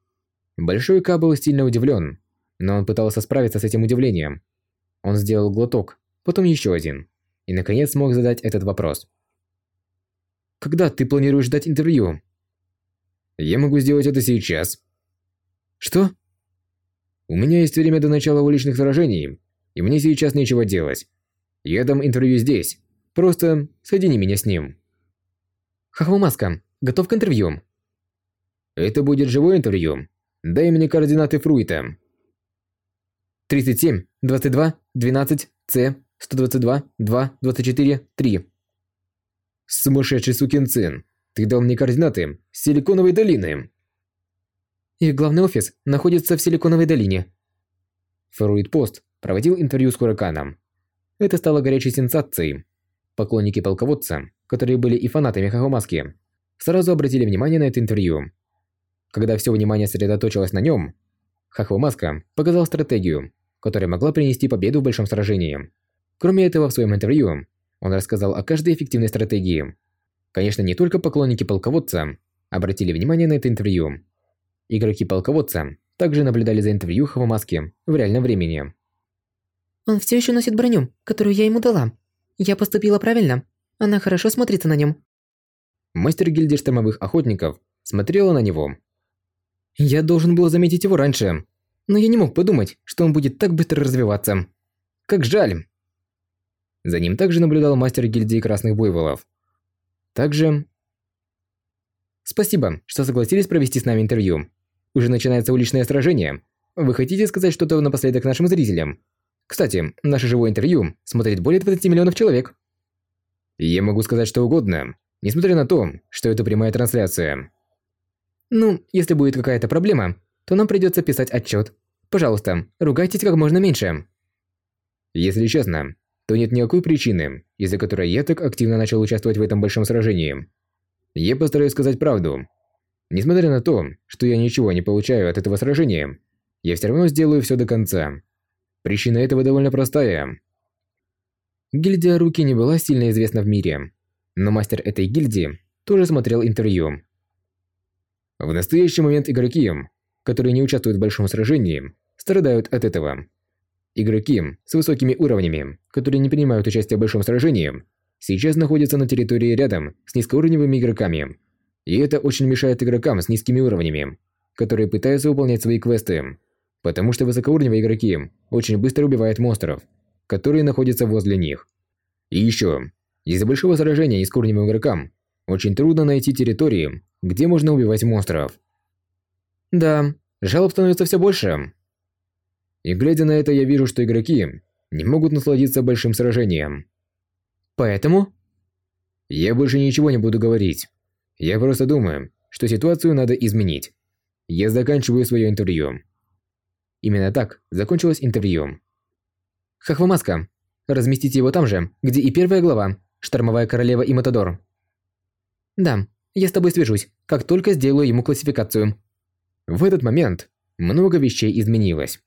Большой К был сильно удивлен, но он пытался справиться с этим удивлением. Он сделал глоток, потом еще один, и наконец смог задать этот вопрос. «Когда ты планируешь дать интервью?» «Я могу сделать это сейчас». «Что?» «У меня есть время до начала уличных сражений, и мне сейчас нечего делать. Я дам интервью здесь. Просто соедини меня с ним».
«Хахвамаска, готов к интервью?»
«Это будет живое интервью. Дай мне координаты Фруита».
37, 22, 12, С, 122, 2, 24, 3.
Сумасшедший сукин сын. Ты дал мне координаты Силиконовой долины.
Их главный офис находится в Силиконовой долине.
Фруит Пост проводил интервью с Хураканом. Это стало горячей сенсацией. Поклонники полководца, которые были и фанатами Хахомаски, сразу обратили внимание на это интервью. Когда все внимание сосредоточилось на нем, Хахвамаска показал стратегию, которая могла принести победу в большом сражении. Кроме этого, в своем интервью он рассказал о каждой эффективной стратегии. Конечно, не только поклонники полководца обратили внимание на это интервью. Игроки полководца также наблюдали за интервью Хавамаски в реальном времени.
Он все еще носит броню, которую я ему дала. Я поступила правильно. Она хорошо смотрится на нем.
Мастер гильдии штормовых охотников смотрела на него. Я должен был заметить его раньше, но я не мог подумать, что он будет так быстро развиваться. Как жаль. За ним также наблюдал мастер гильдии красных буйволов. Также... Спасибо, что согласились провести с нами интервью. Уже начинается уличное сражение. Вы хотите сказать что-то напоследок нашим зрителям? Кстати, наше живое интервью смотрит более 20 миллионов человек. Я могу сказать что угодно, несмотря на то, что это прямая трансляция. Ну, если будет какая-то проблема, то нам придется писать отчет. Пожалуйста, ругайтесь как можно меньше. Если честно, то нет никакой причины, из-за которой я так активно начал участвовать в этом большом сражении. Я постараюсь сказать правду. Несмотря на то, что я ничего не получаю от этого сражения, я все равно сделаю все до конца. Причина этого довольно простая. Гильдия Руки не была сильно известна в мире, но мастер этой гильдии тоже смотрел интервью. В настоящий момент игроки, которые не участвуют в большом сражении, страдают от этого. Игроки с высокими уровнями, которые не принимают участие в большом сражении, сейчас находятся на территории рядом с низкоуровневыми игроками. И это очень мешает игрокам с низкими уровнями, которые пытаются выполнять свои квесты. Потому что высокоуровневые игроки очень быстро убивают монстров, которые находятся возле них. И еще, из-за большого сражения низкоуровневым игрокам очень трудно найти территории, где можно убивать монстров. Да, жалоб становится все больше. И глядя на это, я вижу, что игроки не могут насладиться большим сражением. Поэтому? Я больше ничего не буду говорить. Я просто думаю, что ситуацию надо изменить. Я заканчиваю свое интервью. Именно так закончилось интервью. Хахвамаска, разместите его там же, где и первая глава, Штормовая королева и Матадор. Да, я с тобой свяжусь, как только сделаю ему классификацию. В этот момент много вещей изменилось.